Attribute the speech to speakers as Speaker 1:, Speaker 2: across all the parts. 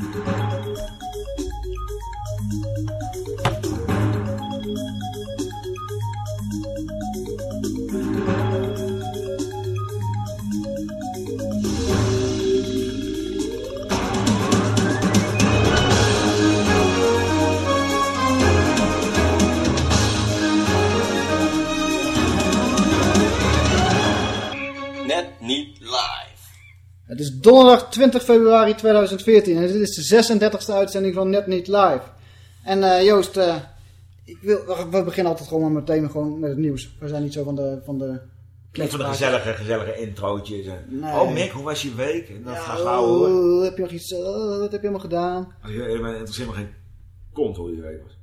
Speaker 1: どうも。
Speaker 2: Het is donderdag 20 februari 2014 en dit is de 36e uitzending van Net Niet Live. En eh, Joost, eh, ik wil, we beginnen altijd gewoon maar meteen gewoon met het nieuws. We zijn niet zo van de... Van de
Speaker 3: Niet van de gezellige, gezellige introotjes. En,
Speaker 2: Nee.
Speaker 3: Oh Mick, hoe was je week? En dat
Speaker 2: Ja,
Speaker 3: gaan gauw horen.
Speaker 2: oh, heb je nog iets, oh, wat heb je allemaal gedaan?
Speaker 3: Als je, het interesseert me geen kont hoe je week was.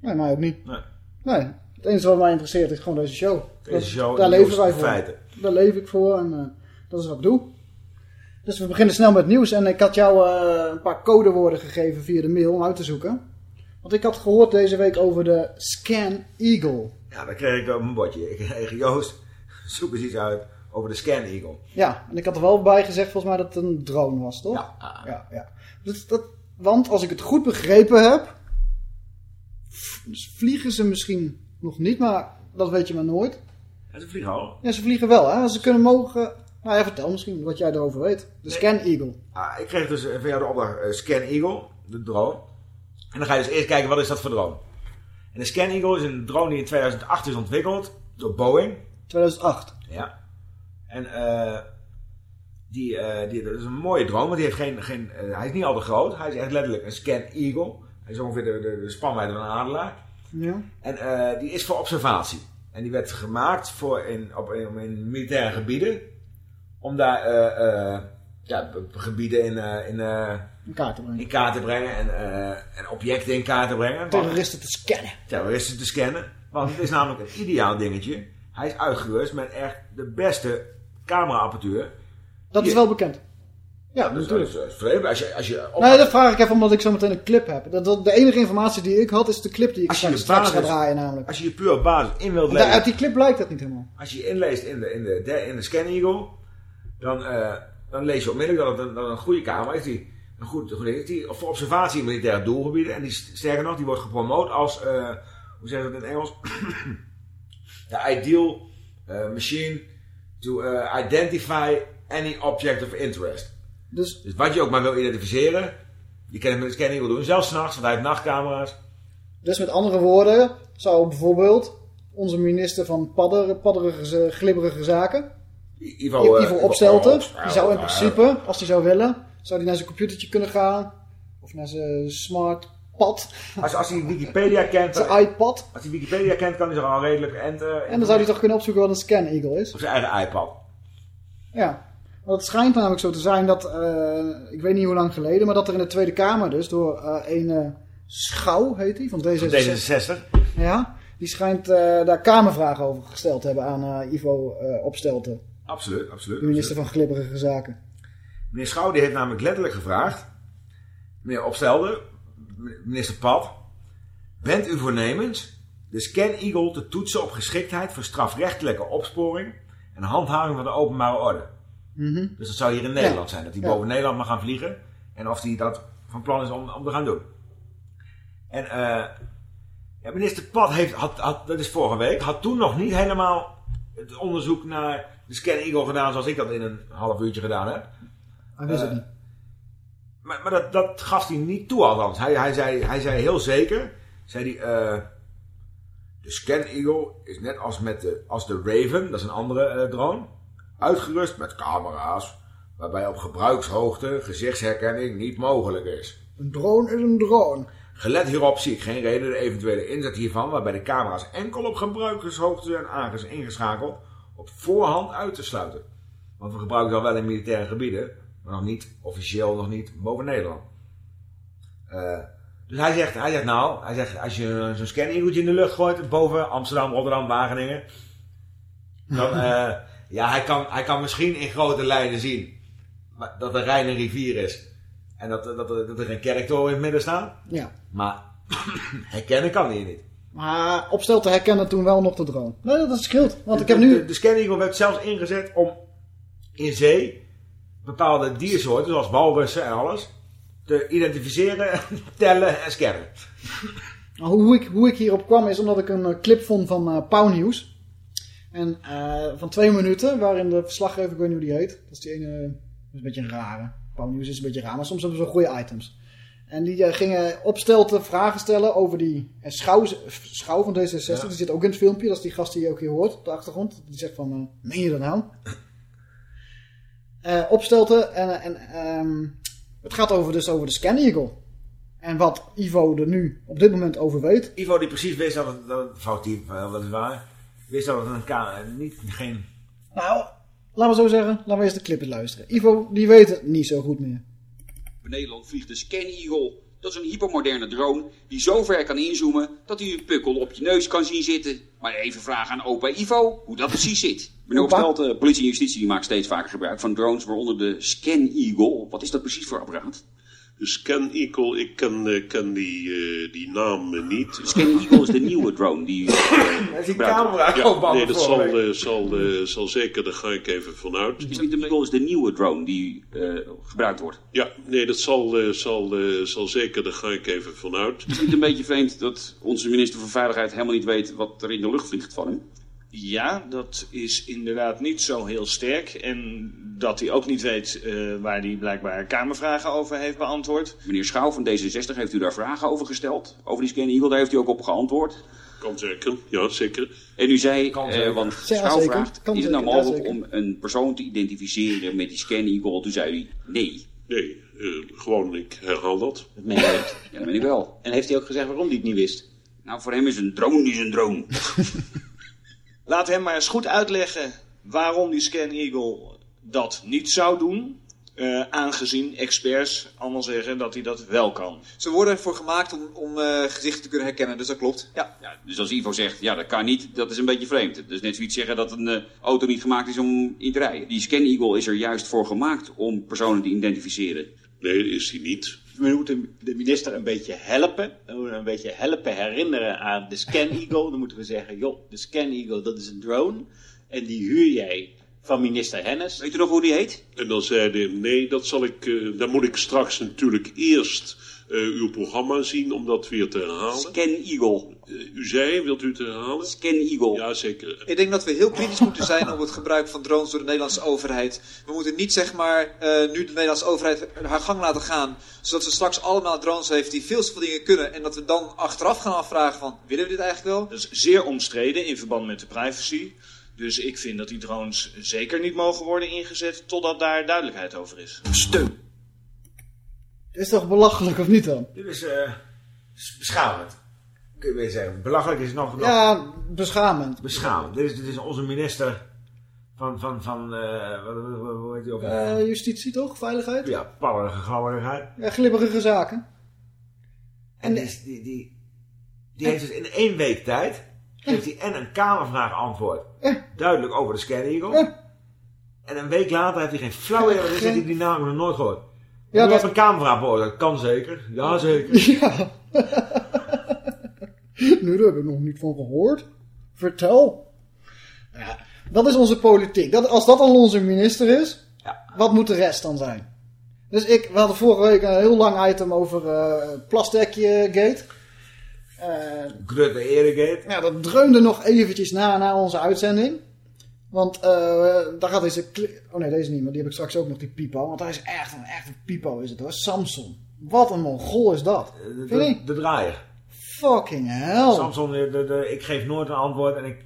Speaker 2: Nee, mij ook niet.
Speaker 3: Nee.
Speaker 2: Nee, het enige wat mij interesseert is gewoon deze show.
Speaker 3: Deze
Speaker 2: Dat-
Speaker 3: show,
Speaker 2: daar leven wij voor.
Speaker 3: feiten.
Speaker 2: Daar leef ik voor en eh, dat is wat ik doe. Dus we beginnen snel met nieuws. En ik had jou eh, een paar codewoorden gegeven via de mail om uit te zoeken. Want ik had gehoord deze week over de Scan Eagle.
Speaker 3: Ja, dan kreeg ik op mijn bordje. Ik kreeg Joost, zoek eens iets uit over de Scan Eagle.
Speaker 2: Ja, en ik had er wel bij gezegd volgens mij dat het een drone was, toch?
Speaker 3: Ja.
Speaker 2: ja, ja. Dus dat, want als ik het goed begrepen heb, dus vliegen ze misschien nog niet, maar dat weet je maar nooit.
Speaker 3: En ze vliegen al.
Speaker 2: Ja, ze vliegen wel, hè? Ze kunnen mogen... Nou ja, vertel misschien wat jij erover weet. De
Speaker 3: Nee.
Speaker 2: Scan Eagle.
Speaker 3: Ah, ik kreeg dus van jou de opdracht eh, Scan Eagle, de drone. En dan ga je dus eerst kijken, wat is dat voor drone? En de Scan Eagle is een drone die in 2008 is ontwikkeld door Boeing.
Speaker 2: 2008.
Speaker 3: Ja. En eh die, eh, die, dat is een mooie drone, want die heeft geen, geen, hij is niet al te groot. Hij is echt letterlijk een Scan Eagle. Hij is ongeveer de, de, de spanwijdte van een adelaar.
Speaker 2: Ja.
Speaker 3: En die is voor observatie. En die werd gemaakt voor in, op, in, in militaire gebieden. Om daar eh, eh, ja, gebieden in, eh, in,
Speaker 2: In kaart te brengen.
Speaker 3: in kaart te brengen. En, en objecten in kaart te brengen.
Speaker 2: Terroristen te scannen.
Speaker 3: terroristen te scannen. Want het is namelijk een ideaal dingetje. Hij is uitgerust met echt de beste cameraapparatuur.
Speaker 2: Dat is wel bekend. Ja,
Speaker 3: Dus
Speaker 2: natuurlijk.
Speaker 3: dat is, vreemd. Als je, als je op,
Speaker 2: Nee, dat vraag ik even omdat ik zo meteen een clip heb. Dat, dat, de enige informatie die ik had is de clip die ik
Speaker 3: Als je
Speaker 2: straks, ga draaien namelijk.
Speaker 3: als je je puur op basis in wilt
Speaker 2: En daar- uit
Speaker 3: lezen.
Speaker 2: die clip blijkt dat niet helemaal.
Speaker 3: Als je je inleest in de, in de, de- in de Scan Eagle. Dan, eh, dan lees je onmiddellijk dat het een, dat het een goede camera is. Die, een goed, is. Die voor observatie in militaire doelgebieden. En die, sterker nog, die wordt gepromoot als, eh, hoe zeggen ze dat in Engels? The ideal eh, machine to identify any object of interest.
Speaker 2: Dus
Speaker 3: Dus wat je ook maar wil identificeren, je kan het met de Scan Eagle doen. Zelfs s'nachts, want hij heeft nachtcamera's.
Speaker 2: Dus met andere woorden zou bijvoorbeeld onze minister van padder, padderige, glibberige zaken,
Speaker 3: Ivo, eh,
Speaker 2: Ivo Opstelten,
Speaker 3: Opstelten.
Speaker 2: die zou in principe, als hij zou willen, zou hij naar zijn computertje kunnen gaan. Of naar zijn smartpad,
Speaker 3: Als, als hij Wikipedia kent,
Speaker 2: zijn iPad.
Speaker 3: als hij Wikipedia kent, kan hij zich al redelijk enter.
Speaker 2: En dan zou hij toch kunnen opzoeken wat een Scan Eagle is.
Speaker 3: Op zijn eigen iPad.
Speaker 2: Ja. Want het schijnt namelijk zo te zijn dat, eh, ik weet niet hoe lang geleden, maar dat er in de Tweede Kamer dus door eh, een eh, Schouw, heet hij, van D66.
Speaker 3: D66.
Speaker 2: Ja, die schijnt eh, daar kamervragen over gesteld te hebben aan eh, Ivo eh, Opstelten,
Speaker 3: Absoluut, absoluut.
Speaker 2: de minister van Glibberige Zaken.
Speaker 3: Meneer Schouw die heeft namelijk letterlijk gevraagd. Meneer Opstelde, minister Pad. Bent u voornemens de Scan Eagle te toetsen op geschiktheid voor strafrechtelijke opsporing en handhaving van de openbare orde?
Speaker 2: Mhm.
Speaker 3: Dus dat zou hier in Nederland zijn, dat hij
Speaker 2: Ja.
Speaker 3: boven Nederland mag gaan vliegen. En of hij dat van plan is om, om te gaan doen. En eh, ja, minister Pad heeft, had, had, dat is vorige week, had toen nog niet helemaal het onderzoek naar de Scan Eagle gedaan zoals ik dat in een half uurtje gedaan heb.
Speaker 2: Hij wist het
Speaker 3: Eh,
Speaker 2: niet.
Speaker 3: Maar, maar dat, dat gaf hij niet toe althans. Hij, hij, zei, hij zei heel zeker, zei hij, eh, de Scan Eagle is net als, met de, als de Raven, dat is een andere eh, drone, uitgerust met camera's, waarbij op gebruikshoogte gezichtsherkenning niet mogelijk is.
Speaker 2: Een drone is een drone.
Speaker 3: Gelet hierop zie ik geen reden de eventuele inzet hiervan, waarbij de camera's enkel op gebruikershoogte zijn ingeschakeld, op voorhand uit te sluiten. Want we gebruiken dat wel in militaire gebieden, maar nog niet, officieel nog niet, boven Nederland. Eh, dus hij zegt, hij zegt nou, hij zegt, als je zo'n scan-eagletje in de lucht gooit, boven Amsterdam, Rotterdam, Wageningen, dan, eh, ja, hij kan, hij kan misschien in grote lijnen zien dat er Rijn een rivier is. En dat, dat, dat, dat er een kerktoren in het midden staat.
Speaker 2: Ja.
Speaker 3: Maar herkennen kan hij niet.
Speaker 2: Maar Opstelten herkende toen wel nog de drone. Nee, dat scheelt. Want ik heb
Speaker 3: de,
Speaker 2: nu...
Speaker 3: De, de Scan Eagle werd zelfs ingezet om in zee bepaalde diersoorten, zoals walrussen en alles, te identificeren, tellen en scannen.
Speaker 2: Hoe ik, hoe ik hierop kwam is omdat ik een eh, clip vond van eh Pauw Nieuws. En eh, van twee minuten, waarin de verslaggever, ik weet niet hoe die heet. Dat is die ene, dat is een beetje een rare. Pauw Nieuws is een beetje raar, maar soms hebben ze wel goede items. En die eh, gingen opstelten vragen stellen over die eh, schouw, schouw van D66.
Speaker 3: Ja.
Speaker 2: Die zit ook in het filmpje, dat is die gast die je ook hier hoort op de achtergrond. Die zegt van, eh, meen je dat nou? Opstelten en, en ehm, het gaat over, dus over de Scan Eagle. En wat Ivo er nu op dit moment over weet.
Speaker 3: Ivo die precies wist dat het, dat het foutief uh, wat het waar, wist dat het een ka niet, geen...
Speaker 2: Nou, laten we zo zeggen, laten we eerst de clip eens luisteren. Ivo, die weet het niet zo goed meer.
Speaker 4: Nederland vliegt de Scan Eagle. Dat is een hypermoderne drone die zo ver kan inzoomen dat hij je pukkel op je neus kan zien zitten. Maar even vragen aan opa Ivo hoe dat precies zit. Meneer? Opstelt, politie en justitie die maakt steeds vaker gebruik van drones, waaronder de Scan Eagle. Wat is dat precies voor apparaat?
Speaker 5: De Scan Eagle, ik ken, eh, ken die, eh, die naam eh, niet.
Speaker 4: Scan Eagle is de nieuwe drone die
Speaker 3: Hij is die camera
Speaker 5: Ja, nee, dat zal, zal, zal zeker, daar ga ik even vanuit.
Speaker 4: De Scan Eagle is de nieuwe drone die eh, gebruikt wordt.
Speaker 5: Ja, nee, dat zal, zal, zal zeker, daar ga ik even vanuit.
Speaker 4: Het is niet een beetje vreemd dat onze minister van Veiligheid helemaal niet weet wat er in de lucht vliegt van hem.
Speaker 6: Ja, dat is inderdaad niet zo heel sterk. En dat hij ook niet weet eh, waar hij blijkbaar kamervragen over heeft beantwoord.
Speaker 4: Meneer Schouw van D66 heeft u daar vragen over gesteld. Over die Scan Eagle, daar heeft u ook op geantwoord.
Speaker 5: Kan zeker, ja zeker.
Speaker 4: En u zei, eh,
Speaker 3: zeker.
Speaker 4: want
Speaker 2: Ja,
Speaker 4: Schouw
Speaker 2: zeker.
Speaker 4: vraagt,
Speaker 2: Kan
Speaker 4: is het nou
Speaker 2: ja,
Speaker 4: mogelijk om een persoon te identificeren met die Scan Eagle? Toen zei u, nee.
Speaker 5: Nee, eh, gewoon, ik herhaal dat.
Speaker 6: Dat meen niet.
Speaker 4: Ja, dat ben ik wel.
Speaker 6: En heeft hij ook gezegd waarom hij het niet wist?
Speaker 4: Nou, voor hem is een drone is een drone.
Speaker 6: Laat hem maar eens goed uitleggen waarom die Scan Eagle dat niet zou doen. eh, aangezien experts allemaal zeggen dat hij dat wel kan.
Speaker 7: Ze worden ervoor gemaakt om, om eh, gezichten te kunnen herkennen, dus dat klopt. Ja.
Speaker 4: Ja, dus als Ivo zegt, ja, dat kan niet, dat is een beetje vreemd. Dat is net zoiets zeggen dat een eh, auto niet gemaakt is om in te rijden. Die Scan Eagle is er juist voor gemaakt om personen te identificeren.
Speaker 5: Nee, is hij niet.
Speaker 8: We moeten de minister een beetje helpen. We moeten een beetje helpen herinneren aan de Scan Eagle. Dan moeten we zeggen, joh, de Scan Eagle, dat is een drone. En die huur jij van minister Hennis.
Speaker 4: Weet u nog hoe die heet?
Speaker 5: En dan zei hij, nee, dat zal ik, dan moet ik straks natuurlijk eerst uw programma zien om dat weer te herhalen.
Speaker 4: Scan Eagle.
Speaker 5: Eh, u zei, wilt u het herhalen?
Speaker 4: Scan Eagle.
Speaker 5: Ja, zeker.
Speaker 7: Ik denk dat we heel kritisch moeten zijn op het gebruik van drones door de Nederlandse overheid. We moeten niet zeg maar eh, nu de Nederlandse overheid haar gang laten gaan, zodat ze straks allemaal drones heeft die veel te veel dingen kunnen. En dat we dan achteraf gaan afvragen van, willen we dit eigenlijk wel?
Speaker 6: Dat is zeer omstreden in verband met de privacy. Dus ik vind dat die drones zeker niet mogen worden ingezet totdat daar duidelijkheid over is.
Speaker 3: Steun.
Speaker 2: Is toch belachelijk of niet dan?
Speaker 3: Dit is eh, s- beschamend. Kun je weer zeggen. Belachelijk is nog, nog
Speaker 2: Ja, beschamend.
Speaker 3: beschamend. Dit is, dit is onze minister van, van, van eh, wat, hoe heet die ook?
Speaker 2: Eh, justitie toch? Veiligheid?
Speaker 3: ja, pallerige glammerigheid.
Speaker 2: Ja, glibberige zaken.
Speaker 3: En die, is- die, die, die heeft dus in één week tijd, heeft hij en een kamervraag antwoord. Duidelijk over de Scan Eagle. En een week later heeft hij geen flauw idee wat is. Hij die naam nog nooit gehoord.
Speaker 2: Ja, dat-
Speaker 3: een kamervraag beoordeeld. Dat kan zeker. Ja, zeker.
Speaker 2: Ja. nu, daar heb ik nog niet van gehoord. Vertel. Ja, dat is onze politiek. Dat, als dat al onze minister is,
Speaker 3: Ja.
Speaker 2: wat moet de rest dan zijn? Dus ik, we hadden vorige week een heel lang item over eh Plastekje Gate. Eh,
Speaker 3: Grutte Eregate.
Speaker 2: ja, dat dreunde nog eventjes na, na onze uitzending. Want eh daar gaat deze... Oh nee, deze niet, maar die heb ik straks ook nog, die Pipo. Want hij is echt een, echt een Pipo, is het hoor. Samson. Wat een mongool is dat.
Speaker 3: De,
Speaker 2: je
Speaker 3: de, de draaier.
Speaker 2: Fucking hell.
Speaker 3: Samson, de, de, ik geef nooit een antwoord en ik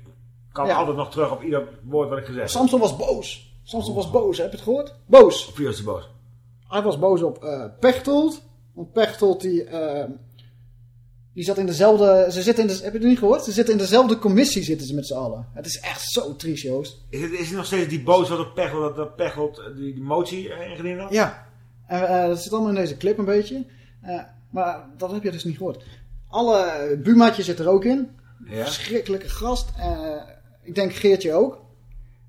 Speaker 3: kan
Speaker 2: Ja.
Speaker 3: altijd nog terug op ieder woord wat ik gezegd heb.
Speaker 2: Samson was boos. Samson was boos, heb je het gehoord? Boos.
Speaker 3: Of wie was de boos?
Speaker 2: Hij was boos op eh Pechtold. Want Pechtold die, eh, die zat in dezelfde... Ze zitten in de, heb je het niet gehoord? Ze zitten in dezelfde commissie zitten ze met z'n allen. Het is echt zo triest, Joost.
Speaker 3: Is het, is het nog steeds die boos wat op Pechelt, dat, dat Pechelt eh, die, die motie eh, ingediend had?
Speaker 2: Ja. En eh, dat zit allemaal in deze clip een beetje. Maar dat heb je dus niet gehoord. Alle Bumaatje zit er ook in.
Speaker 3: Ja.
Speaker 2: Verschrikkelijke gast. Ik denk Geertje ook.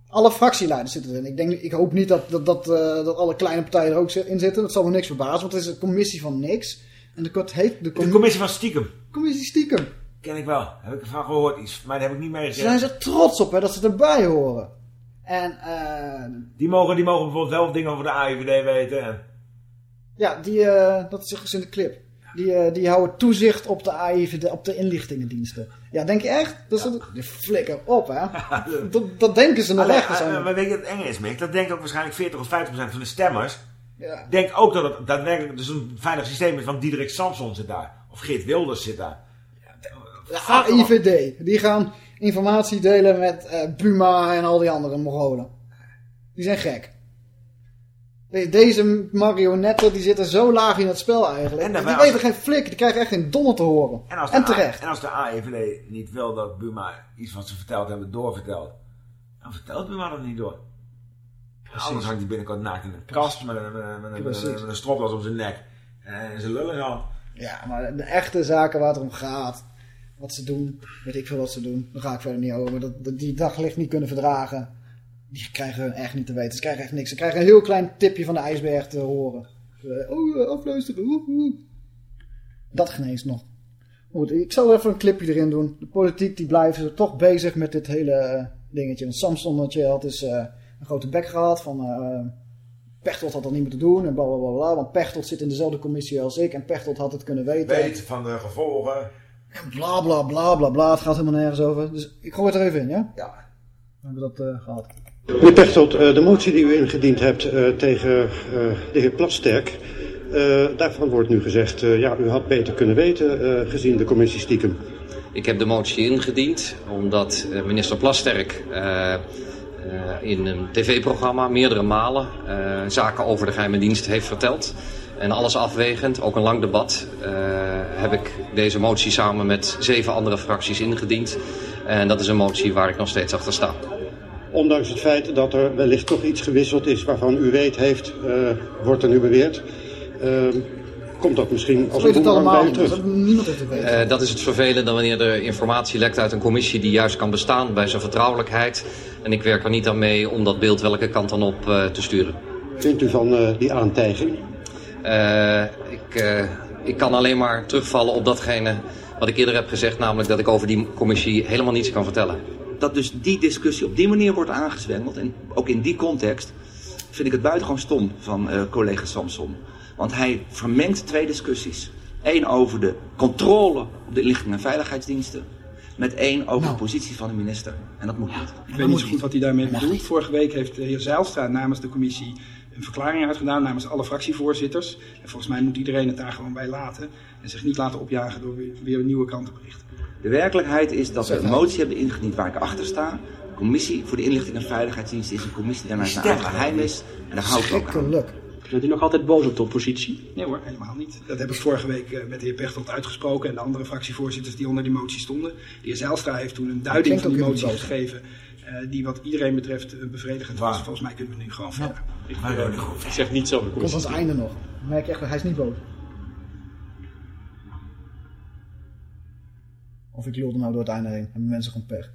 Speaker 2: Alle fractieleiders zitten erin. Ik, denk, ik hoop niet dat, dat, dat, dat alle kleine partijen er ook in zitten. Dat zal me niks verbazen, want het is een commissie van niks. En de kort de
Speaker 3: De
Speaker 2: com-
Speaker 3: commissie van Stiekem.
Speaker 2: commissie stiekem.
Speaker 3: Ken ik wel. Heb ik ervan gehoord iets. Maar daar heb ik niet
Speaker 2: Ze
Speaker 3: meegekregen.
Speaker 2: zijn er trots op hè, dat ze erbij horen. En eh,
Speaker 3: Die mogen, die mogen bijvoorbeeld wel dingen over de AIVD weten. En
Speaker 2: Ja, die, eh, dat is dus in de clip. Die, eh, die houden toezicht op de AIVD, op de inlichtingendiensten. Ja, denk je echt? Dat is die flikker op, hè? dat, dat denken ze nog
Speaker 3: Alleen,
Speaker 2: echt.
Speaker 3: eh,
Speaker 2: zijn.
Speaker 3: Maar weet je wat het enge is, Mick? Dat denkt ook waarschijnlijk 40 of 50 procent van de stemmers.
Speaker 2: Ja.
Speaker 3: Denkt ook dat het daadwerkelijk dus een veilig systeem is van Diederik Samson zit daar. Of Geert Wilders zit daar.
Speaker 2: De AIVD, die gaan informatie delen met eh, Buma en al die andere Mongolen. Die zijn gek. De- Deze marionetten die zitten zo laag in het spel eigenlijk.
Speaker 3: En
Speaker 2: die
Speaker 3: als-
Speaker 2: weten geen flik, die krijgen echt geen donder te horen.
Speaker 3: En als, de
Speaker 2: terecht.
Speaker 3: en als de AEVD niet wil dat Buma iets wat ze verteld hebben doorvertelt, dan vertelt Buma dat niet door. Anders hangt hij binnenkort naakt in een kast met een, met een, met een, met een,
Speaker 2: Precies.
Speaker 3: een stropdas om zijn nek. En zijn lul in zijn hand.
Speaker 2: Ja, maar de echte zaken waar het om gaat, wat ze doen, weet ik veel wat ze doen, daar ga ik verder niet over. Dat, dat die daglicht niet kunnen verdragen, die krijgen hun echt niet te weten. Ze krijgen echt niks. Ze krijgen een heel klein tipje van de ijsberg te horen. Eh, oh, eh, afluisteren. oeh, oeh. Dat genees nog. Goed, ik zal even een clipje erin doen. De politiek die blijven toch bezig met dit hele eh, dingetje. Want Samson had, dus eh, een grote bek gehad van... eh Pechtold had dat niet moeten doen en bla bla bla bla. Want Pechtold zit in dezelfde commissie als ik en Pechtold had het kunnen weten.
Speaker 3: Weet van de gevolgen.
Speaker 2: Bla bla bla bla bla. Het gaat helemaal nergens over. Dus ik gooi het er even in, ja?
Speaker 3: Ja.
Speaker 2: Dan hebben we dat eh, gehad.
Speaker 9: Meneer Pechtold, eh, de motie die u ingediend hebt eh, tegen eh, de heer Plasterk, eh, daarvan wordt nu gezegd, eh, ja, u had beter kunnen weten eh, gezien de commissie stiekem.
Speaker 10: Ik heb de motie ingediend omdat eh, minister Plasterk in een tv-programma meerdere malen eh, zaken over de geheime dienst heeft verteld. En alles afwegend, ook een lang debat, eh, heb ik deze motie samen met zeven andere fracties ingediend. En dat is een motie waar ik nog steeds achter sta.
Speaker 9: Ondanks het feit dat er wellicht toch iets gewisseld is waarvan u weet heeft, eh, wordt er nu beweerd. Komt dat misschien als een
Speaker 2: het
Speaker 9: boemerang bij
Speaker 2: allemaal
Speaker 9: terug?
Speaker 2: Dat niemand heeft het weten.
Speaker 10: Eh, dat is het vervelende wanneer er informatie lekt uit een commissie die juist kan bestaan bij zijn vertrouwelijkheid. En ik werk er niet aan mee om dat beeld welke kant dan op eh, te sturen.
Speaker 9: Vindt u van eh, die aantijging?
Speaker 10: Eh, ik, eh, ik kan alleen maar terugvallen op datgene wat ik eerder heb gezegd, namelijk dat ik over die commissie helemaal niets kan vertellen.
Speaker 11: dat dus die discussie op die manier wordt aangezwengeld. En ook in die context vind ik het buitengewoon stom van eh, collega Samson. Want hij vermengt twee discussies. Eén over de controle op de inlichting en veiligheidsdiensten. Met één over de positie van de minister. En dat moet niet.
Speaker 12: Ik weet niet zo goed wat hij daarmee bedoelt. Vorige week heeft de heer Zijlstra namens de commissie een verklaring uitgedaan namens alle fractievoorzitters. En volgens mij moet iedereen het daar gewoon bij laten. En zich niet laten opjagen door weer, weer nieuwe kanten te berichten.
Speaker 11: De werkelijkheid is dat we een motie hebben ingediend waar ik achter sta. De commissie voor de inlichting en veiligheidsdienst is een commissie die naar zijn eigen geheim is. En daar hou ik ook aan.
Speaker 12: Bent u nog altijd boos op de oppositie? Nee hoor, helemaal niet. Dat heb ik vorige week eh, met de heer Pechtold uitgesproken en de andere fractievoorzitters die onder die motie stonden. De heer Zijlstra heeft toen een duiding van die motie gegeven eh, die wat iedereen betreft eh, bevredigend was. Volgens mij kunnen we nu gewoon verder.
Speaker 5: Ik, ik zeg niets over de
Speaker 2: Komt als einde nog. Dan merk je echt, dat hij is niet boos. Of ik lulde nou door het einde heen. Hebben mensen gewoon pech.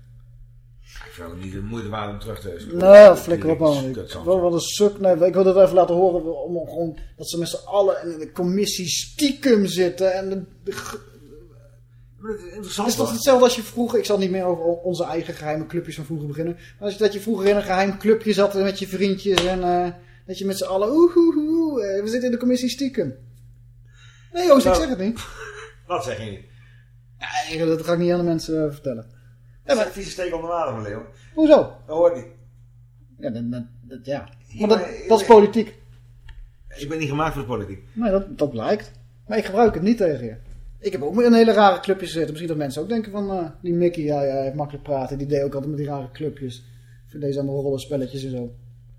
Speaker 3: Ik vind het niet de moeite waard om terug te
Speaker 2: Nou, flikker op man. Wat een suk. Nee, ik wil dat even laten horen. Om gewoon dat ze met z'n allen in de commissie stiekem zitten. En de,
Speaker 3: is
Speaker 2: Het
Speaker 3: interessant
Speaker 2: is toch hetzelfde als je vroeger, ik zal niet meer over onze eigen geheime clubjes van vroeger beginnen. Maar als je, dat je vroeger in een geheim clubje zat met je vriendjes en eh, dat je met z'n allen, oeh, oeh, oeh, eh, we zitten in de commissie stiekem. Nee Joost, ik
Speaker 3: Nou.
Speaker 2: zeg het niet.
Speaker 3: Wat zeg je?
Speaker 2: Ja, dat ga ik niet aan de mensen eh, vertellen.
Speaker 3: Ja, maar vieze steek onder water van Leeuwen.
Speaker 2: Hoezo?
Speaker 3: Dat hoort niet.
Speaker 2: Ja, dat, dat, dat- ja. Maar dat, dat is politiek.
Speaker 3: Ik ben niet gemaakt voor de politiek.
Speaker 2: Nee, dat, dat blijkt. Maar ik gebruik het niet tegen je. Ik heb ook met een hele rare clubjes gezeten. Misschien dat mensen ook denken van, eh, die Mickey, ja, ja, hij heeft makkelijk praten. Die deed ook altijd met die rare clubjes. Voor deze allemaal rollenspelletjes en zo.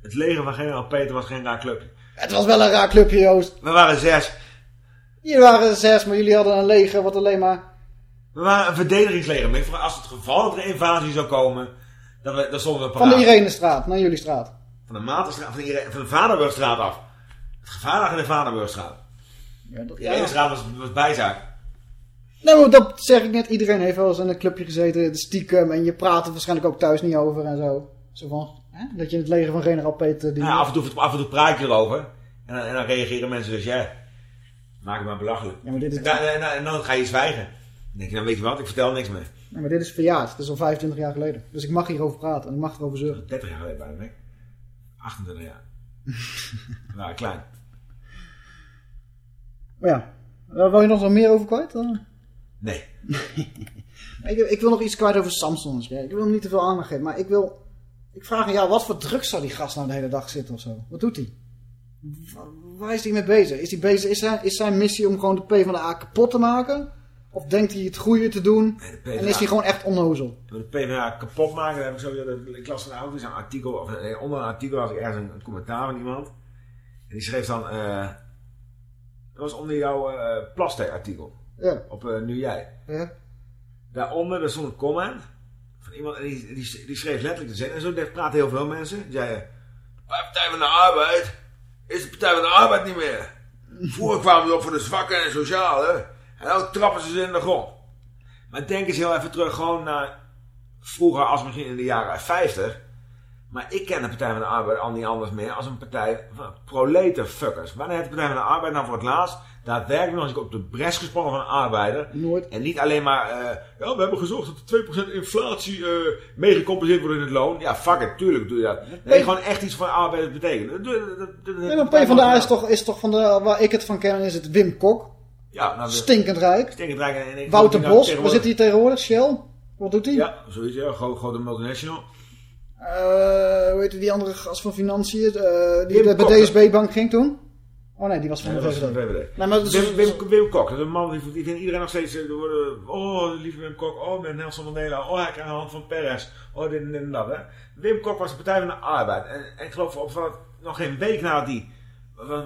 Speaker 3: Het leger van generaal Peter was geen raar clubje.
Speaker 2: Het was wel een raar clubje, Joost.
Speaker 3: We waren zes.
Speaker 2: Jullie waren zes, maar jullie hadden een leger wat alleen maar...
Speaker 3: We waren een verdedigingsleger. Maar voor als het geval dat er een invasie zou komen, dan, we, dan stonden we
Speaker 2: Van de
Speaker 3: paraat.
Speaker 2: Irenestraat naar jullie straat.
Speaker 3: Van de Matenstraat, van de, Ire- van de Vaderburgstraat af. Het gevaar lag in de Vaderburgstraat.
Speaker 2: Ja, dat,
Speaker 3: De Irenestraat was, was bijzaak.
Speaker 2: Nee, maar dat zeg ik net. Iedereen heeft wel eens in een clubje gezeten, de stiekem. En je praat er waarschijnlijk ook thuis niet over en zo. Zo van, hè? dat je in het leger van generaal Peter... Die...
Speaker 3: Ja, af, en toe, af en toe praat je erover. En dan, en dan reageren mensen dus, ja, maak het maar belachelijk.
Speaker 2: Ja, maar dit is,
Speaker 3: En, dan- en, dan- en dan ga je zwijgen. Dan denk je, nou weet je wat, ik vertel niks meer.
Speaker 2: ja, maar dit is verjaard. Het is al 25 jaar geleden. Dus ik mag hierover praten en ik mag erover zeuren.
Speaker 3: 30 jaar geleden bijna, hè? 28 jaar. nou, klein.
Speaker 2: Maar ja, uh, wil je nog wat meer over kwijt? Uh?
Speaker 3: Nee.
Speaker 2: ik, ik, wil nog iets kwijt over Samsung. Ik wil hem niet te veel aandacht geven, maar ik wil... Ik vraag aan jou, wat voor drugs zou die gast nou de hele dag zitten of zo? Wat doet hij? Waar is hij mee bezig? Is, hij bezig is, zijn, is zijn missie om gewoon de P van de A kapot te maken? Of denkt hij het goede te doen? Nee, en is hij gewoon echt onnozel?
Speaker 3: Door de PvdA kapot maken, heb ik zo... Ik las van de auto, een artikel, of onder een artikel had ik ergens een, een, commentaar van iemand. En die schreef dan... Uh, dat was onder jouw uh, Plaster-artikel.
Speaker 2: Ja.
Speaker 3: Op uh, Nu Jij.
Speaker 2: Ja.
Speaker 3: Daaronder, daar stond een comment van iemand, en die, die, die schreef letterlijk de zin. En zo praten heel veel mensen. Die zeiden, Partij van de Arbeid is de Partij van de Arbeid niet meer. Vroeger kwamen ze op voor de zwakken en sociale. En nu trappen ze ze in de grond. Maar denk eens heel even terug gewoon naar vroeger als misschien in de jaren 50. Maar ik ken de Partij van de Arbeid al niet anders meer als een partij van proletenfuckers. Wanneer heeft de Partij van de Arbeid nou voor het laatst daadwerkelijk nog eens op de bres gesprongen van een arbeider?
Speaker 2: Nooit.
Speaker 3: En niet alleen maar, uh, ja, we hebben gezorgd dat de 2% inflatie uh, meegecompenseerd wordt in het loon. Ja, fuck it, tuurlijk doe je dat. Nee, gewoon echt iets voor arbeiders betekenen.
Speaker 2: Nee, maar P van de A is toch, is toch van de, waar ik het van ken, is het Wim Kok.
Speaker 3: Ja, nou,
Speaker 2: Stinkend rijk.
Speaker 3: Stinkend rijk. En, en
Speaker 2: Wouter Bos, waar zit hij tegenwoordig? Shell? Wat doet hij?
Speaker 3: Ja, zoiets, ja. Grote, multinational.
Speaker 2: Uh, hoe heet die andere gast van Financiën? Uh, die Wim bij DSB-bank ging toen? Oh nee, die was van
Speaker 3: nee,
Speaker 2: de VVD. Nee, maar
Speaker 3: Wim, Wim, Wim, Kok, dat is een man die, die vindt iedereen nog steeds... Uh, worden, oh, lieve Wim Kok. Oh, met Nelson Mandela. Oh, hij krijgt een hand van Perez. Oh, dit en, dit en dat. Hè. Wim Kok was de Partij van de Arbeid. En, en ik geloof op, nog geen week nadat hij,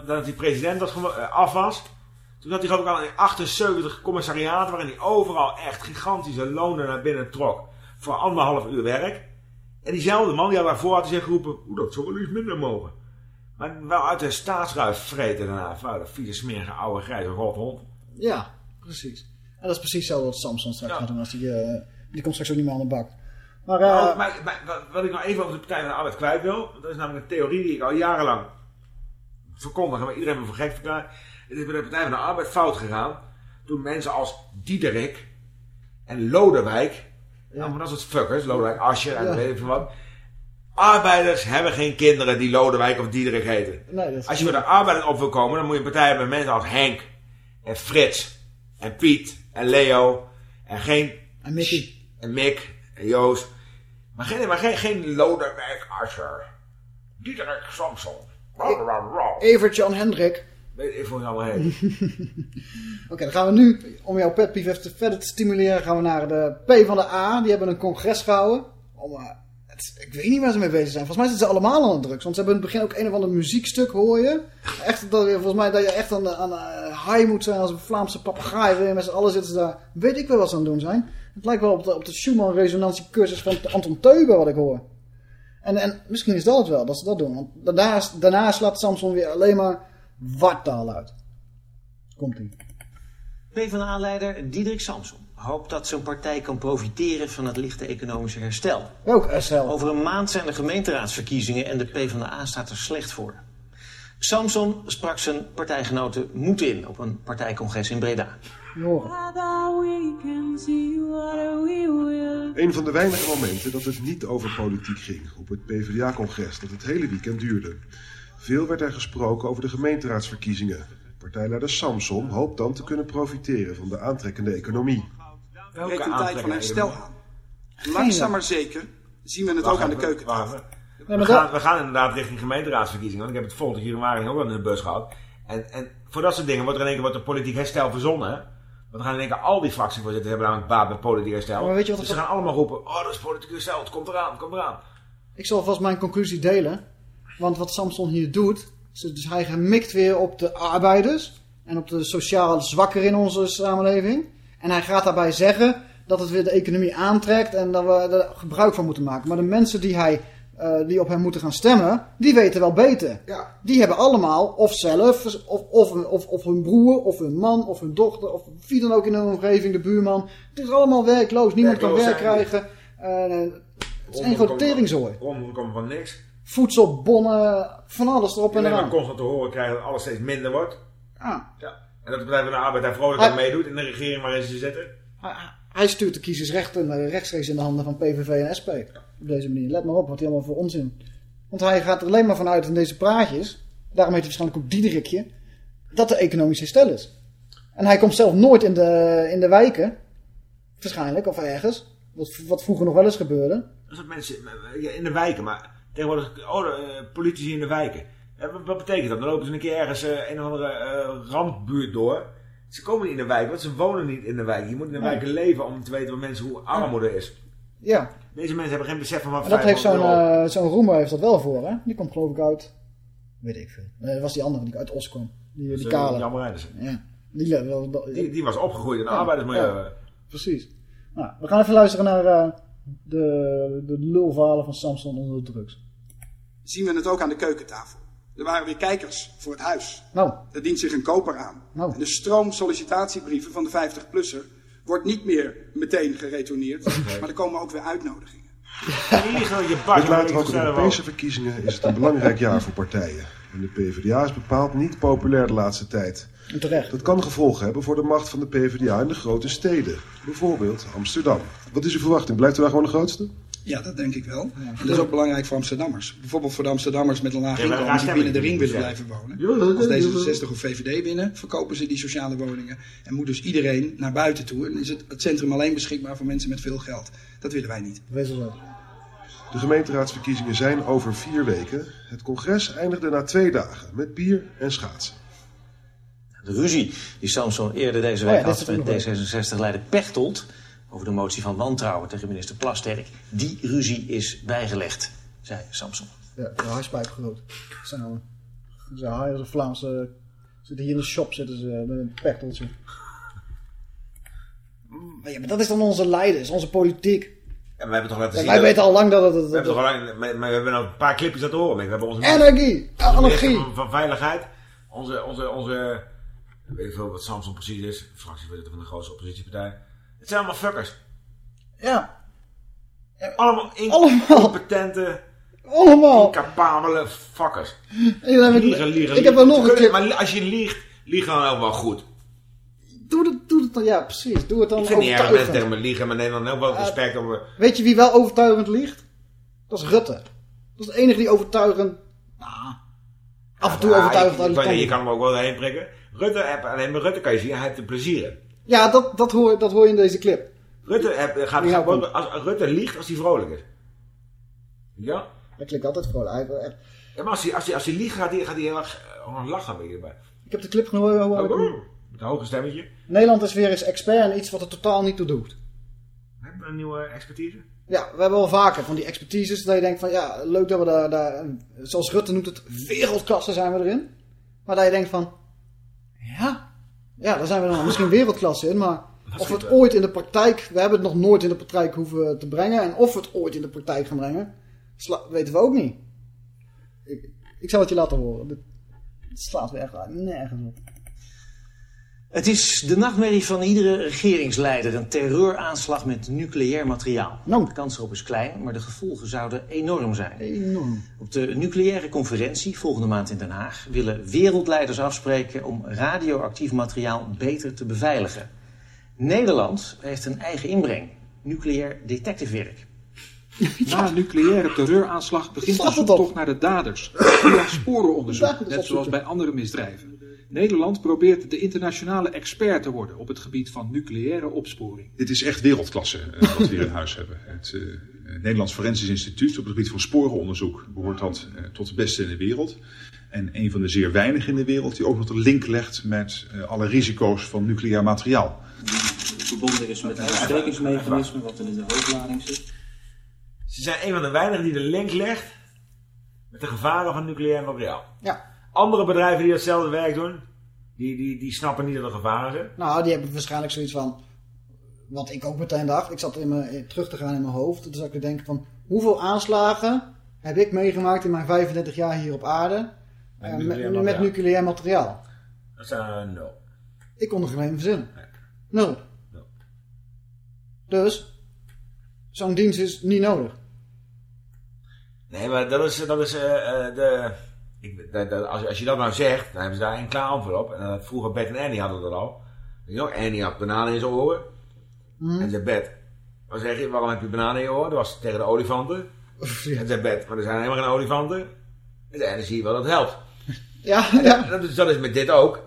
Speaker 3: dat hij president was, af was... Toen had hij geloof ik al in 78 commissariaten... waarin hij overal echt gigantische lonen naar binnen trok. Voor anderhalf uur werk. En diezelfde man, die had daarvoor had hij zich geroepen... Oeh, dat zou wel iets minder mogen. Maar wel uit de staatsruif vreten daarna. Vuile, vieze, smerige, oude, grijze rothond.
Speaker 2: Ja, precies. En dat is precies zo wat Samson straks ja. gaat doen. Als die, uh, die komt straks ook niet meer aan de bak. Maar, uh,
Speaker 3: nou, maar, maar, wat, ik nog even over de Partij van de Arbeid kwijt wil... Dat is namelijk een theorie die ik al jarenlang verkondig. Maar iedereen me voor gek verklaart. Het is bij de Partij van de Arbeid fout gegaan. Toen mensen als Diederik en Lodewijk... Ja. maar dat soort fuckers. Lodewijk Ascher en ja. weet ik veel wat Arbeiders hebben geen kinderen die Lodewijk of Diederik heten.
Speaker 2: Nee,
Speaker 3: als je met de arbeiders op wil komen, dan moet je een partij hebben met mensen als Henk en Frits en Piet en Leo en geen...
Speaker 2: En Mickey.
Speaker 3: En Mick en Joost. Maar geen, maar geen, geen Lodewijk Asscher. Diederik Samson.
Speaker 2: Evert Jan Hendrik.
Speaker 3: Weet ik je allemaal heet.
Speaker 2: Oké, dan gaan we nu, om jouw petpief even verder te stimuleren, gaan we naar de P van de A. Die hebben een congres gehouden. Om... Uh, ik weet niet waar ze mee bezig zijn. Volgens mij zitten ze allemaal aan de drugs. Want ze hebben in het begin ook een of ander muziekstuk, hoor je. Echt, dat, volgens mij dat je echt aan, aan uh, high moet zijn als een Vlaamse papegaai. Met z'n allen zitten ze daar. Weet ik wel wat ze aan het doen zijn. Het lijkt wel op de, op de Schumann-resonantiecursus van Anton Teuber, wat ik hoor. En, en misschien is dat het wel, dat ze dat doen. Want daarna, daarna slaat Samson weer alleen maar wartaal uit. Komt-ie.
Speaker 13: PvdA-leider Diederik Samson hoopt dat zijn partij kan profiteren van het lichte economische herstel.
Speaker 2: Ook herstel.
Speaker 13: Over een maand zijn de gemeenteraadsverkiezingen en de PvdA staat er slecht voor. Samson sprak zijn partijgenoten moed in op een partijcongres in Breda.
Speaker 14: Een van de weinige momenten dat het niet over politiek ging op het PvdA-congres dat het hele weekend duurde. Veel werd er gesproken over de gemeenteraadsverkiezingen. Partijleider Samson hoopt dan te kunnen profiteren van de aantrekkende economie.
Speaker 15: Welke een tijd van herstel aan. Langzaam maar zeker zien we het ook aan de keuken.
Speaker 3: Nee, we, gaan, we gaan inderdaad richting gemeenteraadsverkiezingen. Want ik heb het volgende januari ook al in de bus gehad. En, en voor dat soort dingen wordt er in één keer wordt de politiek herstel verzonnen. Want dan gaan in één keer al die fractievoorzitters hebben namelijk baat bij politiek herstel.
Speaker 2: Maar weet je wat
Speaker 3: dus ze gaan allemaal roepen, oh dat is politiek herstel, het komt eraan, het komt eraan.
Speaker 2: Ik zal vast mijn conclusie delen. Want wat Samson hier doet, dus hij gemikt weer op de arbeiders. En op de sociaal zwakker in onze samenleving. En hij gaat daarbij zeggen dat het weer de economie aantrekt en dat we er gebruik van moeten maken. Maar de mensen die, hij, uh, die op hem moeten gaan stemmen, die weten wel beter.
Speaker 3: Ja.
Speaker 2: Die hebben allemaal, of zelf, of, of, of, of hun broer, of hun man, of hun dochter, of wie dan ook in hun omgeving, de buurman. Het is allemaal werkloos, niemand werkloos kan werk krijgen. Uh, het is één grote teringzooi.
Speaker 3: Rondom komen van niks.
Speaker 2: Voedselbonnen, van alles erop en eraan.
Speaker 3: En constant te horen krijgen dat alles steeds minder wordt.
Speaker 2: Ah.
Speaker 3: Ja. En dat de Partij van de Arbeid daar vrolijk aan meedoet in de regering waarin ze zitten.
Speaker 2: Hij stuurt de kiezers recht en rechtstreeks in de handen van PVV en SP. Op deze manier. Let maar op wat hij allemaal voor onzin. Want hij gaat er alleen maar vanuit in deze praatjes. Daarom heet hij waarschijnlijk ook Diederikje. Dat er economisch herstel is. En hij komt zelf nooit in de, in de wijken. Waarschijnlijk, of ergens. Wat, wat vroeger nog wel eens gebeurde.
Speaker 3: Dat mensen ja, in de wijken, maar tegenwoordig oh, de, eh, politici in de wijken. Ja, wat, betekent dat? Dan lopen ze een keer ergens eh, een of andere eh, randbuurt door. Ze komen niet in de wijk, want ze wonen niet in de wijk. Je moet in de
Speaker 2: Nee.
Speaker 3: wijken leven om te weten wat mensen, hoe armoede is.
Speaker 2: Ja.
Speaker 3: Deze mensen hebben geen besef van wat
Speaker 2: En dat heeft zo'n
Speaker 3: 500 euro.
Speaker 2: eh zo'n Roemer heeft dat wel voor, hè? Die komt geloof ik uit... Weet ik veel. Nee, dat was die andere die uit Os kwam. Die, die
Speaker 3: Dus, eh,
Speaker 2: kale.
Speaker 3: Jan Marijnissen.
Speaker 2: Ja. Die,
Speaker 3: Die, die was opgegroeid in een
Speaker 2: Ja,
Speaker 3: arbeidersmilieu.
Speaker 2: ja. Precies. Nou, we gaan even luisteren naar eh, de, de lulverhalen van Samson onder de drugs.
Speaker 15: Zien we het ook aan de keukentafel. Er waren weer kijkers voor het huis.
Speaker 2: Nou.
Speaker 15: Er dient zich een koper aan.
Speaker 2: Nou.
Speaker 15: En de stroom sollicitatiebrieven van de 50-plusser wordt niet meer meteen geretourneerd. Maar er komen ook weer uitnodigingen.
Speaker 14: Met later ook de Europese verkiezingen is het een belangrijk jaar voor partijen. En de PvdA is bepaald niet populair de laatste tijd.
Speaker 2: En terecht.
Speaker 14: Dat kan gevolgen hebben voor de macht van de PvdA in de grote steden. Bijvoorbeeld Amsterdam. Wat is uw verwachting? Blijft u daar gewoon de grootste?
Speaker 12: Ja, dat denk ik wel. En dat is ook belangrijk voor Amsterdammers. Bijvoorbeeld voor de Amsterdammers met een laag
Speaker 14: Ja,
Speaker 12: inkomen die binnen de ring willen
Speaker 14: dus
Speaker 12: blijven wonen. Als
Speaker 14: dat-
Speaker 12: D66 of VVD winnen, verkopen ze die sociale woningen. En moet dus iedereen naar buiten toe. En is het, het centrum alleen beschikbaar voor mensen met veel geld. Dat willen wij niet.
Speaker 2: Wees wel.
Speaker 14: De gemeenteraadsverkiezingen zijn over vier weken. Het congres eindigde na twee dagen met bier en schaatsen.
Speaker 13: De ruzie die Samson eerder deze
Speaker 14: Oh
Speaker 13: week
Speaker 14: ja,
Speaker 13: had met
Speaker 14: nog
Speaker 13: D66-leider Pechtold over de motie van wantrouwen tegen minister Plasterk, die ruzie is bijgelegd, zei Samson.
Speaker 2: Ja, de hartspijp groot. Zijn nou, zijn hij als een Vlaamse... Zitten hier in de shop zitten ze met een pechteltje. Maar ja, maar dat is dan onze leiders, onze politiek.
Speaker 3: En we hebben toch laten zien...
Speaker 2: wij
Speaker 3: dat-
Speaker 2: weten al lang dat het- dat-
Speaker 3: We hebben toch al lang... Maar, maar we hebben nog een paar clipjes laten horen. We hebben onze...
Speaker 2: Energie,
Speaker 3: onze
Speaker 2: anarchie.
Speaker 3: Van, van Veiligheid. Onze... onze, onze weet ik veel wat Samson precies is. Fractievoorzitter van de grootste oppositiepartij. Het zijn allemaal fuckers.
Speaker 2: Ja.
Speaker 3: Allemaal incompetente...
Speaker 2: Allemaal.
Speaker 3: Incapabele fuckers.
Speaker 2: En dan heb ik-
Speaker 3: liegen, liegen,
Speaker 2: ik heb
Speaker 3: liegen.
Speaker 2: er nog een clip.
Speaker 3: Maar als je liegt, lieg dan ook wel goed.
Speaker 2: Doe het, doe het dan, ja precies. Doe het dan
Speaker 3: Ik vind niet erg dat mensen tegen me liegen, maar neem dan ook wel respect om...
Speaker 2: Weet je wie wel overtuigend liegt? Dat is Rutte. Dat is de enige die overtuigend... Nou, af en toe
Speaker 3: Ja,
Speaker 2: overtuigend
Speaker 3: je, je,
Speaker 2: kant.
Speaker 3: je kan hem ook wel heen prikken. Rutte, heb, alleen bij Rutte kan je zien, hij heeft er plezier in.
Speaker 2: Ja, dat, dat, hoor, dat hoor je in deze clip.
Speaker 3: Rutte, heb, gaat,
Speaker 2: Ja,
Speaker 3: gaat-
Speaker 2: kom.
Speaker 3: als, Rutte liegt als hij vrolijk is. Ja?
Speaker 2: Dat klinkt altijd vrolijk.
Speaker 3: Ja, maar als hij, als hij, als hij liegt, gaat hij, gaat hij heel erg lachen een beetje bij.
Speaker 2: Ik heb de clip gehoord. hoe- hoe-
Speaker 3: Oh, Met een hoge stemmetje.
Speaker 2: Nederland is weer eens expert in iets wat er totaal niet toe doet.
Speaker 3: Hebben we een nieuwe expertise?
Speaker 2: Ja, we hebben wel vaker van die expertises dat je denkt van ja, leuk dat we daar, daar zoals Rutte noemt het, wereldklasse zijn we erin. Maar dat je denkt van, ja, ja, daar zijn we dan misschien wereldklasse in, maar of we het ooit in de praktijk, we hebben het nog nooit in de praktijk hoeven te brengen en of we het ooit in de praktijk gaan brengen, weten we ook niet. Ik, ik zal het je laten horen. Dit slaat weer echt nergens op.
Speaker 13: Het is de nachtmerrie van iedere regeringsleider, een terreuraanslag met nucleair materiaal.
Speaker 2: Nou.
Speaker 13: De kans erop is klein, maar de gevolgen zouden enorm zijn.
Speaker 2: Enorm.
Speaker 13: Op de nucleaire conferentie volgende maand in Den Haag willen wereldleiders afspreken om radioactief materiaal beter te beveiligen. Nederland heeft een eigen inbreng, nucleair detectivewerk.
Speaker 16: Na een nucleaire terreuraanslag begint de zoektocht naar de daders. Via sporenonderzoek, net zoals bij andere misdrijven. Nederland probeert de internationale expert te worden op het gebied van nucleaire opsporing.
Speaker 17: Dit is echt wereldklasse eh, wat we hier in huis hebben. Het eh, eh, Nederlands Forensisch Instituut op het gebied van sporenonderzoek behoort dat eh, tot de beste in de wereld. En een van de zeer weinigen in de wereld die ook nog de link legt met eh, alle risico's van nucleair materiaal.
Speaker 18: verbonden is met het uitstekingsmechanisme wat er in de hoofdlading zit.
Speaker 3: Ze zijn een van de weinigen die de link legt met de gevaren van nucleair materiaal.
Speaker 2: Ja.
Speaker 3: Andere bedrijven die datzelfde werk doen, die, die, die snappen niet dat er gevaren zijn.
Speaker 2: Nou, die hebben waarschijnlijk zoiets van. Wat ik ook meteen dacht. Ik zat in mijn, in- terug te gaan in mijn hoofd. Toen zat ik te denken van. Hoeveel aanslagen heb ik meegemaakt in mijn 35 jaar hier op aarde.
Speaker 3: Met
Speaker 2: eh,
Speaker 3: nucleair
Speaker 2: met, met
Speaker 3: materiaal.
Speaker 2: nucleair materiaal.
Speaker 3: Dat zijn er nul.
Speaker 2: Ik kon er geen verzinnen. Nul. Dus. Zo'n dienst is niet nodig.
Speaker 3: Nee, maar dat is, dat is eh, eh, de... Ik, dat, dat- als, als je dat nou zegt, dan hebben ze daar een klaar antwoord op. En dan vroeger Bert en Annie hadden dat al. Weet je nog, Annie had bananen in zijn oren.
Speaker 2: Hm.
Speaker 3: En zei Bert, wat zeg je, waarom heb je bananen in je oren? Dat was tegen de olifanten. En zei Bert, maar er zijn helemaal geen olifanten. En zei Annie, zie je wel, dat helpt.
Speaker 2: Ja,
Speaker 3: En dat, dat, is, dat is met dit ook.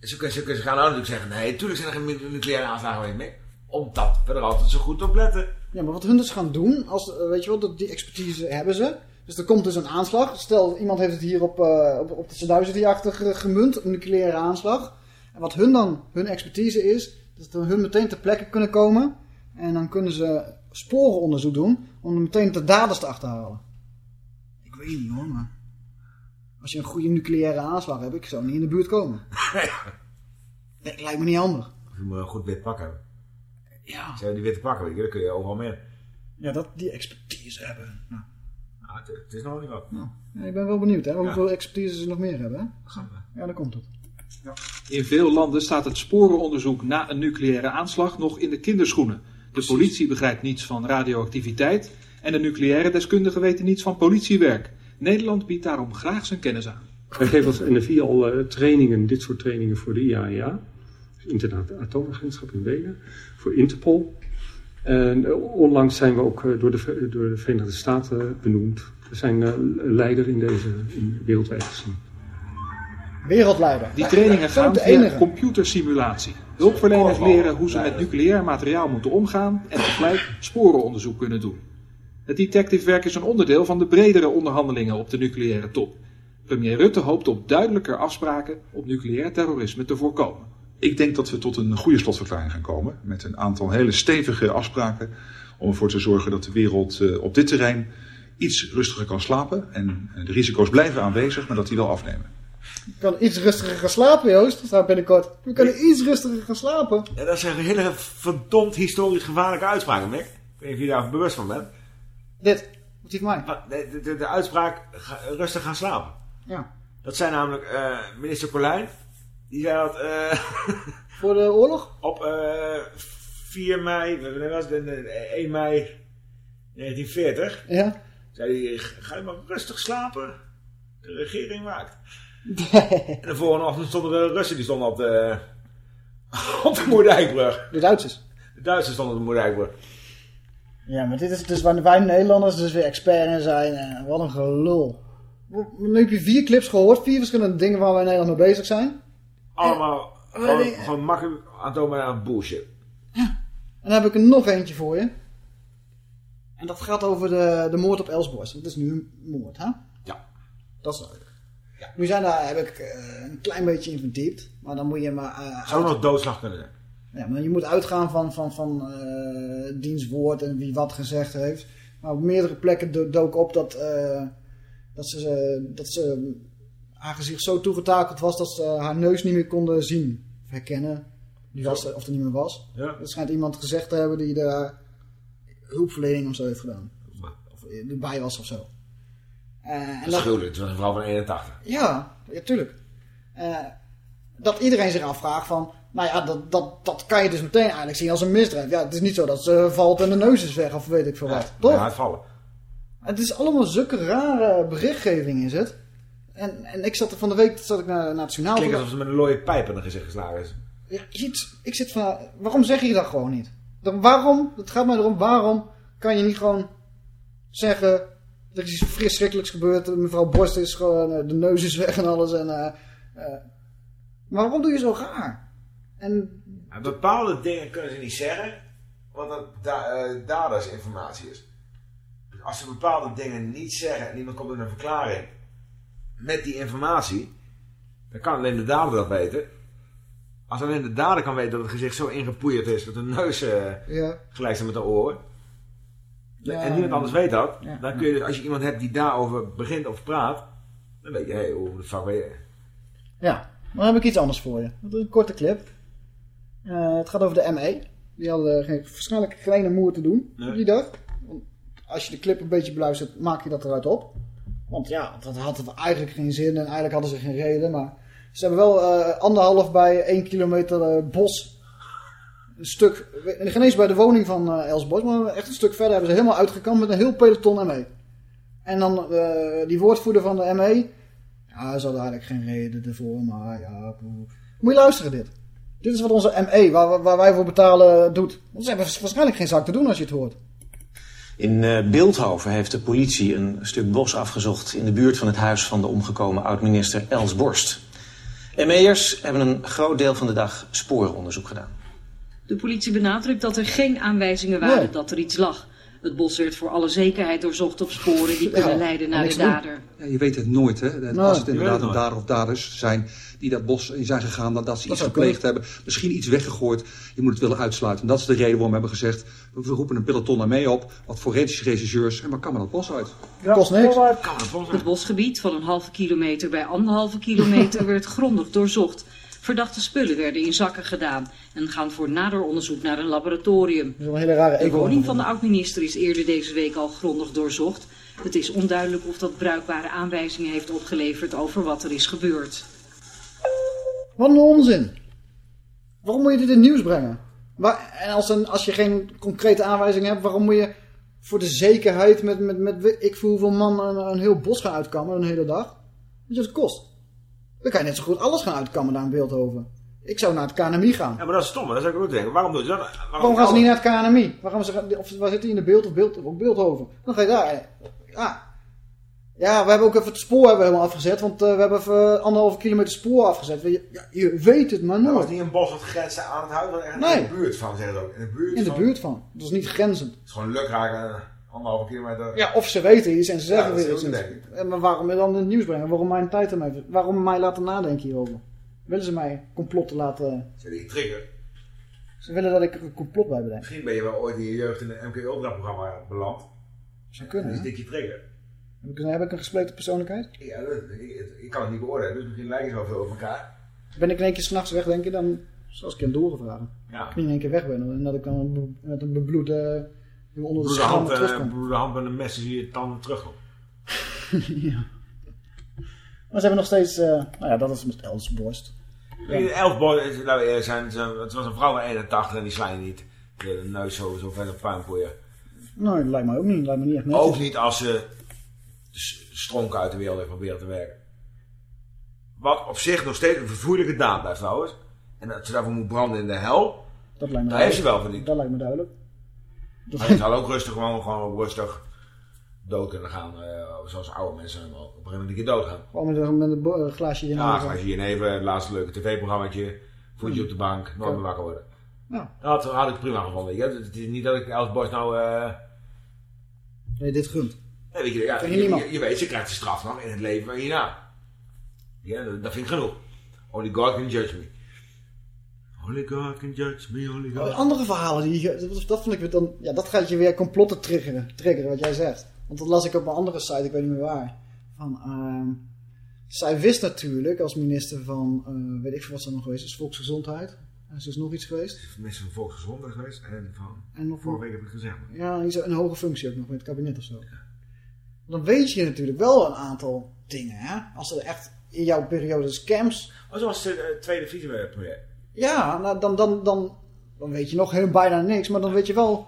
Speaker 3: Ze, kunnen- ze, gaan nou natuurlijk zeggen, nee, natuurlijk zijn er geen nucleaire aanslagen meer. Omdat we er altijd zo goed op letten.
Speaker 2: Ja, maar wat hun dus gaan doen, als, eh, weet je wel, dat die expertise hebben ze. Dus er komt dus een aanslag. Stel, iemand heeft het hier op, eh op, op de die achter ge- gemunt, een nucleaire aanslag. En wat hun dan, hun expertise is, is dat hun meteen ter plekke kunnen komen. En dan kunnen ze sporenonderzoek doen, om meteen de daders te achterhalen. Ik weet niet hoor, maar... Als je een goede nucleaire aanslag hebt, ik zou niet in de buurt komen. Dat lijkt me niet handig.
Speaker 3: Je moet een goed wit pak hebben.
Speaker 2: Ja.
Speaker 3: Ze hebben die witte pakken, je, dan kun je overal meer.
Speaker 2: Ja, dat die expertise hebben. Nou.
Speaker 3: Ah, het, is nog niet wat.
Speaker 2: Ja, ik ben wel benieuwd hè, hoeveel expertise ze nog meer hebben. Hè? Ja, dan komt het.
Speaker 16: In veel landen staat het sporenonderzoek na een nucleaire aanslag nog in de kinderschoenen. De politie begrijpt niets van radioactiviteit en de nucleaire deskundigen weten niets van politiewerk. Nederland biedt daarom graag zijn kennis aan.
Speaker 19: Wij geven als NFI al eh, trainingen, dit soort trainingen voor de IAEA, dus Internationaal Atoomagentschap in Wenen, voor Interpol. En eh, onlangs zijn we ook eh, door, de, door de Verenigde Staten benoemd. We zijn eh, leider in deze in wereldwijd gezien.
Speaker 2: Wereldleider.
Speaker 16: Die trainingen gaan
Speaker 2: de
Speaker 16: via
Speaker 2: enige.
Speaker 16: computersimulatie. Hulpverleners leren hoe ze met nucleair materiaal moeten omgaan en tegelijk sporenonderzoek kunnen doen. Het detectivewerk is een onderdeel van de bredere onderhandelingen op de nucleaire top. Premier Rutte hoopt op duidelijker afspraken om nucleair terrorisme te voorkomen.
Speaker 17: Ik denk dat we tot een goede slotverklaring gaan komen. Met een aantal hele stevige afspraken. Om ervoor te zorgen dat de wereld eh, op dit terrein iets rustiger kan slapen. En eh, de risico's blijven aanwezig, maar dat die wel afnemen.
Speaker 2: Je kan iets rustiger gaan slapen, Joost. Dat staat binnenkort. We kunnen iets rustiger gaan slapen.
Speaker 3: Ja, dat zijn hele verdomd historisch gevaarlijke uitspraken, Mick. Ik weet niet of je daar bewust van bent.
Speaker 2: Dit, wat van mij?
Speaker 3: De, de, de, de uitspraak ga- rustig gaan slapen.
Speaker 2: Ja.
Speaker 3: Dat zijn namelijk eh, minister Colijn. Die zei dat eh,
Speaker 2: Voor de oorlog?
Speaker 3: op eh 4 mei, wanneer was het? Eh, 1 mei 1940.
Speaker 2: Ja.
Speaker 3: Zei hij, ga je maar rustig slapen. De regering waakt. en de volgende ochtend stonden de Russen die stonden op de, op de Moerdijkbrug.
Speaker 2: De Duitsers.
Speaker 3: De Duitsers stonden op de Moerdijkbrug.
Speaker 2: Ja, maar dit is dus waar wij Nederlanders dus weer expert in zijn. En wat een gelul. Nu heb je vier clips gehoord. Vier verschillende dingen waar wij in Nederland mee bezig zijn.
Speaker 3: Allemaal
Speaker 2: Eh,
Speaker 3: gewoon,
Speaker 2: nee.
Speaker 3: gewoon makkelijk aan bullshit.
Speaker 2: En dan heb ik er nog eentje voor je. En dat gaat over de, de moord op Elsborst. Dat is nu een moord, hè?
Speaker 3: Ja.
Speaker 2: Dat is leuk. Nu zijn daar, heb ik eh, een klein beetje in verdiept. Maar dan moet je maar... eh,
Speaker 3: Zou nog doodslag kunnen zijn.
Speaker 2: Ja, maar je moet uitgaan van, van, van eh diens woord en wie wat gezegd heeft. Maar op meerdere plekken do- dook op dat, eh, dat, ze, eh, dat ze haar gezicht zo toegetakeld was dat ze haar neus niet meer konden zien. Of herkennen. Die was, er- of er niet meer was.
Speaker 3: Ja.
Speaker 2: Dat schijnt iemand gezegd te hebben die daar hulpverlening of zo heeft gedaan. Of erbij was of zo. En
Speaker 3: Dat gruwelijk. Het was een vrouw van 81.
Speaker 2: ja, ja tuurlijk. Eh, dat iedereen zich afvraagt van... Nou ja, dat, dat, dat kan je dus meteen eigenlijk zien als een misdrijf. Ja, het is niet zo dat ze valt en de neus is weg of weet ik veel wat. Toch?
Speaker 3: Ja, het vallen.
Speaker 2: Het is allemaal zulke rare berichtgeving is het. En, en ik zat er van de week zat ik naar, naar het journaal.
Speaker 3: Klinkt alsof ze met een looie pijp in haar gezicht geslagen is.
Speaker 2: Ja, iets, ik zit van, waarom zeg je dat gewoon niet? Dan, waarom, het gaat mij erom, waarom kan je niet gewoon zeggen, er is iets verschrikkelijks gebeurd, mevrouw Borst is gewoon, eh, de neus is weg en alles. En, eh, eh, maar waarom doe je zo raar? En,
Speaker 3: bepaalde dingen kunnen ze niet zeggen, want dat da eh, dadersinformatie is. Dus als ze bepaalde dingen niet zeggen en iemand komt met een verklaring met die informatie, dan kan alleen de dader dat weten. Als alleen de dader kan weten dat het gezicht zo ingepoeierd is dat de neus eh,
Speaker 2: Ja.
Speaker 3: gelijk staat met de oren.
Speaker 2: Ja,
Speaker 3: en niemand anders weet dat.
Speaker 2: ja,
Speaker 3: dan kun je dus, als je iemand hebt die daarover begint of praat, dan weet je, hé, hey, hoe de fuck ben je?
Speaker 2: ja, maar dan heb ik iets anders voor je. Dat is een korte clip. Eh, het gaat over de ME. Die hadden geen, waarschijnlijk geen ene moer te doen
Speaker 3: Nee.
Speaker 2: die dag. Want als je de clip een beetje beluistert, maak je dat eruit op. Want ja, dat had het eigenlijk geen zin en eigenlijk hadden ze geen reden. Maar ze hebben wel eh, anderhalf bij één kilometer eh, bos. Een stuk, geen eens bij de woning van eh Elsbos, maar echt een stuk verder hebben ze helemaal uitgekampt met een heel peloton ME. En dan die woordvoerder van de ME. Ja, ze hadden eigenlijk geen reden ervoor, maar ja. Moet je luisteren dit. Dit is wat onze ME, waar, waar wij voor betalen, doet. Want ze hebben waarschijnlijk geen zak te doen als je het hoort.
Speaker 13: In eh, Beeldhoven heeft de politie een stuk bos afgezocht in de buurt van het huis van de omgekomen oud-minister Els Borst. ME'ers hebben een groot deel van de dag sporenonderzoek gedaan.
Speaker 20: De politie benadrukt dat er geen aanwijzingen waren
Speaker 13: Nee.
Speaker 20: dat er iets lag. Het bos werd voor alle zekerheid doorzocht op sporen die kunnen leiden naar de dader.
Speaker 16: Ja, je weet het nooit, hè. En als het inderdaad een dader of daders zijn die dat bos in zijn gegaan, dat, dat ze
Speaker 2: Dat
Speaker 16: iets gepleegd hebben, misschien iets weggegooid, je moet het willen uitsluiten. En dat is de reden waarom we hebben gezegd, we roepen een peloton ermee op, wat forensische rechercheurs, en waar kan men dat bos uit?
Speaker 2: Kost niks.
Speaker 20: Het bosgebied van een halve kilometer bij anderhalve kilometer werd grondig doorzocht. Verdachte spullen werden in zakken gedaan en gaan voor nader onderzoek naar een laboratorium.
Speaker 2: Dat is een hele rare
Speaker 20: De woning van de oud-minister is eerder deze week al grondig doorzocht. Het is onduidelijk of dat bruikbare aanwijzingen heeft opgeleverd over wat er is gebeurd.
Speaker 2: Wat een onzin. Waarom moet je dit in het nieuws brengen? Waar, en als, een, als je geen concrete aanwijzingen hebt, waarom moet je voor de zekerheid met, met, met ik veel hoeveel man een, een heel bos gaan uitkammen een hele dag? Weet je wat het kost? Dan kan je net zo goed alles gaan uitkammen daar in Beeldhoven. Ik zou naar het KNMI gaan.
Speaker 3: Ja, maar dat is stom. Dat zou ik ook denken. Waarom doen ze dat?
Speaker 2: Waarom gaan ze niet naar het KNMI? Waarom ze, of waar zit hij in de beeld of beeld, op Beeldhoven? Dan ga je daar. eh, Ja. Ja, we hebben ook even het spoor hebben we helemaal afgezet. Want eh, we hebben even anderhalve kilometer spoor afgezet. Je, ja, je weet het maar
Speaker 3: Dat was
Speaker 2: nooit.
Speaker 3: niet een bos dat grenst aan het huis, maar echt
Speaker 2: Nee.
Speaker 3: in de buurt van, zeggen ze ook. In de buurt
Speaker 2: In de
Speaker 3: van.
Speaker 2: buurt van. Dat is niet grenzend.
Speaker 3: Het is gewoon lukraak, eh, anderhalve kilometer.
Speaker 2: Ja, of ze weten iets en ze zeggen
Speaker 3: Ja, dat
Speaker 2: weer iets. En Maar waarom je dan in het nieuws brengen? Waarom mijn tijd ermee? Waarom mij laten nadenken hierover? Willen ze mij complotten laten...
Speaker 3: Ze die trigger.
Speaker 2: Ze willen dat ik er een complot bij bedenk.
Speaker 3: Misschien ben je wel ooit in je jeugd in een MK Ultra programma beland.
Speaker 2: Zou kunnen,
Speaker 3: Dat is dik je trigger.
Speaker 2: Heb ik, heb ik een gespleten persoonlijkheid?
Speaker 3: Ja, dat, ik, ik kan het niet beoordelen, dus misschien lijken ze wel veel op elkaar.
Speaker 2: Ben ik in één keer s'nachts weg, denk je, dan zoals ik in doorgevragen.
Speaker 3: Ja.
Speaker 2: Ik niet in één keer weg ben en dat ik dan met een bebloede onder de schaam
Speaker 3: hand, eh, hand met een mes zie je tanden terugkomt.
Speaker 2: ja. Maar ze hebben nog steeds, eh, nou ja, dat is met Els Borst.
Speaker 3: Ja. Elf boys, laten we eerlijk zijn, ze- het was een vrouw van 81 en die sla je niet. De neus zo, zo verder puinpoeien.
Speaker 2: Nou, dat lijkt mij ook niet. Lijkt me niet echt netjes.
Speaker 3: Ook niet als ze stronken uit de wereld heeft proberen te werken. Wat op zich nog steeds een vervoerlijke daad blijft trouwens. En dat ze daarvoor moet branden in de hel.
Speaker 2: Dat lijkt me
Speaker 3: Daar heeft ze wel van die.
Speaker 2: Dat lijkt me duidelijk.
Speaker 3: Maar je zal ook rustig gewoon, gewoon rustig dood kunnen gaan. eh, zoals oude mensen op een gegeven moment een keer doodgaan.
Speaker 2: Gewoon met, een- met een een glaasje in
Speaker 3: Ja, als je je neven, het laatste leuke tv-programmaatje, voetje op de bank, nooit meer wakker worden.
Speaker 2: Ja.
Speaker 3: Dat had ik prima gevonden. je. Het is niet dat ik Els Bos nou... eh,
Speaker 2: Nee, dit gunt.
Speaker 3: Nee, weet je, ja, je,
Speaker 2: je
Speaker 3: je, je weet, ze krijgt de straf nog in het leven hierna. Ja, dat, dat vind ik genoeg. Only God can judge me. Only God can judge me, only God.
Speaker 2: Andere verhalen, die, dat, vond ik weer dan, ja, dat gaat je weer complotten triggeren, triggeren, wat jij zegt. Want dat las ik op een andere site, ik weet niet meer waar. Van, ehm, zij wist natuurlijk als minister van, eh, weet ik veel wat ze nog geweest is, volksgezondheid. En ze is nog iets geweest.
Speaker 3: Minister van Volksgezondheid geweest en van...
Speaker 2: En nog
Speaker 3: Vorige week heb ik gezegd.
Speaker 2: Ja, een hoge functie ook nog met het kabinet of zo. Dan weet je natuurlijk wel een aantal dingen, hè. Als er echt in jouw periode scams...
Speaker 3: Oh, zoals het uh, tweede viceproject.
Speaker 2: Ja, nou, dan, dan, dan, dan weet je nog helemaal bijna niks. Maar dan weet je wel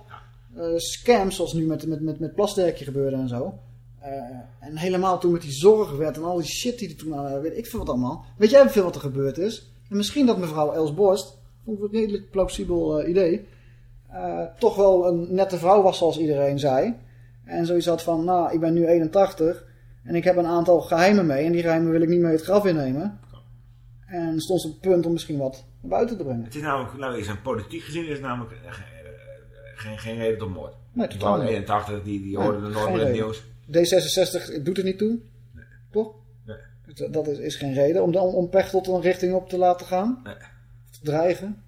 Speaker 2: eh, scams, zoals nu met, met, met, met Plasterkje gebeurde en zo. Eh, en helemaal toen met die zorgwet en al die shit die er toen, aan weet ik veel wat allemaal. Weet jij veel wat er gebeurd is? En misschien dat mevrouw Els Borst, vond ik een redelijk plausibel eh, idee, toch wel een nette vrouw was zoals iedereen zei. En zoiets had van, nou, ik ben nu 81 en ik heb een aantal geheimen mee en die geheimen wil ik niet mee het graf innemen. En stond ze op het punt om misschien wat naar buiten te brengen.
Speaker 3: Het is namelijk, nou, is een politiek gezien is het namelijk eh, eh, geen, geen reden tot moord.
Speaker 2: Nee, totaal
Speaker 3: vrouw
Speaker 2: niet.
Speaker 3: 81, die, die
Speaker 2: Nee,
Speaker 3: hoorde er nooit meer het nieuws.
Speaker 2: D66 doet het niet toe. Toch?
Speaker 3: Nee.
Speaker 2: Dat- Dat is, is geen reden om, dan, om Pechtold een richting op te laten gaan.
Speaker 3: Nee.
Speaker 2: Of te dreigen.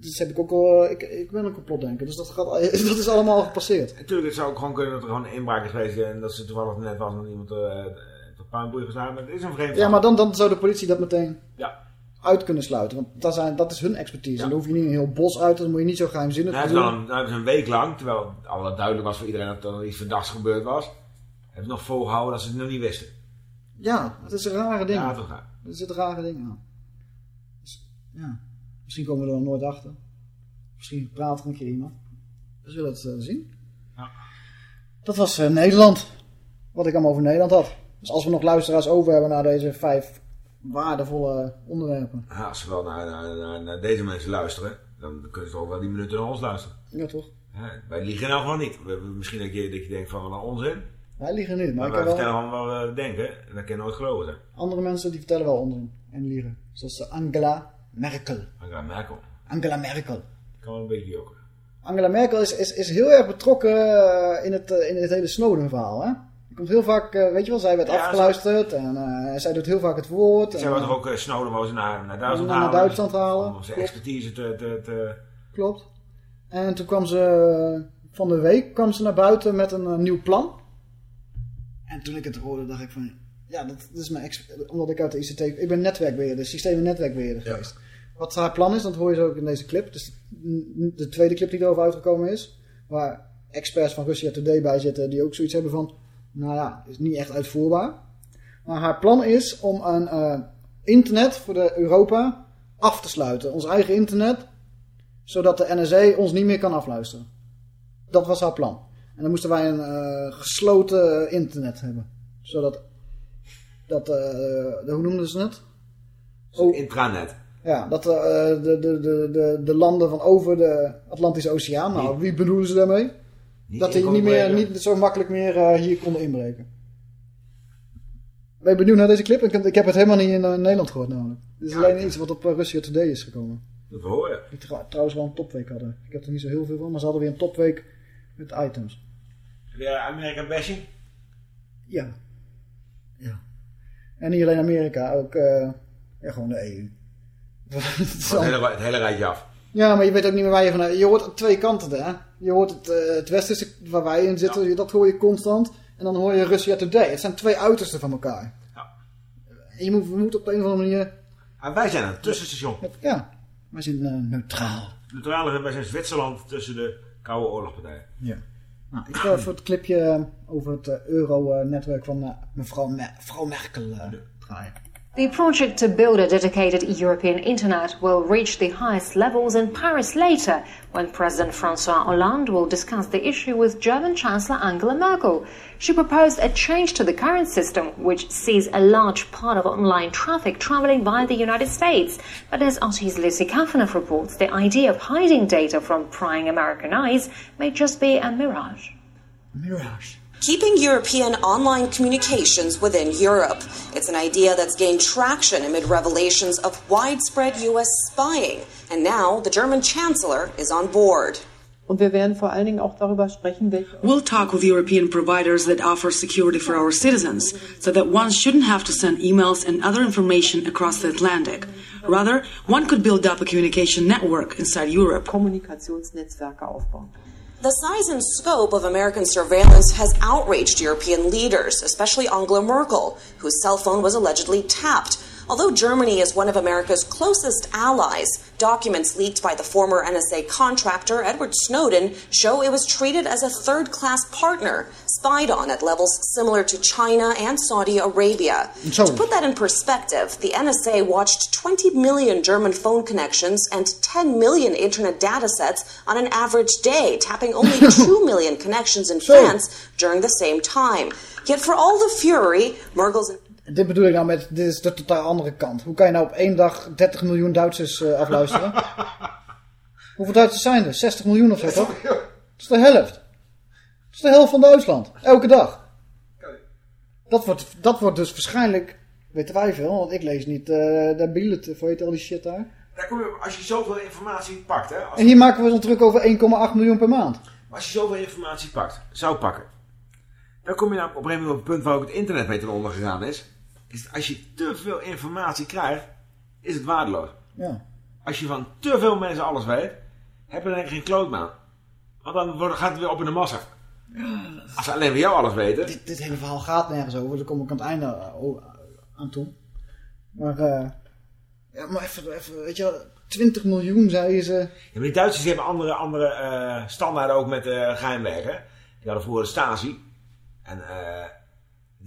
Speaker 2: Dus heb ik ook al... Ik, ik ben een complotdenker. Dus dat, gaat, dat is allemaal gepasseerd.
Speaker 3: Natuurlijk, het zou ook gewoon kunnen dat er gewoon een inbraak is geweest en dat ze toevallig net was en iemand uh, Maar het is een vreemd
Speaker 2: Ja, maar dan, dan zou de politie dat meteen
Speaker 3: Ja.
Speaker 2: uit kunnen sluiten. Want dat, zijn, dat is hun expertise. Dan hoef je niet een heel bos uit. Dan moet je niet zo geheimzinnig
Speaker 3: Nou,
Speaker 2: doen.
Speaker 3: dan, dan hebben ze een week lang, terwijl al duidelijk was voor iedereen dat er iets verdachts gebeurd was, hebben ze nog volgehouden dat ze het nog niet wisten.
Speaker 2: Ja, het is een rare ding.
Speaker 3: Ja, toch raar.
Speaker 2: Er zitten rare dingen aan. Dus, ja. Misschien komen we er nooit achter. Misschien praat er een keer iemand. We zullen het eh, zien.
Speaker 3: Ja.
Speaker 2: Dat was eh, Nederland. Wat ik allemaal over Nederland had. Dus als we nog luisteraars over hebben naar deze vijf waardevolle onderwerpen.
Speaker 3: Ja, als ze wel naar, naar, naar, deze mensen luisteren, dan kunnen ze ook wel die minuten naar ons luisteren.
Speaker 2: Ja, toch?
Speaker 3: Ja, wij liegen nou gewoon niet. Misschien dat je, dat je denkt van wat een onzin.
Speaker 2: Wij liegen niet, maar,
Speaker 3: Maar
Speaker 2: ik
Speaker 3: wij vertellen
Speaker 2: wel
Speaker 3: gewoon wat we denken. En dat kan je nooit geloven.
Speaker 2: andere mensen die vertellen wel onderin en liegen. Zoals eh, Angela Merkel.
Speaker 3: Angela Merkel.
Speaker 2: Angela Merkel.
Speaker 3: Kan wel een beetje jokken.
Speaker 2: Angela Merkel is, is, is heel erg betrokken eh, in het, eh, in het hele Snowden-verhaal, hè? Komt heel vaak, eh, weet je wel, zij werd
Speaker 3: Ja,
Speaker 2: afgeluisterd en eh, zij doet heel vaak het woord.
Speaker 3: Zij
Speaker 2: en,
Speaker 3: toch ook eh, Snowden naar, naar Duitsland
Speaker 2: Naar
Speaker 3: halen.
Speaker 2: Duitsland halen,
Speaker 3: Om zijn expertise te... te, te
Speaker 2: Klopt. En toen kwam ze van de week kwam ze naar buiten met een nieuw plan. En toen ik het hoorde, dacht ik van... Ja, dat, dat is mijn Omdat ik uit de ICT... Ik ben netwerkbeheerder, systeem- en netwerkbeheerder geweest. Wat haar plan is, dat hoor je zo ook in deze clip. Dus de, de tweede clip die erover uitgekomen is. Waar experts van Russia Today bij zitten. Die ook zoiets hebben van... Nou ja, is niet echt uitvoerbaar. Maar haar plan is om een eh, internet voor de Europa af te sluiten. Ons eigen internet zodat de NSA ons niet meer kan afluisteren. Dat was haar plan. En dan moesten wij een eh, gesloten internet hebben. Zodat, dat, eh, de, hoe noemden ze het? Oh,
Speaker 3: intranet.
Speaker 2: ja, dat de, de, de, de, de landen van over de Atlantische Oceaan, nou, wie bedoelen ze daarmee?
Speaker 3: Niet
Speaker 2: dat die
Speaker 3: in
Speaker 2: niet, meer, niet zo makkelijk meer eh, hier konden inbreken. Ben je benieuwd naar deze clip? Ik, ik heb het helemaal niet in eh, Nederland gehoord namelijk. Dit is alleen iets wat op uh, Russia Today is gekomen.
Speaker 3: Dat hoor je.
Speaker 2: Die trouw- trouwens wel een topweek hadden. Ik heb er niet zo heel veel van, maar ze hadden weer een topweek met items.
Speaker 3: Weer Amerika bashing?
Speaker 2: Ja. Ja. En niet alleen Amerika, ook eh, ja, gewoon de EU. Het
Speaker 3: hele, het hele rijtje af.
Speaker 2: ja, maar je weet ook niet meer waar je van... Je hoort twee kanten, hè. Je hoort het, eh, het westen waar wij in zitten, dat hoor je constant. En dan hoor je Russia Today. Het zijn twee uitersten van elkaar. En je moet, we moeten op de een of andere manier...
Speaker 3: En wij zijn een tussenstation.
Speaker 2: Ja, wij zijn eh, neutraal.
Speaker 3: Neutraal, wij zijn Zwitserland tussen de koude oorlogspartijen.
Speaker 2: Ja. Nou, ik ga even het clipje eh, over het euro-netwerk van mevrouw, Me- mevrouw Merkel eh, draaien.
Speaker 21: The project to build a dedicated European internet will reach the highest levels in Paris later, when President Francois Hollande will discuss the issue with German Chancellor Angela Merkel. She proposed a change to the current system, which sees a large part of online traffic traveling via the United States. But as RT's Lucy Kafanov reports, the idea of hiding data from prying American eyes may just be a mirage.
Speaker 2: Mirage.
Speaker 22: Keeping European online communications within Europe. It's an idea that's gained traction amid revelations of widespread US spying. And now the German Chancellor is on board.
Speaker 23: Und wir werden vor allen Dingen auch darüber sprechen, welche
Speaker 24: We'll talk with European providers that offer security for our citizens, so that one shouldn't have to send emails and other information across the Atlantic. Rather, one could build up a communication network inside Europe.
Speaker 22: The size and scope of American surveillance has outraged European leaders, especially Angela Merkel, whose cell phone was allegedly tapped. Although Germany is one of America's closest allies, documents leaked by the former NSA contractor Edward Snowden show it was treated as a third class partner, spied on at levels similar to China and Saudi Arabia.
Speaker 2: So-
Speaker 22: To put that in perspective, the NSA watched 20 million German phone connections and 10 million internet data sets on an average day, tapping only 2 million connections in France during the same time. Yet for all the fury, Merkel's
Speaker 2: Dit bedoel ik nou met, dit is de totaal andere kant. Hoe kan je nou op één dag 30 miljoen Duitsers eh, afluisteren? Hoeveel Duitsers zijn er? 60 miljoen of zo, toch? Dat is de helft. Dat is de helft van Duitsland. Elke dag. Dat wordt, dat wordt dus waarschijnlijk, weten wij veel, want ik lees niet eh de billet, of weet al die shit daar.
Speaker 3: Daar kom je, als je zoveel informatie pakt, hè, als,
Speaker 2: En hier maken we ons druk over 1,8 miljoen per maand.
Speaker 3: als je zoveel informatie pakt, zou pakken, dan kom je nou op een gegeven moment op het punt waar ook het internet mee ten onder gegaan is. Is als je te veel informatie krijgt, is het waardeloos.
Speaker 2: Ja.
Speaker 3: Als je van te veel mensen alles weet, heb je eigenlijk geen kloot aan. Want dan wordt- gaat het weer op in de massa. Als ze alleen van jou alles weten.
Speaker 2: Dit, dit hele verhaal gaat nergens over, daar kom ik aan het einde eh, aan toe. Maar, eh ja, maar even, even, weet je wel, 20 miljoen zei ze.
Speaker 3: Ja, maar die Duitsers die hebben andere, andere eh, standaarden ook met eh geheimwerk. Hè? Die hadden vroeger de Stasi. En eh,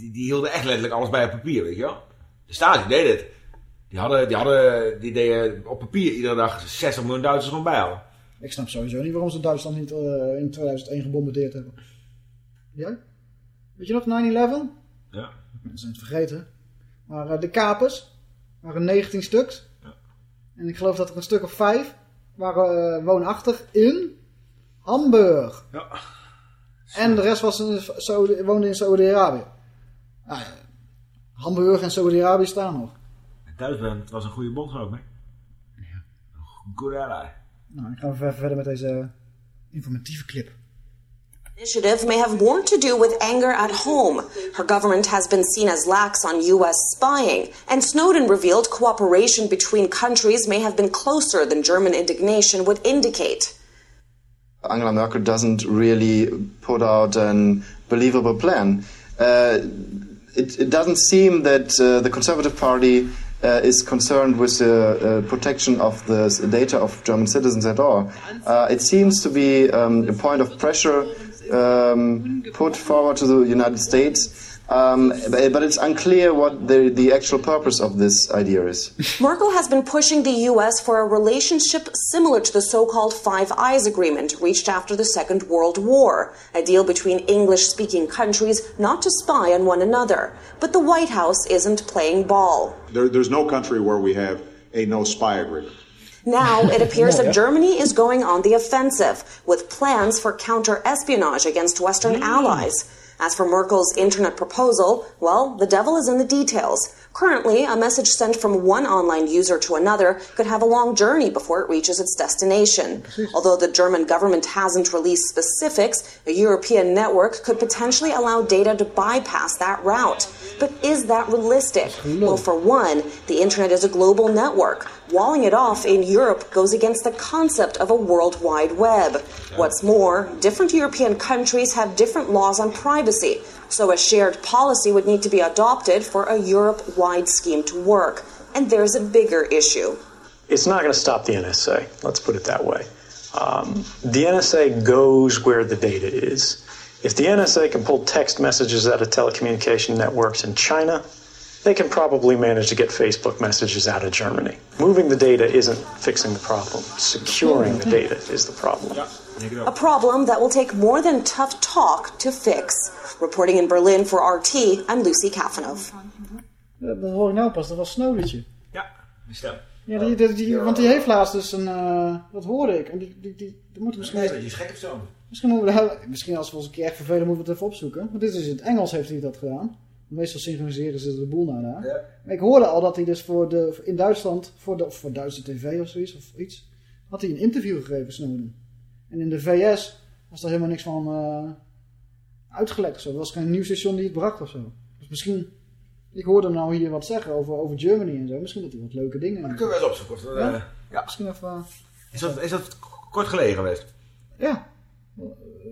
Speaker 3: die, die hielden echt letterlijk alles bij op papier, weet je wel. De Stasi deed het. Die hadden, die hadden die deden op papier iedere dag 60 miljoen Duitsers gewoon bijhouden.
Speaker 2: Ik snap sowieso niet waarom ze Duitsland niet eh, in 2001 gebombardeerd hebben. Jij? Weet je nog 9-11?
Speaker 3: Ja.
Speaker 2: Mensen zijn het vergeten. Maar eh, de kapers waren 19 stuks. En ik geloof dat er een stuk of 5 waren eh, woonachtig in Hamburg.
Speaker 3: Ja.
Speaker 2: En de rest was in, woonde in Saudi-Arabië. Nou, ja, Hamburg en Saudi-Arabië staan nog.
Speaker 3: En Duitsland was een goede bond, geloof ik. Ja. Good ally.
Speaker 2: Nou, ik ga even verder met deze informatieve clip.
Speaker 22: initiative may have more to do with anger at home. Her government has been seen as lax on U.S. spying, and Snowden revealed cooperation between countries may have been closer than German indignation would indicate.
Speaker 25: Angela Merkel doesn't really put out an believable plan. Uh, it, it doesn't seem that uh, the Conservative Party uh, is concerned with the uh, protection of the data of German citizens at all. Uh, it seems to be um, a point of pressure um, put forward to the United States. Um, but but it's unclear what the, the actual purpose of this idea is.
Speaker 22: Merkel has been pushing the U.S. for a relationship similar to the so called Five Eyes Agreement reached after the Second World War, a deal between English speaking countries not to spy on one another. But the White House isn't playing ball.
Speaker 26: There, there's no country where we have a no spy agreement.
Speaker 22: Now it appears that Germany is going on the offensive with plans for counter espionage against Western allies. As for Merkel's internet proposal, well, the devil is in the details. Currently, a message sent from one online user to another could have a long journey before it reaches its destination. Although the German government hasn't released specifics, a European network could potentially allow data to bypass that route. But is that realistic? Well, for one, the internet is a global network. Walling it off in Europe goes against the concept of a world wide web. What's more, different European countries have different laws on privacy, so a shared policy would need to be adopted for a Europe wide scheme to work. And there's a bigger issue.
Speaker 27: It's not going to stop the NSA. Let's put it that way. Um, the NSA goes where the data is. If the NSA can pull text messages out of telecommunication networks in China, they can probably manage to get Facebook messages out of Germany. Moving the data isn't fixing the problem. Securing the data is the problem.
Speaker 22: A problem that will take more than tough talk to fix. Reporting in Berlin for RT, I'm Lucy Kafanov.
Speaker 2: Dat dat hoor ik nou pas, dat was Snowdetje.
Speaker 3: Die stem.
Speaker 2: Ja, die, die, die- want die heeft laatst dus een... eh, dat hoorde ik. En die, die, die, die moeten we misschien...
Speaker 3: Nee, dat is gek of zo.
Speaker 2: Misschien, moeten we, misschien als we ons een keer echt vervelen, moeten we het even opzoeken. Want dit is in het Engels heeft hij dat gedaan. Meestal synchroniseren ze de boel naar daar. Maar ik hoorde al dat hij dus voor de, in Duitsland, voor, de, of voor Duitse tv of zoiets, of iets, had hij een interview gegeven, Snowden. En in de VS was daar helemaal niks van eh, uitgelekt of zo. Er was geen nieuwsstation die het bracht of zo. Dus misschien, ik hoorde hem nou hier wat zeggen over, over Germany en zo. Misschien dat hij wat leuke dingen...
Speaker 3: Dat kunnen we eens opzoeken.
Speaker 2: Ja?
Speaker 3: eh, ja.
Speaker 2: Misschien even... eh,
Speaker 3: Is, dat, is dat kort gelegen geweest?
Speaker 2: Ja.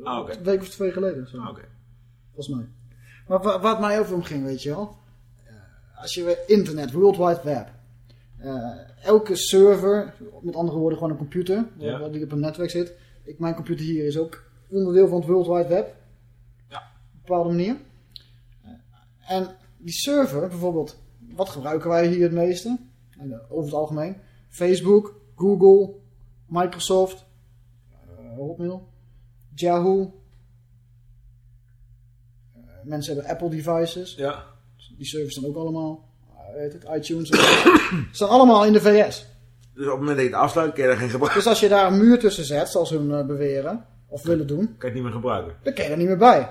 Speaker 3: Ah.
Speaker 2: Een week of twee geleden. Zo.
Speaker 3: Ah.
Speaker 2: Volgens mij. Maar wa- wat mij over omging, weet je wel. Eh, Als je internet, World Wide Web. eh, elke server, met andere woorden gewoon een computer,
Speaker 3: Ja.
Speaker 2: waar die op een netwerk zit. Ik, mijn computer hier is ook onderdeel van het World Wide Web.
Speaker 3: Ja.
Speaker 2: Op een bepaalde manier. Eh, en die server, bijvoorbeeld, wat gebruiken wij hier het meeste? En, eh, over het algemeen. Facebook, Google, Microsoft, eh, Hotmail, Yahoo. Mensen hebben Apple devices.
Speaker 3: Ja.
Speaker 2: Die servers staan ook allemaal. eh, weet het, iTunes. staan allemaal in de VS.
Speaker 3: Dus op het moment dat je het afsluit, kun je er geen gebruik
Speaker 2: Dus als je daar een muur tussen zet, zoals hun eh, beweren, of willen doen,
Speaker 3: kan je het niet meer gebruiken.
Speaker 2: dan kun je er niet meer bij.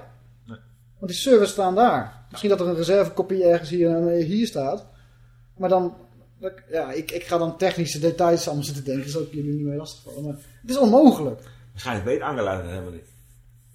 Speaker 2: Want die servers staan daar. Misschien dat er een reservekopie ergens hier, eh, hier staat. Maar dan, ja, ik, ik ga dan technische details allemaal zitten denken. Dat zal ik jullie niet meer lastigvallen. Maar het is onmogelijk.
Speaker 3: Waarschijnlijk weet Angela het helemaal niet.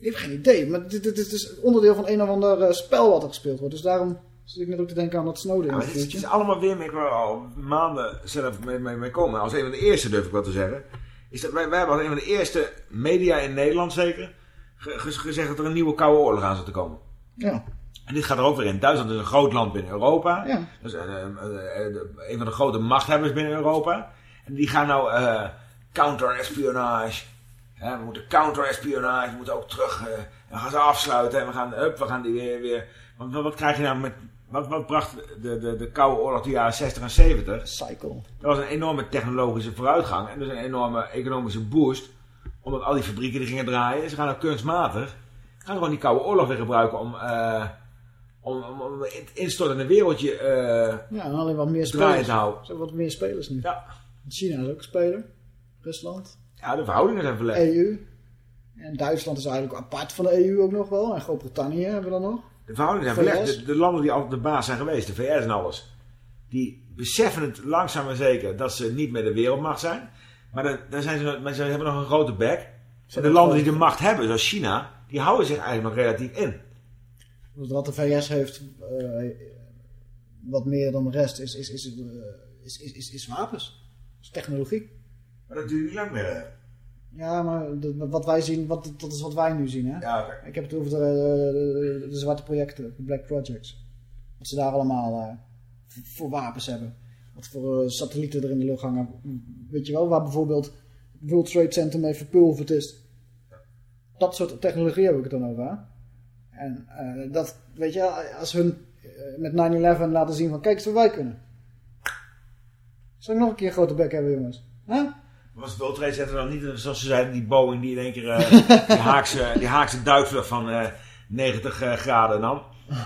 Speaker 2: Ik heb geen idee. Maar dit, dit, dit is onderdeel van een of ander eh, spel wat er gespeeld wordt. Dus daarom zit ik net ook te denken aan dat Snowden
Speaker 3: Ja, maar het, is, is allemaal weer, mee, waar al maanden zelf mee, mee, mee komen. Als een van de eerste durf ik wel te zeggen. Is dat wij, wij hebben als een van de eerste media in Nederland zeker ge- ge- gezegd dat er een nieuwe koude oorlog aan zit te komen.
Speaker 2: Ja.
Speaker 3: En dit gaat er ook weer in. Duitsland is een groot land binnen Europa.
Speaker 2: Ja.
Speaker 3: Dat is eh, een van de grote machthebbers binnen Europa. En die gaan nou counter-espionage. Hè, we moeten counter-espionage. We moeten ook terug. eh, we gaan ze afsluiten. En we gaan, up, we gaan die weer. weer want wat, wat krijg je nou met. Wat, wat bracht de, de, de Koude Oorlog de jaren 60 en 70?
Speaker 2: Cycle.
Speaker 3: Dat was een enorme technologische vooruitgang. En dus een enorme economische boost. Omdat al die fabrieken die gingen draaien. Ze gaan ook kunstmatig. Gaan gewoon die Koude Oorlog weer gebruiken om. eh om, om, om het instortende wereldje. eh
Speaker 2: Ja, en alleen wat meer
Speaker 3: draaien
Speaker 2: spelers.
Speaker 3: te houden.
Speaker 2: Er zijn wat meer spelers nu.
Speaker 3: Ja.
Speaker 2: China is ook een speler. Rusland.
Speaker 3: Ja, de verhoudingen zijn verlegd.
Speaker 2: EU. En Duitsland is eigenlijk apart van de EU ook nog wel. En Groot-Brittannië hebben we dan nog.
Speaker 3: De verhoudingen zijn verlegd. De, de landen die altijd de baas zijn geweest, de VS en alles, die beseffen het langzaam maar zeker dat ze niet meer de wereldmacht zijn. Maar, dan, dan zijn ze, maar ze hebben nog een grote bek. En de landen die de macht hebben, zoals China, die houden zich eigenlijk nog relatief in.
Speaker 2: Wat de VS heeft, eh, wat meer dan de rest, is, is, is, eh, is, is, is, is wapens. is technologie.
Speaker 3: Maar dat duurt niet lang meer. hè?
Speaker 2: Ja, maar wat wij zien, wat, dat is wat wij nu zien. Hè?
Speaker 3: Ja.
Speaker 2: Ik heb het over de, de, de zwarte projecten, de Black Projects. Wat ze daar allemaal eh, voor wapens hebben. Wat voor eh, satellieten er in de lucht hangen. Weet je wel, waar bijvoorbeeld World Trade Center mee verpulverd is. Dat soort technologie heb ik het dan over. Hè? En eh, dat, weet je, als hun met 9-11 laten zien van kijk eens wat wij kunnen. Zal ik nog een keer een grote bek hebben jongens? Huh?
Speaker 3: Was het World Center dan niet, zoals ze zeiden, die Boeing die in één keer eh, die, haakse, die haakse duikvlucht van eh, 90 eh, graden nam?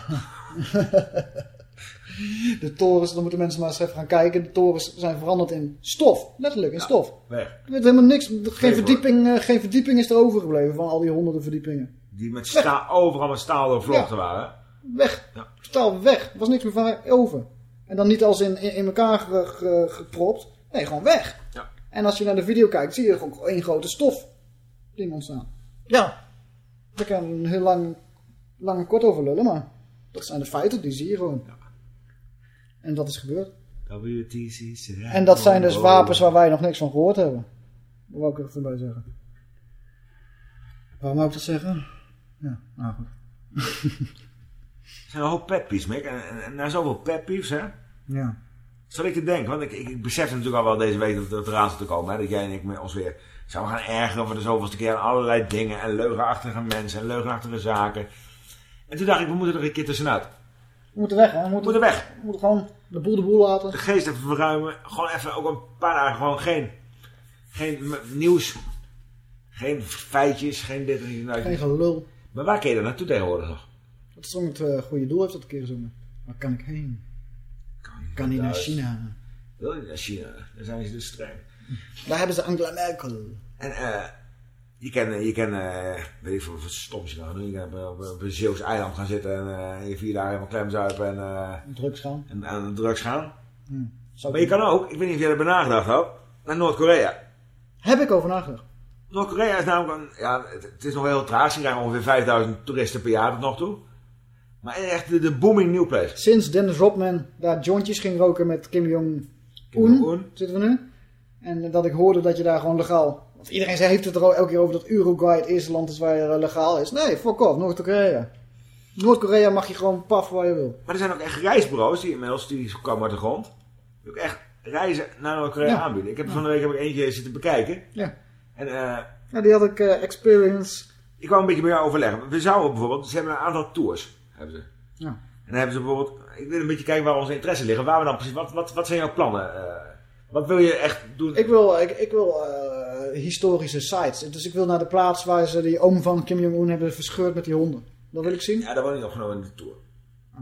Speaker 2: De torens, dan moeten mensen maar eens even gaan kijken. De torens zijn veranderd in stof. Letterlijk, in stof.
Speaker 3: Weg.
Speaker 2: Er helemaal niks. Geen verdieping, geen verdieping is er overgebleven van al die honderden verdiepingen.
Speaker 3: Die met sta overal met staal doorvlochten waren.
Speaker 2: Weg. Totaal weg. Er was niks meer van over. En dan niet als in, in, in elkaar ge- ge- gepropt. Nee, gewoon weg.
Speaker 3: Ja.
Speaker 2: En als je naar de video kijkt, zie je gewoon één grote stof ding ontstaan. Ja. Daar kan een heel lang, lang en kort over lullen, maar dat zijn de feiten, die zie je gewoon. En dat is gebeurd.
Speaker 3: WTC.
Speaker 2: En dat zijn dus wapens waar wij nog niks van gehoord hebben. Dat wou ik er even bij zeggen. Waarom wou ik dat zeggen? Ja, nou goed.
Speaker 3: Er zijn een hoop petpies, Mick. En, en, en na zoveel petpies, hè.
Speaker 2: Ja.
Speaker 3: Zal ik te denken, want ik, ik, ik besef natuurlijk al wel deze week dat het eraan zit te komen. Hè, dat jij en ik met ons weer zouden gaan ergeren over de zoveelste keer aan allerlei dingen. En leugenachtige mensen en leugenachtige zaken. En toen dacht ik, we moeten er een keer tussenuit.
Speaker 2: We moeten weg, hè? We moeten,
Speaker 3: moeten weg.
Speaker 2: We moeten gewoon de boel de boel laten.
Speaker 3: De geest even verruimen. Gewoon even ook een paar dagen gewoon geen, geen nieuws. Geen feitjes, geen dit en dat.
Speaker 2: Geen gelul.
Speaker 3: Maar waar kun je dan naartoe tegenwoordig nog?
Speaker 2: Dat is het uh, goede doel heeft dat een keer gezongen. Waar kan ik heen? Kan niet naar. China.
Speaker 3: Wil je naar China? Daar zijn ze dus streng.
Speaker 2: Daar hebben ze Angela Merkel.
Speaker 3: En eh, je kan, je kan eh, weet ik veel wat stoms je nou doen. Je kan op, op, op een Zeeuws eiland gaan zitten en eh, je vier dagen helemaal klemzuipen en, eh,
Speaker 2: Drugs gaan.
Speaker 3: en aan de drugs gaan.
Speaker 2: Hm. Zou
Speaker 3: Maar je kan ook, ik weet niet of jij erbij nagedacht had, naar Noord-Korea.
Speaker 2: Heb ik over nagedacht.
Speaker 3: Noord-Korea is namelijk, een, ja, het, het is nog wel heel traag. Ze krijgen ongeveer 5000 toeristen per jaar tot nog toe. Maar echt de, de booming new place.
Speaker 2: Sinds Dennis Rodman daar jointjes ging roken met Kim Jong-un, zitten we nu. En dat ik hoorde dat je daar gewoon legaal... Want iedereen heeft het er al elke keer over dat Uruguay het eerste land is waar je eh, legaal is. Nee, fuck off, Noord-Korea. Noord-Korea mag je gewoon paffen waar je wil.
Speaker 3: Maar er zijn ook echt reisbureaus die inmiddels, die komen uit de grond. Die ook echt reizen naar Noord-Korea
Speaker 2: Ja.
Speaker 3: aanbieden. Ik heb van de week heb ik eentje zitten bekijken.
Speaker 2: Ja.
Speaker 3: En eh,
Speaker 2: Ja, die had ik eh, experience.
Speaker 3: ik wou een beetje met jou overleggen. We zouden bijvoorbeeld, ze hebben een aantal tours. Hebben ze.
Speaker 2: Ja.
Speaker 3: En dan hebben ze bijvoorbeeld, ik wil een beetje kijken waar onze interesse liggen. Waar we dan precies, wat, wat, wat zijn jouw plannen? eh? wat wil je echt doen?
Speaker 2: Ik wil, ik, ik wil eh, historische sites. Dus ik wil naar de plaats waar ze die oom van Kim Jong-un hebben verscheurd met die honden. Dat wil ik zien.
Speaker 3: Ja, dat wordt niet opgenomen in de tour.
Speaker 2: Oh.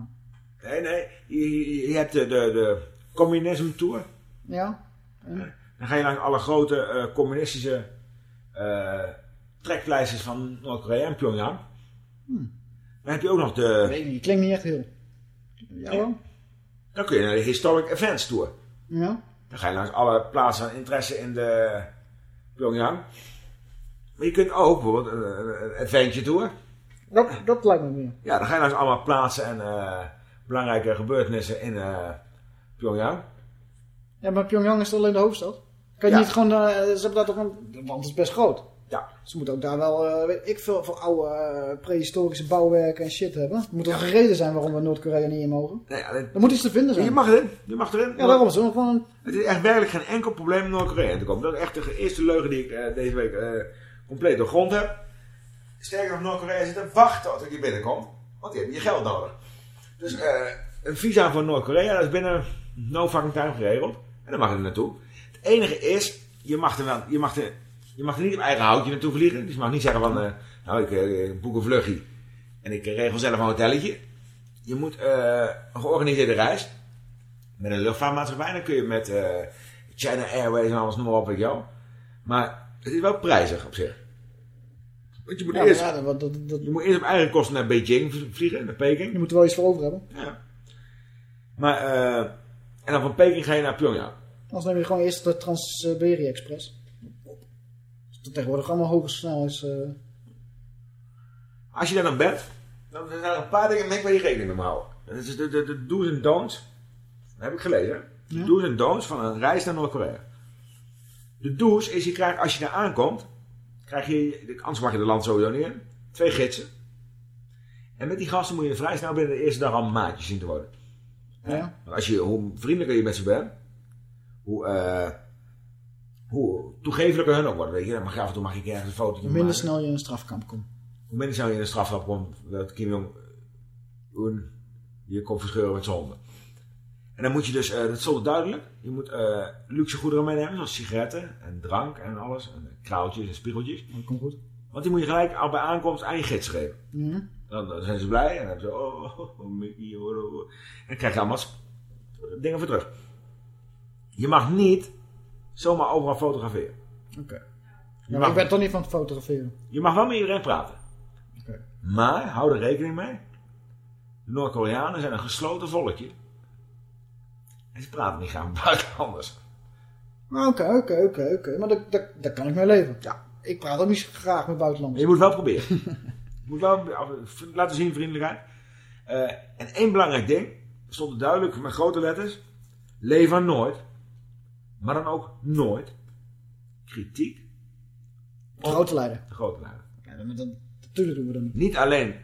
Speaker 3: Nee, nee. Je, je, je hebt de, de, de communisme tour.
Speaker 2: Ja. En-
Speaker 3: Dan ga je langs alle grote eh, communistische eh trekpleisters van Noord-Korea en Pyongyang.
Speaker 2: Hmm.
Speaker 3: Dan heb je ook nog de...
Speaker 2: weet niet, klinkt niet echt heel. Ja, wel?
Speaker 3: Dan kun je naar de Historic Events Tour.
Speaker 2: Ja.
Speaker 3: Dan ga je langs alle plaatsen van interesse in de Pyongyang. Maar je kunt ook bijvoorbeeld een, een, Adventure Tour.
Speaker 2: Dat, dat lijkt me meer.
Speaker 3: Ja, dan ga je langs allemaal plaatsen en eh, belangrijke gebeurtenissen in eh, Pyongyang.
Speaker 2: Ja, maar Pyongyang is toch alleen de hoofdstad? Kan je
Speaker 3: Ja.
Speaker 2: niet gewoon, eh, ze hebben daar toch een, de land is best groot.
Speaker 3: Ja.
Speaker 2: Ze moeten ook daar wel, eh, weet ik veel, voor oude eh, prehistorische bouwwerken en shit hebben. Er moet toch een reden zijn waarom we Noord-Korea niet in mogen?
Speaker 3: Nee, ja,
Speaker 2: Er moet iets te vinden zijn.
Speaker 3: Je mag erin. Je mag erin.
Speaker 2: Ja, daarom is het gewoon een...
Speaker 3: Het is echt werkelijk geen enkel probleem om Noord-Korea te komen. Dat is echt de eerste leugen die ik eh, deze week eh, compleet doorgrond heb. Sterker nog, Noord-Korea zit te wachten tot je binnenkomt. Want die hebben je geld nodig. Dus een visa voor Noord-Korea, dat is binnen no fucking time geregeld. En dan mag je er naartoe. Het enige is, je mag er, wel, je mag er, je mag er niet op eigen houtje naartoe vliegen. Dus je mag niet zeggen van, eh, nou ik eh, boek een vluchtje. En ik regel zelf een hotelletje. Je moet eh, een georganiseerde reis. Met een luchtvaartmaatschappij. Dan kun je met China Airways en alles noem maar op, weet je wel. Maar het is wel prijzig op zich. Want je moet,
Speaker 2: Ja,
Speaker 3: eerst,
Speaker 2: ja, dat, dat, dat,
Speaker 3: je moet eerst op eigen kosten naar Beijing vliegen, naar Peking.
Speaker 2: je moet er wel iets voor over hebben.
Speaker 3: Ja. Maar, en dan van Peking ga je naar Pyongyang.
Speaker 2: Anders neem je gewoon eerst de Trans-Siberië Express. Tegenwoordig allemaal hoge snelheids... eh,
Speaker 3: Als je daar dan bent, dan zijn er een paar dingen denk ik waar je rekening mee moet houden. Dat is de, de, de do's en don'ts. Dat heb ik gelezen. De
Speaker 2: Ja.
Speaker 3: do's en don'ts van een reis naar Noord-Korea. De do's is, je krijgt, als je daar aankomt, krijg je, anders mag je het land sowieso niet in, twee gidsen. En met die gasten moet je vrij snel binnen de eerste dag al maatjes zien te worden.
Speaker 2: Ja.
Speaker 3: Want als je, hoe vriendelijker je met ze bent, hoe, eh, hoe toegevelijker hun ook worden. Weet je, je af en toe mag je ergens een foto
Speaker 2: hoe minder snel je in een strafkamp komt.
Speaker 3: hoe minder snel je in de strafkamp komt, dat Kim Jong-un je komt verscheuren met zijn honden. En dan moet je dus, eh, dat stond duidelijk, je moet eh, luxe goederen meenemen, zoals sigaretten en drank en alles, en kraaltjes en spiegeltjes.
Speaker 2: Dat komt goed.
Speaker 3: Want die moet je gelijk al bij aankomst aan je gids geven.
Speaker 2: Ja.
Speaker 3: Dan, dan zijn ze blij en dan hebben ze, oh, oh, oh, Mickey, oh. En dan krijg je allemaal dingen voor terug. Je mag niet zomaar overal fotograferen.
Speaker 2: Oké.
Speaker 3: Mag-
Speaker 2: ik ben toch niet van het fotograferen.
Speaker 3: je mag wel met iedereen praten.
Speaker 2: Oké.
Speaker 3: Maar hou er rekening mee. De Noord-Koreanen zijn een gesloten volkje. En ze praten niet graag met buitenlanders.
Speaker 2: Oké, oké, oké, oké. Maar daar, kan ik mee leven. Ja. Ik praat ook niet graag met buitenlanders.
Speaker 3: Je moet wel proberen. je moet wel laten zien vriendelijkheid. Eh, en één belangrijk ding. Er stond er duidelijk met grote letters. Lever nooit. Maar dan ook nooit. Kritiek.
Speaker 2: De grote leider.
Speaker 3: De grote leider.
Speaker 2: Ja, dan, dan, natuurlijk doen we dat niet.
Speaker 3: Niet alleen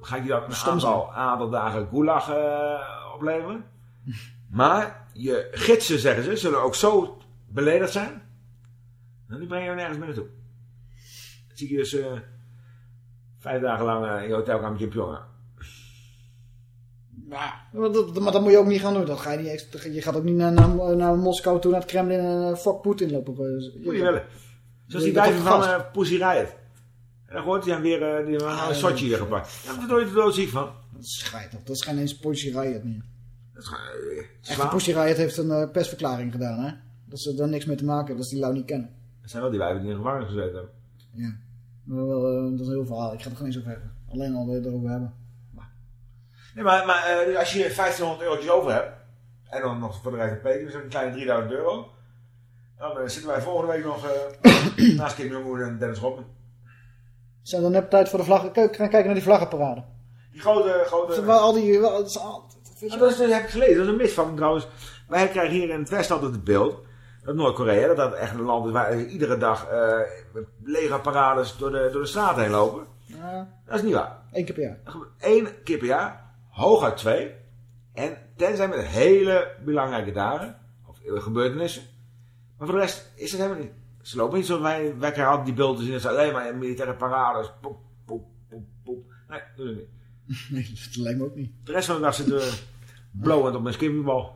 Speaker 3: ga ik je dat een
Speaker 2: Stom
Speaker 3: aantal, een aantal dagen gulag eh, opleveren. Maar je gidsen, zeggen ze, zullen ook zo beledigd zijn. En die brengen je nergens meer naartoe. Dan zie je dus eh, vijf dagen lang eh, in je hotelkamertje in Pyongyang.
Speaker 2: Ja, maar dat, moet je ook niet gaan doen. Dat ga je, niet je gaat ook niet naar, naar, naar Moskou toe, naar het Kremlin en uh, fuck Poetin lopen. eh,
Speaker 3: Moet je willen. Zoals die wijven van eh Pussy Riot. En dan hoort hij hem weer, eh, die hebben een Sochi hier gepakt. Ja, daar word je er doodziek van.
Speaker 2: Dat is schijt toch. Dat is geen eens Pussy Riot meer.
Speaker 3: Dat is gewoon, eh,
Speaker 2: Echte
Speaker 3: zwaar.
Speaker 2: Pussy Riot heeft een eh, persverklaring gedaan, hè. Dat ze daar niks mee te maken hebben, dat ze die lui niet kennen.
Speaker 3: Dat zijn wel die wijven die in gevangenis gezeten hebben.
Speaker 2: Ja. Maar wel, eh, dat is een heel verhaal. Ik ga het gewoon niet zo ver. Alleen al erover hebben.
Speaker 3: Nee, maar, maar eh, als je 1500 eurotjes over hebt, en dan nog voor de reis naar Peking, dus een kleine 3000 euro, dan eh, zitten wij volgende week nog eh, naast Kim Jong-un en Dennis Rodman.
Speaker 2: Zijn er net tijd voor de vlaggen? Kijk, gaan kijken naar die vlaggenparade.
Speaker 3: Die grote... grote...
Speaker 2: Wel al die... Wel, dat is al-
Speaker 3: Ah, dat, is, dat heb ik gelezen, dat is een misvatting trouwens. Wij krijgen hier in het Westen altijd het beeld dat Noord-Korea, dat dat echt een land is waar iedere dag eh legerparades door de, door de straat heen lopen.
Speaker 2: Ja,
Speaker 3: Dat is niet waar.
Speaker 2: één keer per jaar.
Speaker 3: Dat één keer per jaar, hooguit twee. En tenzij met hele belangrijke dagen, of gebeurtenissen. Maar voor de rest is het helemaal niet. Ze lopen niet zoals wij, wij krijgen altijd die beelden zien, dat ze alleen maar militaire parades. Poep, poep, poep, poep. Nee, dat doen niet.
Speaker 2: Nee, dat lijkt me ook niet.
Speaker 3: De rest van de dag zitten we blowend op een skippybal.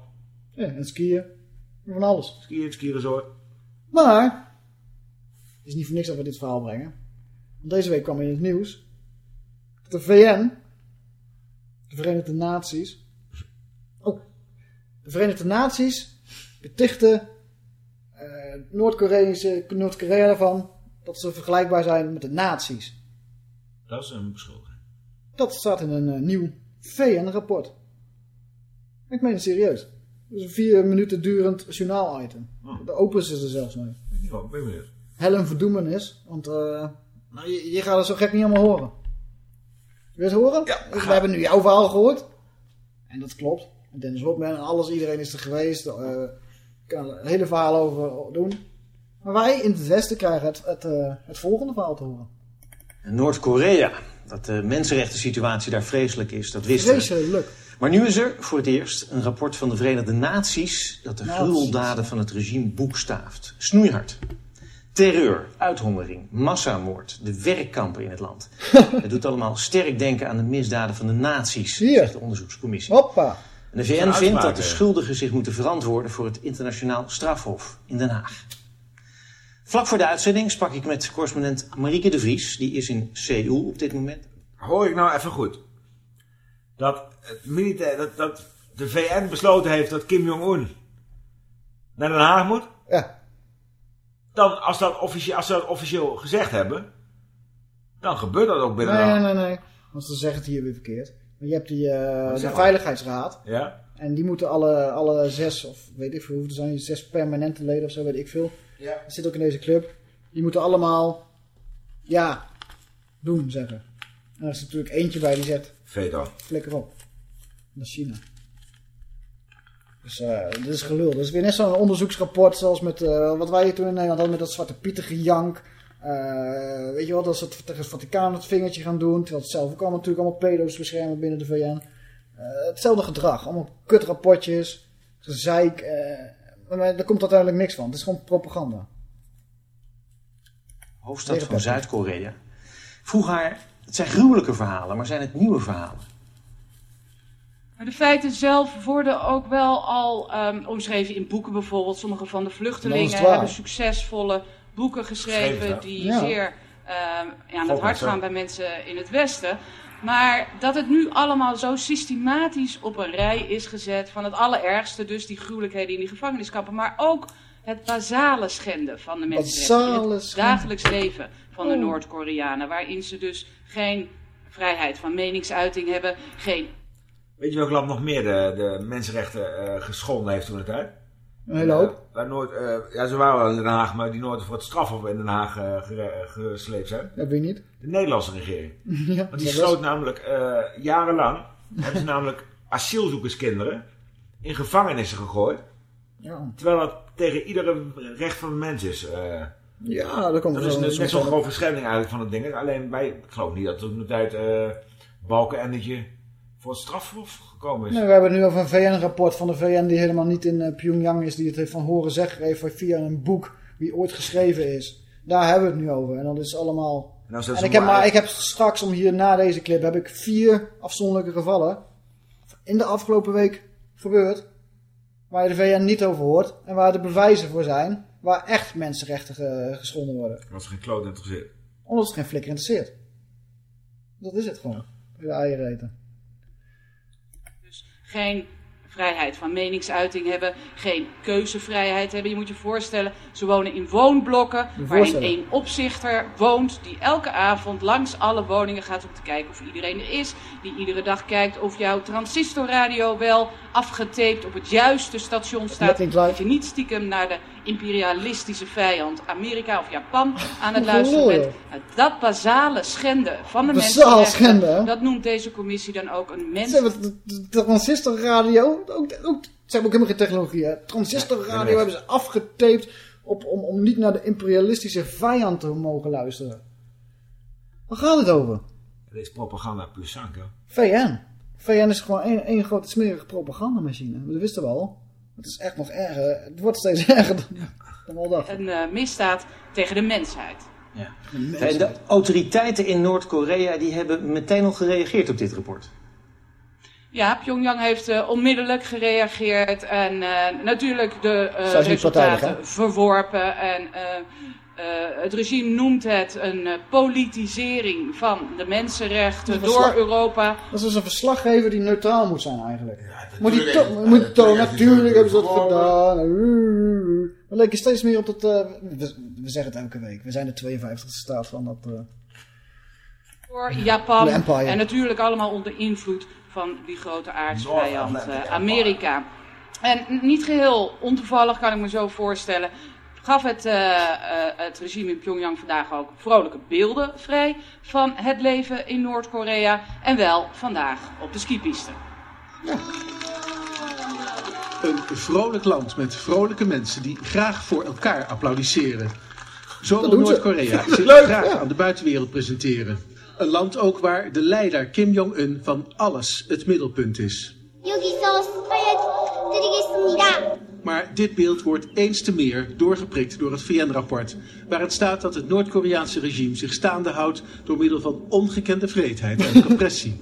Speaker 2: Ja, en skiën. Van alles.
Speaker 3: Skiën, skiresort.
Speaker 2: Maar, het is niet voor niks dat we dit verhaal brengen. Want deze week kwam in het nieuws dat de VN, de Verenigde Naties, oh, de Verenigde Naties betichten Noord-Koreaanse- Noord-Korea ervan dat ze vergelijkbaar zijn met de nazi's.
Speaker 3: Dat is een beschuldiging.
Speaker 2: Dat staat in een eh, nieuw VN-rapport. Ik meen het serieus. Het is een vier minuten durend journaal-item. De opens is er zelfs mee.
Speaker 3: Ik ben benieuwd.
Speaker 2: Helen verdoemenis. Want eh, nou, je, je gaat het zo gek niet allemaal horen. Wil je het horen? Ja. We hebben nu jouw verhaal gehoord. En dat klopt. En Dennis Rodman en alles, iedereen is er geweest. eh kan er een hele verhaal over doen. Maar wij in het Westen krijgen het, het, eh, het volgende verhaal te horen.
Speaker 13: Noord-Korea. Dat de mensenrechten situatie daar vreselijk is, dat wisten we.
Speaker 2: Vreselijk.
Speaker 13: Maar nu is er voor het eerst een rapport van de Verenigde Naties... dat de gruweldaden van het regime boekstaaft. Snoeihard. Terreur, uithongering, massamoord, de werkkampen in het land. Het doet allemaal sterk denken aan de misdaden van de nazi's, zegt de onderzoekscommissie.
Speaker 2: Hoppa.
Speaker 13: En de VN vindt dat de schuldigen zich moeten verantwoorden voor het internationaal strafhof in Den Haag. Vlak voor de uitzending sprak ik met correspondent Marieke de Vries. Die is in Seoul op dit moment.
Speaker 3: Hoor ik nou even goed. Dat, het militair, dat, dat de VN besloten heeft dat Kim Jong-un naar Den Haag moet?
Speaker 2: Ja.
Speaker 3: Dan, als, dat officieel, als ze dat officieel gezegd hebben, Dan gebeurt dat ook binnen
Speaker 2: Nee, nee, nee, nee. Want ze zeggen het hier weer verkeerd. Maar je hebt die, eh,
Speaker 3: Wat
Speaker 2: de? Veiligheidsraad.
Speaker 3: Ja.
Speaker 2: En die moeten alle, alle zes, of weet ik veel, hoeveel er zijn zes permanente leden of zo, weet ik veel.
Speaker 3: Ja.
Speaker 2: Dat zit ook in deze club. Die moeten allemaal, ja, doen, zeggen. En er is natuurlijk eentje bij die zegt,
Speaker 3: Veto.
Speaker 2: flikker op. Dat is China. Dus eh dit is gelul. Dat is weer net zo'n onderzoeksrapport zoals met eh, wat wij toen in Nederland hadden met dat Zwarte Pieter gejank. Eh, weet je wel, dat ze het tegen het Vaticaan het vingertje gaan doen. Terwijl het zelf ook allemaal natuurlijk allemaal pedo's beschermen binnen de VN. Hetzelfde gedrag. Allemaal kutrapportjes. Gezeik. maar daar komt uiteindelijk niks van. Het is gewoon propaganda.
Speaker 13: Hoofdstad van Zuid-Korea. Vroeg haar, het zijn gruwelijke verhalen, maar zijn het nieuwe verhalen?
Speaker 28: Maar de feiten zelf worden ook wel al ehm, omschreven in boeken bijvoorbeeld. Sommige van de vluchtelingen hebben succesvolle boeken geschreven
Speaker 2: Geschreven,
Speaker 28: die
Speaker 2: ja.
Speaker 28: zeer ehm, ja, aan het hart gaan bij mensen in het Westen. Maar dat het nu allemaal zo systematisch op een rij is gezet van het allerergste, dus die gruwelijkheden in die gevangeniskampen, maar ook het basale schenden van de mensenrechten
Speaker 2: Basale
Speaker 28: het dagelijks leven van de. Noord-Koreanen, waarin ze dus geen vrijheid van meningsuiting hebben, geen
Speaker 3: Weet je welk land nog meer de, de mensenrechten eh, geschonden heeft toen de tijd?
Speaker 2: Een hele hoop.
Speaker 3: Eh, waar nooit, eh, ja, ze waren wel in Den Haag, maar die nooit voor het strafhof in Den Haag eh, gesleept zijn.
Speaker 2: Dat weet je niet.
Speaker 3: De Nederlandse regering.
Speaker 2: Ja,
Speaker 3: Want die
Speaker 2: dat
Speaker 3: sloot
Speaker 2: was-
Speaker 3: namelijk eh, jarenlang, hebben ze namelijk asielzoekerskinderen in gevangenissen gegooid.
Speaker 2: Ja.
Speaker 3: Terwijl dat tegen iedere recht van de mens is. eh.
Speaker 2: Ja, daar komt
Speaker 3: dat is een-
Speaker 2: zo-
Speaker 3: best wel
Speaker 2: zo-
Speaker 3: een grove schending eigenlijk van het ding. Alleen wij, ik geloof niet dat toen de tijd eh Balkenendetje voor strafhof gekomen is.
Speaker 2: Nee, we hebben het nu over een VN-rapport van de VN die helemaal niet in eh, Pyongyang is. Die het heeft van horen zeggen heeft via een boek wie ooit geschreven is. Daar hebben we het nu over. En dat is allemaal...
Speaker 3: Nou,
Speaker 2: en ik heb, maar, ik heb straks, om hier na deze clip, heb ik vier afzonderlijke gevallen in de afgelopen week gebeurd. Waar je de VN niet over hoort. En waar de bewijzen voor zijn. Waar echt mensenrechten ge- geschonden worden.
Speaker 3: Was geen kloot interesseert.
Speaker 2: Omdat het geen flikker interesseert. Dat is het gewoon. De eieren eten.
Speaker 28: Geen vrijheid van meningsuiting hebben, geen keuzevrijheid hebben. Je moet je voorstellen, ze wonen in woonblokken waarin één opzichter woont die elke avond langs alle woningen gaat om te kijken of iedereen er is. Die iedere dag kijkt of jouw transistorradio wel afgetaped op het juiste station staat.
Speaker 2: Live.
Speaker 28: Dat je niet stiekem naar de imperialistische vijand Amerika of Japan aan het luisteren bent. Nou, Dat basale schenden van de mensenrechten,
Speaker 2: schenden,
Speaker 28: dat noemt deze commissie dan ook een mens...
Speaker 2: Ze hebben de, de, de transistorradio, ook, ook, ze hebben ook helemaal geen technologie. Hè. Transistorradio
Speaker 3: Ja,
Speaker 2: hebben ze afgetaped op, om, om niet naar de imperialistische vijand te mogen luisteren. Waar gaat het over?
Speaker 3: Het is propaganda plus zank.
Speaker 2: VN. VN is gewoon één, één grote smerige propagandamachine. Dat wisten we al. Het is echt nog erger. Het wordt steeds erger dan, dan we al dachten.
Speaker 28: een eh, misdaad tegen de mensheid.
Speaker 13: En de autoriteiten in Noord-Korea die hebben meteen al gereageerd op dit rapport.
Speaker 28: Ja, Pyongyang heeft eh, onmiddellijk gereageerd en eh, natuurlijk de eh,
Speaker 2: partijdig,
Speaker 28: resultaten verworpen. En eh, eh, het regime noemt het een eh, politisering van de mensenrechten door
Speaker 2: verslag-
Speaker 28: Europa.
Speaker 2: Dat is dus een verslaggever die neutraal moet zijn eigenlijk. moet die
Speaker 3: natuurlijk
Speaker 2: to-
Speaker 3: heeft-
Speaker 2: moet
Speaker 3: ja,
Speaker 2: tonen,
Speaker 3: natuurlijk
Speaker 2: hebben ze dat
Speaker 3: gewoon-
Speaker 2: gedaan. We lijken steeds meer op dat... eh, we, we zeggen het elke week. We zijn de 52e staat van dat... eh,
Speaker 28: Door Japan en natuurlijk allemaal onder invloed van die grote aardsvijand eh, Amerika. En niet geheel ontoevallig kan ik me zo voorstellen, gaf het, eh, eh, het regime in Pyongyang vandaag ook vrolijke beelden vrij van het leven in Noord-Korea. En wel vandaag op de skipiste.
Speaker 16: Een vrolijk land met vrolijke mensen die graag voor elkaar applaudisseren. Zo wil
Speaker 2: doen ze.
Speaker 16: Noord-Korea
Speaker 2: Dat is
Speaker 16: zich
Speaker 2: leuk,
Speaker 16: graag
Speaker 2: ja.
Speaker 16: aan de buitenwereld presenteren. Een land ook waar de leider Kim Jong-un van alles het middelpunt is.
Speaker 29: 여기서 보여드리겠습니다.
Speaker 16: Maar dit beeld wordt eens te meer doorgeprikt door het VN-rapport, waarin staat dat het Noord-Koreaanse regime zich staande houdt door middel van ongekende vreedheid en repressie.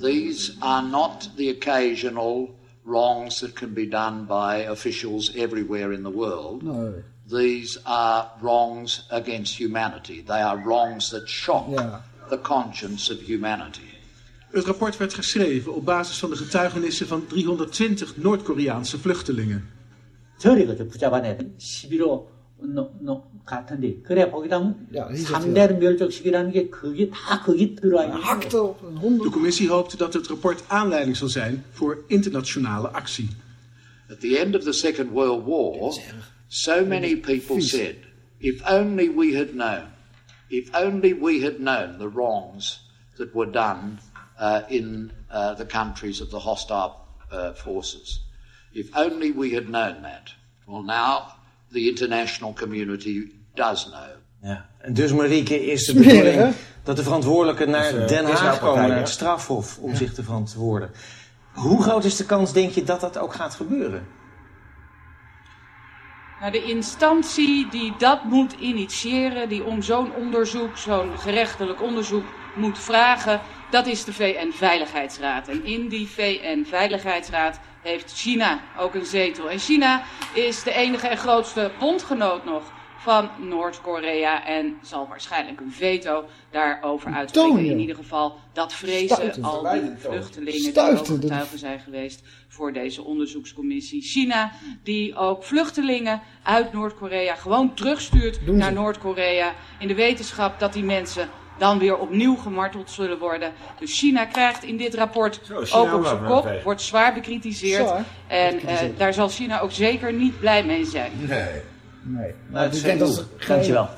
Speaker 30: These are not the occasional wrongs that can be done by officials everywhere in the world.
Speaker 2: Nee.
Speaker 30: These are wrongs against humanity. They are wrongs that shock
Speaker 2: Ja.
Speaker 30: the conscience of humanity.
Speaker 16: Het rapport werd geschreven op basis van de getuigenissen van 320 Noord-Koreaanse vluchtelingen.
Speaker 31: 그때 붙잡아내 11호
Speaker 32: 노, 노, 같은데 그래 거기다
Speaker 2: Ja, hier zegt hij
Speaker 32: 3대는 멸종식이라는 게 그게 다 거기 들어와 있는 거예요.
Speaker 29: De commissie hoopt dat het rapport aanleiding zal zijn voor internationale actie.
Speaker 30: At the end of the Second World War, so many people said, if only we had known, if only we had known the wrongs that were done uh, in uh, the countries of the hostile uh, forces. If only we had known that. Well, now the international community does know.
Speaker 13: Ja. En dus Marieke is de bedoeling dat de verantwoordelijken naar
Speaker 3: Dus, eh,
Speaker 13: Den Haag komen, naar
Speaker 3: ja.
Speaker 13: het strafhof, om zich te verantwoorden. Hoe groot is de kans, denk je, dat dat ook gaat gebeuren?
Speaker 28: Nou, de instantie die dat moet initiëren, die om zo'n onderzoek, zo'n gerechtelijk onderzoek moet vragen, dat is de VN-veiligheidsraad. En in die VN-veiligheidsraad heeft China ook een zetel. En China is de enige en grootste bondgenoot nog van Noord-Korea en zal waarschijnlijk een veto daarover uitspreken.
Speaker 2: Je.
Speaker 28: In ieder geval, dat vrezen al die vluchtelingen die getuigen zijn geweest voor deze onderzoekscommissie. China, die ook vluchtelingen uit Noord-Korea gewoon terugstuurt naar Noord-Korea in de wetenschap dat die mensen dan weer opnieuw gemarteld zullen worden. Dus China krijgt in dit rapport ook op zijn
Speaker 3: wel
Speaker 28: kop, wordt zwaar bekritiseerd. En
Speaker 2: bekritiseerd.
Speaker 28: eh, daar zal China ook zeker niet blij mee zijn.
Speaker 3: Nee.
Speaker 2: Nee.
Speaker 13: Nou,
Speaker 2: ik denk dat
Speaker 13: Dankjewel.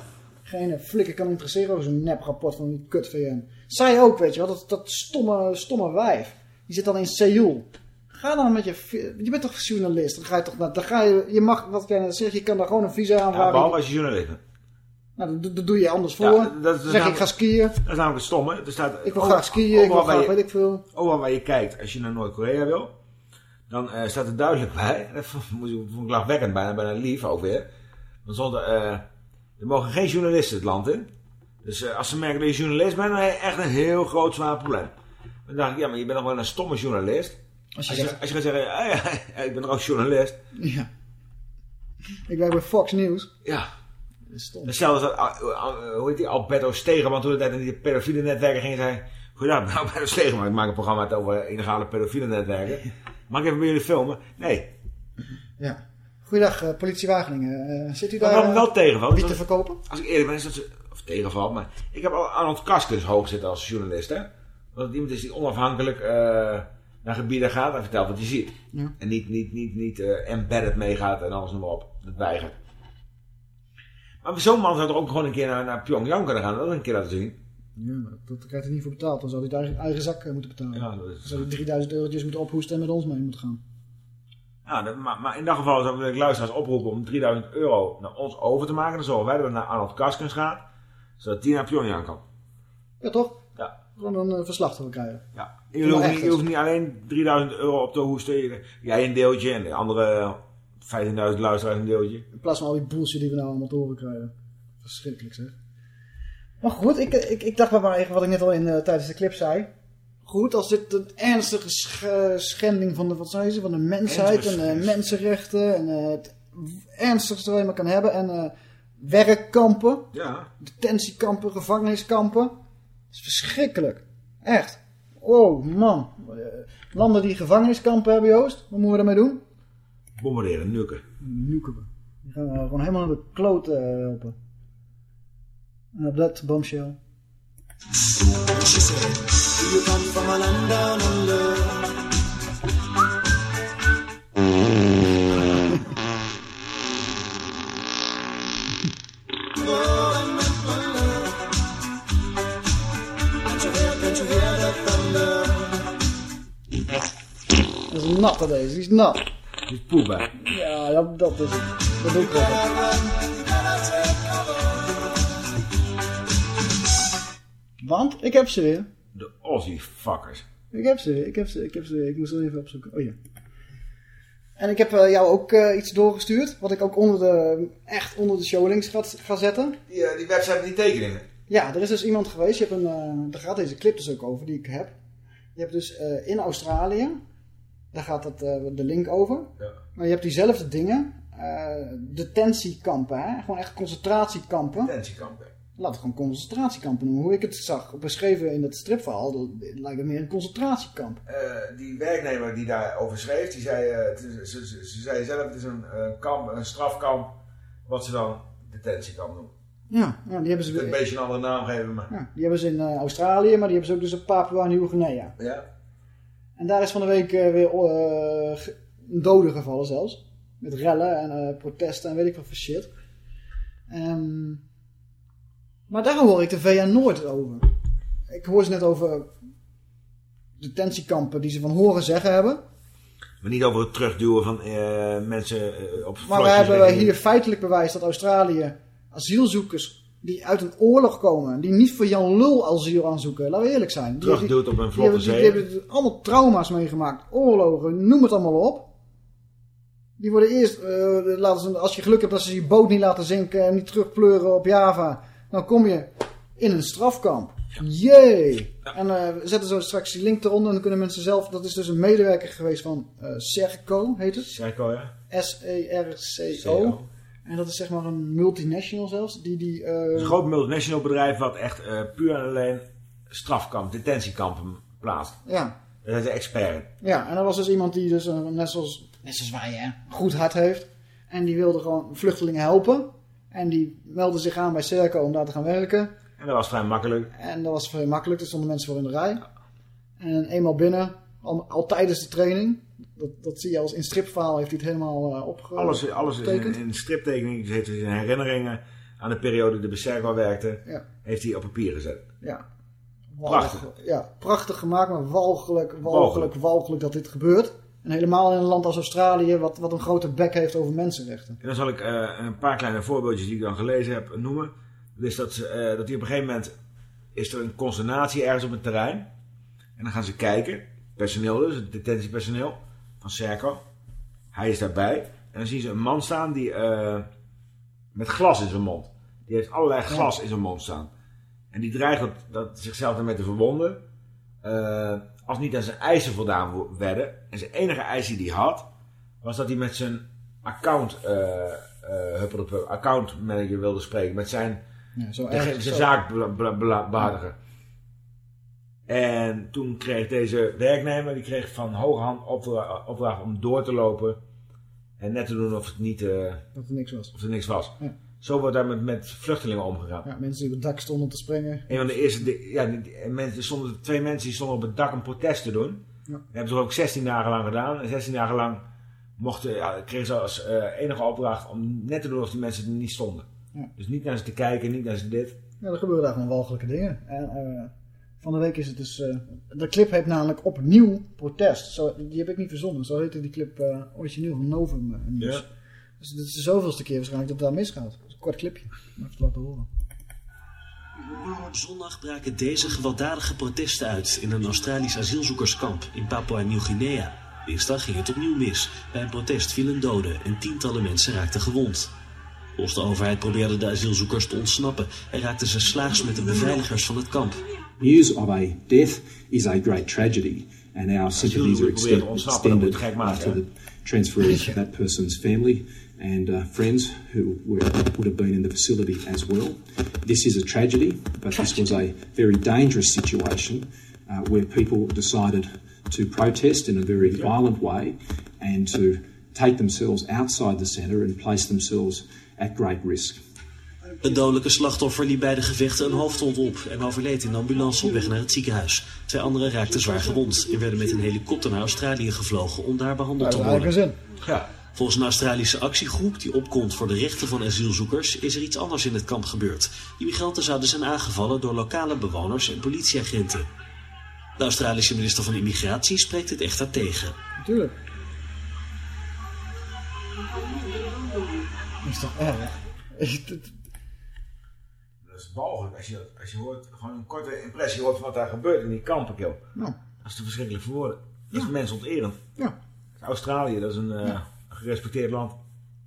Speaker 2: geen, geen flikker kan interesseren over zo'n neprapport van die kut VN. Zij ook, weet je wel, dat, dat stomme, stomme wijf. Die zit dan in Seoul. Ga dan met je... Je bent toch journalist? Dan ga je toch naar... Dan ga je, je mag, wat jij net zegt, je kan daar gewoon een visa
Speaker 3: Ja,
Speaker 2: aanvragen.
Speaker 3: behalve als je journalist bent.
Speaker 2: Nou, dat, doe- dat doe je anders voor.
Speaker 3: Ja, dat is
Speaker 2: zeg ik ga skiën.
Speaker 3: Dat is namelijk het stomme. Er staat,
Speaker 2: Ik wil graag skiën, ik wil graag
Speaker 3: je-
Speaker 2: weet ik veel.
Speaker 3: Overal waar je kijkt, als je naar Noord-Korea wil, dan eh, staat er duidelijk bij, dat vond ik lachwekkend, bijna, bijna lief ook weer. Dan stond er, eh, er mogen geen journalisten het land in. Dus eh, als ze merken dat je journalist bent, dan heb je echt een heel groot zwaar probleem. Dan dacht ik, ja, maar je bent nog wel een stomme journalist. Als
Speaker 2: je
Speaker 3: je,
Speaker 2: zegt-
Speaker 3: als je gaat zeggen, ah, ja, ja, ik ben toch ook journalist.
Speaker 2: Ja. Ik werk bij Fox News.
Speaker 3: Ja.
Speaker 2: Stom.
Speaker 3: Hetzelfde als dat, ah, ah, hoe heet die, Alberto Stegeman, toen het net in die pedofiele netwerken ging, zei... Goedendag, nou, Alberto Stegeman, ik maak een programma over illegale pedofiele netwerken. Mag ik even bij jullie filmen? Nee.
Speaker 2: Ja. Goeiedag, eh, politie Wageningen. Eh, zit u daar
Speaker 3: me wel
Speaker 2: eh,
Speaker 3: tegenvalt...
Speaker 2: wiet
Speaker 3: is
Speaker 2: te verkopen?
Speaker 3: Als ik eerlijk ben, is dat ze... Of tegenvalt, maar... Ik heb al Arnold Kaskens hoog zitten als journalist, hè. Dat het iemand is die onafhankelijk eh, naar gebieden gaat en vertelt wat hij ziet.
Speaker 2: Ja.
Speaker 3: En niet, niet, niet, niet eh, embedded meegaat en alles nog op. Dat weigert. Maar zo'n man zou toch ook gewoon een keer naar, naar Pyongyang kunnen gaan dat een keer laten zien.
Speaker 2: Ja, maar dat, krijgt hij niet voor betaald. Dan zou hij het eigen, eigen zak eh, moeten betalen.
Speaker 3: Ja, dat is-
Speaker 2: Dan zou hij 3000 eurotjes moeten ophoesten en met ons mee moeten gaan.
Speaker 3: Ja, dat- maar, maar in dat geval zou ik luisteraars oproepen om 3000 euro naar ons over te maken. Dan zorgen wij dat het naar Arnold Kaskens gaat. Zodat die naar Pyongyang kan.
Speaker 2: Ja, toch?
Speaker 3: Ja.
Speaker 2: Gewoon een eh, verslag te krijgen.
Speaker 3: Ja. Je hoeft, niet, je hoeft niet alleen 3000 euro op te hoesten. Jij een deeltje en de andere 15.000 luisteraars een deeltje.
Speaker 2: In plaats van al die bullshit die we nou allemaal horen krijgen. Verschrikkelijk zeg. Maar goed, ik, ik, ik dacht maar even wat ik net al in, eh, tijdens de clip zei. Goed, als dit een ernstige sch- schending van de, wat zei ze, van de mensheid en eh, mensenrechten en eh, het ernstigste wat je maar kan hebben. En werkkampen,
Speaker 3: Ja.
Speaker 2: detentiekampen, gevangeniskampen. Dat is verschrikkelijk. Echt. Oh man. Landen die gevangeniskampen hebben, Joost, wat moeten we daarmee doen?
Speaker 3: Bombarderen, nuken.
Speaker 2: Nuken we. Die gaan we gewoon helemaal naar de kloot eh, helpen. En op dat bombshell.
Speaker 31: She said, you come from
Speaker 2: is nat deze, nat.
Speaker 3: Die hè.
Speaker 2: Ja, dat, dat is het. Dat doe ik wel. Want ik heb ze weer.
Speaker 3: De Aussie fuckers.
Speaker 2: Ik heb ze weer, ik heb ze, ik heb ze weer. Ik moest er even opzoeken. Oh ja. En ik heb eh, jou ook eh, iets doorgestuurd. Wat ik ook onder de, echt onder de showlinks ga, ga zetten.
Speaker 3: Die, eh, die website met die tekeningen.
Speaker 2: Ja, er is dus iemand geweest. Je hebt een, eh, daar gaat deze clip dus ook over die ik heb. Je hebt dus eh, in Australië. Daar gaat het, eh, de link over.
Speaker 3: Ja.
Speaker 2: Maar je hebt diezelfde dingen. eh, detentiekampen, hè? Gewoon echt concentratiekampen.
Speaker 3: Detentiekampen.
Speaker 2: Laat het gewoon concentratiekampen noemen. Hoe ik het zag, beschreven in het stripverhaal, dat lijkt het meer een concentratiekamp.
Speaker 3: Eh, die werknemer die daarover schreef, die zei, het is- ze, ze, ze zei zelf, het is een kamp, een strafkamp, wat ze dan detentiekamp noemen.
Speaker 2: Ja, ja, die hebben ze
Speaker 3: Een beetje een andere naam geven, maar...
Speaker 2: Ja, die hebben ze in Australië, maar die hebben ze ook dus op Papua Nieuw-Guinea.
Speaker 3: Ja.
Speaker 2: En daar is van de week eh, weer eh, ge- een dode gevallen zelfs. Met rellen en eh, protesten en weet ik wat voor shit. Ehm, maar daar hoor ik de VN nooit over. Ik hoor ze net over detentiekampen die ze van horen zeggen hebben.
Speaker 3: Maar niet over het terugduwen van mensen op
Speaker 2: Maar we hebben hier feitelijk bewijs dat Australië asielzoekers die uit een oorlog komen, die niet voor Jan Lul asiel aanzoeken, laten we eerlijk zijn. Die-
Speaker 3: Terugduwt
Speaker 2: die-
Speaker 3: op een
Speaker 2: die
Speaker 3: vlotte
Speaker 2: hebben-
Speaker 3: zee.
Speaker 2: Die hebben allemaal trauma's meegemaakt, oorlogen, noem het allemaal op. Die worden eerst, eh, laten ze, als je geluk hebt dat ze je boot niet laten zinken en niet terugpleuren op Java, dan kom je in een strafkamp. Jee! En eh, we zetten zo straks die link eronder en dan kunnen mensen zelf, dat is dus een medewerker geweest van eh Serco, heet het?
Speaker 3: Serco, ja.
Speaker 2: S-E-R-C-O. En dat is zeg maar een multinational zelfs. Die, die, eh,
Speaker 3: is een groot multinational bedrijf wat echt eh, puur en alleen strafkamp, detentiekampen plaatst.
Speaker 2: Ja.
Speaker 3: Daar zijn ze expert.
Speaker 2: Ja, en er was dus iemand die dus eh, net, zoals, net zoals wij hè, goed hart heeft. En die wilde gewoon vluchtelingen helpen. En die meldde zich aan bij Serco om daar te gaan werken.
Speaker 3: En dat was vrij makkelijk.
Speaker 2: En dat was vrij makkelijk. Er stonden mensen voor in de rij. En eenmaal binnen, al, al tijdens de training. Dat, dat zie je als in stripverhaal heeft hij het helemaal uh, opge
Speaker 3: Alles, alles is in, in striptekening, dus heeft hij zijn herinneringen aan de periode dat de Becerco werkte,
Speaker 2: Ja.
Speaker 3: heeft hij op papier gezet.
Speaker 2: Ja.
Speaker 3: Prachtig.
Speaker 2: Ja, prachtig gemaakt, maar walgelijk, walgelijk,
Speaker 3: Walgelijk.
Speaker 2: dat dit gebeurt. En helemaal in een land als Australië, wat, wat een grote bek heeft over mensenrechten.
Speaker 3: En dan zal ik eh, een paar kleine voorbeeldjes die ik dan gelezen heb noemen. Dat is dat, ze, eh, dat op een gegeven moment is er een consternatie ergens op het terrein. En dan gaan ze kijken, personeel dus, het detentiepersoneel van Serco. Hij is daarbij. En dan zien ze een man staan die eh, met glas in zijn mond. Die heeft allerlei glas in zijn mond staan. En die dreigt dat, dat zichzelf daarmee te verwonden. Eh, als niet aan zijn eisen voldaan werden. En zijn enige eis die hij had, was dat hij met zijn account, huppelde- account manager wilde spreken. Met zijn,
Speaker 2: Ja, zo erg,
Speaker 3: zijn. En toen kreeg deze werknemer, die kreeg van hoge hand opdra- opdracht om door te lopen. En net te doen of het niet, eh,
Speaker 2: Dat er niks was.
Speaker 3: of er niks was.
Speaker 2: Ja.
Speaker 3: Zo wordt daar met, met vluchtelingen omgegaan.
Speaker 2: Ja, mensen die op het dak stonden te springen.
Speaker 3: Een van de eerste, ja, die- die- mensen, stonden, twee mensen die stonden op het dak een protest te doen.
Speaker 2: Ja.
Speaker 3: Dat hebben ze ook 16 dagen lang gedaan. En 16 dagen lang mochten, ja, kregen ze als eh, enige opdracht om net te doen of die mensen er niet stonden.
Speaker 2: Ja.
Speaker 3: Dus niet naar ze te kijken, niet naar ze dit.
Speaker 2: Ja, er gebeuren daar gewoon walgelijke dingen. En eh, van de week is het dus... eh, de clip heet namelijk Opnieuw Protest. Zo, die heb ik niet verzonnen. Zo heette die clip eh, origineel van Novum eh.
Speaker 3: Ja.
Speaker 2: Dus dit is de zoveelste keer waarschijnlijk dat het daar misgaat. Dat is een kort clipje. Even te laten horen.
Speaker 33: Zondag braken deze gewelddadige protesten uit in een Australisch asielzoekerskamp in Papua Nieuw-Guinea. Dinsdag ging het opnieuw mis. Bij een protest vielen doden en tientallen mensen raakten gewond. Volgens de overheid probeerden de asielzoekers te ontsnappen en raakten ze slaags met de beveiligers van het kamp.
Speaker 34: News of a death is a great tragedy, and our sympathies are extended
Speaker 3: hè?
Speaker 34: the transferees of that person's family and uh, friends who were, would have been in the facility as well. This is a tragedy, but this was a very dangerous situation uh, where people decided to protest in a very violent way and to take themselves outside the centre and place themselves at great risk.
Speaker 33: Een dodelijke slachtoffer liep bij de gevechten een hoofdwond op en overleed in de ambulance op weg naar het ziekenhuis. Twee anderen raakten zwaar gewond en werden met een helikopter naar Australië gevlogen om daar behandeld te worden.
Speaker 3: Ja.
Speaker 33: Volgens een Australische actiegroep die opkomt voor de rechten van asielzoekers is er iets anders in het kamp gebeurd. Immigranten zouden zijn aangevallen door lokale bewoners en politieagenten. De Australische minister van Immigratie spreekt dit echter tegen.
Speaker 2: Natuurlijk. Is toch erg?
Speaker 3: Dat is walgelijk als je, dat- als je hoort, gewoon een korte impressie hoort van wat daar gebeurt in die kampen, joh.
Speaker 2: Nou.
Speaker 3: Dat is te verschrikkelijk voor woorden. Dat is mensonterend.
Speaker 2: Ja.
Speaker 3: Australië, dat is een eh,
Speaker 2: Ja.
Speaker 3: gerespecteerd land.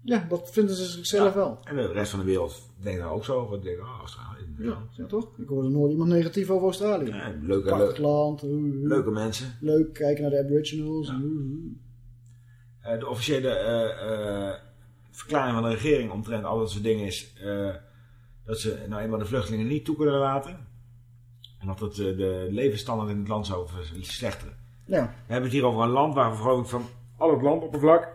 Speaker 2: Ja, dat vinden ze zichzelf wel.
Speaker 3: En de rest van de wereld denkt daar ook zo over. Denkt, oh, Australië.
Speaker 2: Ja, ja, toch? Ik hoorde nooit iemand negatief over Australië.
Speaker 3: Ja, leuke, leuk-
Speaker 2: land. oeh, oeh.
Speaker 3: leuke mensen.
Speaker 2: Leuk, kijken naar de aboriginals.
Speaker 3: Eh, de officiële eh, eh, verklaring van de regering omtrent al dat soort dingen is eh, dat ze nou eenmaal de vluchtelingen niet toe kunnen laten. En dat het eh, de levensstandaard in het land zou verslechteren.
Speaker 2: Ja.
Speaker 3: We hebben het hier over een land waar ik van al het landoppervlak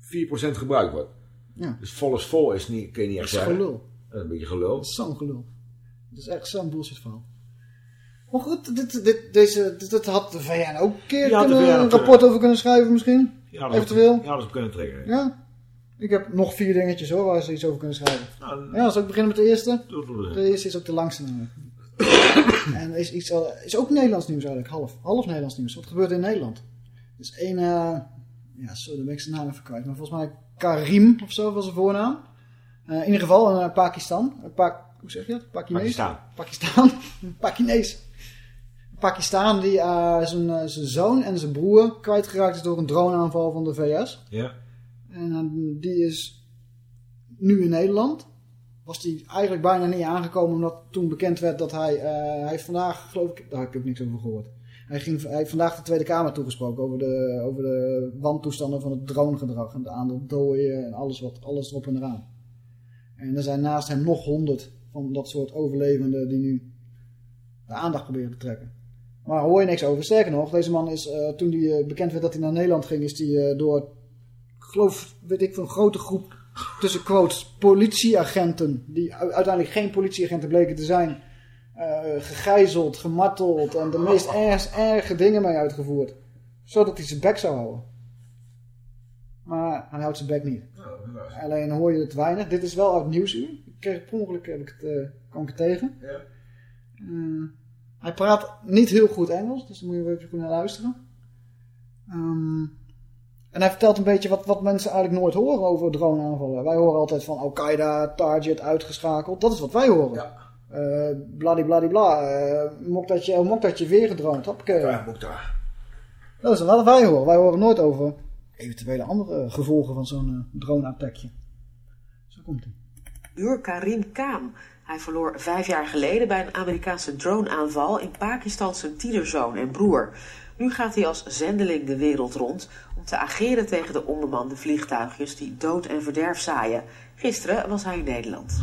Speaker 3: 4% gebruikt wordt.
Speaker 2: Ja.
Speaker 3: Dus vol is vol is niet, kun je niet echt
Speaker 2: Dat is
Speaker 3: zeggen.
Speaker 2: gelul.
Speaker 3: Dat is een beetje gelul.
Speaker 2: Dat is zo'n gelul. Het is echt zo'n bullshit verhaal. Maar goed, dit, dit, deze, dit, dit had de VN ook een keer kunnen, een rapport over kunnen schrijven misschien.
Speaker 3: Ja, dat
Speaker 2: Eventueel.
Speaker 3: Ja, dat kunnen triggeren.
Speaker 2: Ja. Ik heb nog vier dingetjes hoor, waar ze iets over kunnen schrijven.
Speaker 3: Nou,
Speaker 2: ja, zal ik beginnen met de eerste? De eerste is ook de langste namelijk. en is, iets, al- is ook Nederlands nieuws eigenlijk, half. Half Nederlands nieuws. Wat gebeurt in Nederland? Dus één, eh, ja, zo, dan ben ik zijn naam even kwijt. Maar volgens mij Karim of zo was zijn voornaam. Eh, in ieder geval in eh, Pakistan. Een Pa- hoe zeg je dat? Pakinees?
Speaker 3: Pakistan.
Speaker 2: Pakistan. Pakinees. Pakistan die eh, zijn, eh, zijn zoon en zijn broer kwijtgeraakt is door een droneaanval van de VS.
Speaker 3: Ja.
Speaker 2: En eh, die is nu in Nederland. Was die eigenlijk bijna niet aangekomen omdat toen bekend werd dat hij... eh, hij heeft vandaag, geloof ik, daar heb ik niks over gehoord. Hij, ging, hij heeft vandaag de Tweede Kamer toegesproken over de, over de wantoestanden van het dronegedrag. En het aantal dooien en alles, wat, alles erop en eraan. En er zijn naast hem nog honderd van dat soort overlevenden die nu de aandacht proberen te trekken. Maar daar hoor je niks over. Sterker nog, deze man is, eh, toen hij bekend werd dat hij naar Nederland ging, is hij door, geloof, weet ik, een grote groep tussen quotes politieagenten, die uiteindelijk geen politieagenten bleken te zijn, eh, gegijzeld, gemarteld en de meest erg, erge dingen mee uitgevoerd. Zodat hij zijn bek zou houden. Maar hij houdt zijn bek niet. Alleen hoor je het weinig. Dit is wel uit Nieuwsuur. Ik kreeg per ongeluk heb ik het, eh, kwam ik het tegen.
Speaker 3: Ja.
Speaker 2: Eh, hij praat niet heel goed Engels, dus daar moet je even goed naar luisteren. Ehm, en hij vertelt een beetje wat, wat mensen eigenlijk nooit horen over droneaanvallen. Wij horen altijd van Al-Qaeda, target, uitgeschakeld. Dat is wat wij horen.
Speaker 3: Ja.
Speaker 2: Eh, bladibladibla. eh mok dat je, mok dat je weer gedroomd. Hoppakee.
Speaker 3: Ja, moet daar.
Speaker 2: Dat is wat wij horen. Wij horen nooit over eventuele andere gevolgen van zo'n eh, drone-attackje. Zo komt hij.
Speaker 35: Buur Karim Khan. Hij verloor vijf jaar geleden bij een Amerikaanse droneaanval in Pakistan zijn tienerzoon en broer. Nu gaat hij als zendeling de wereld rond te ageren tegen de onbemande vliegtuigjes die dood en verderf zaaien. Gisteren was hij in Nederland.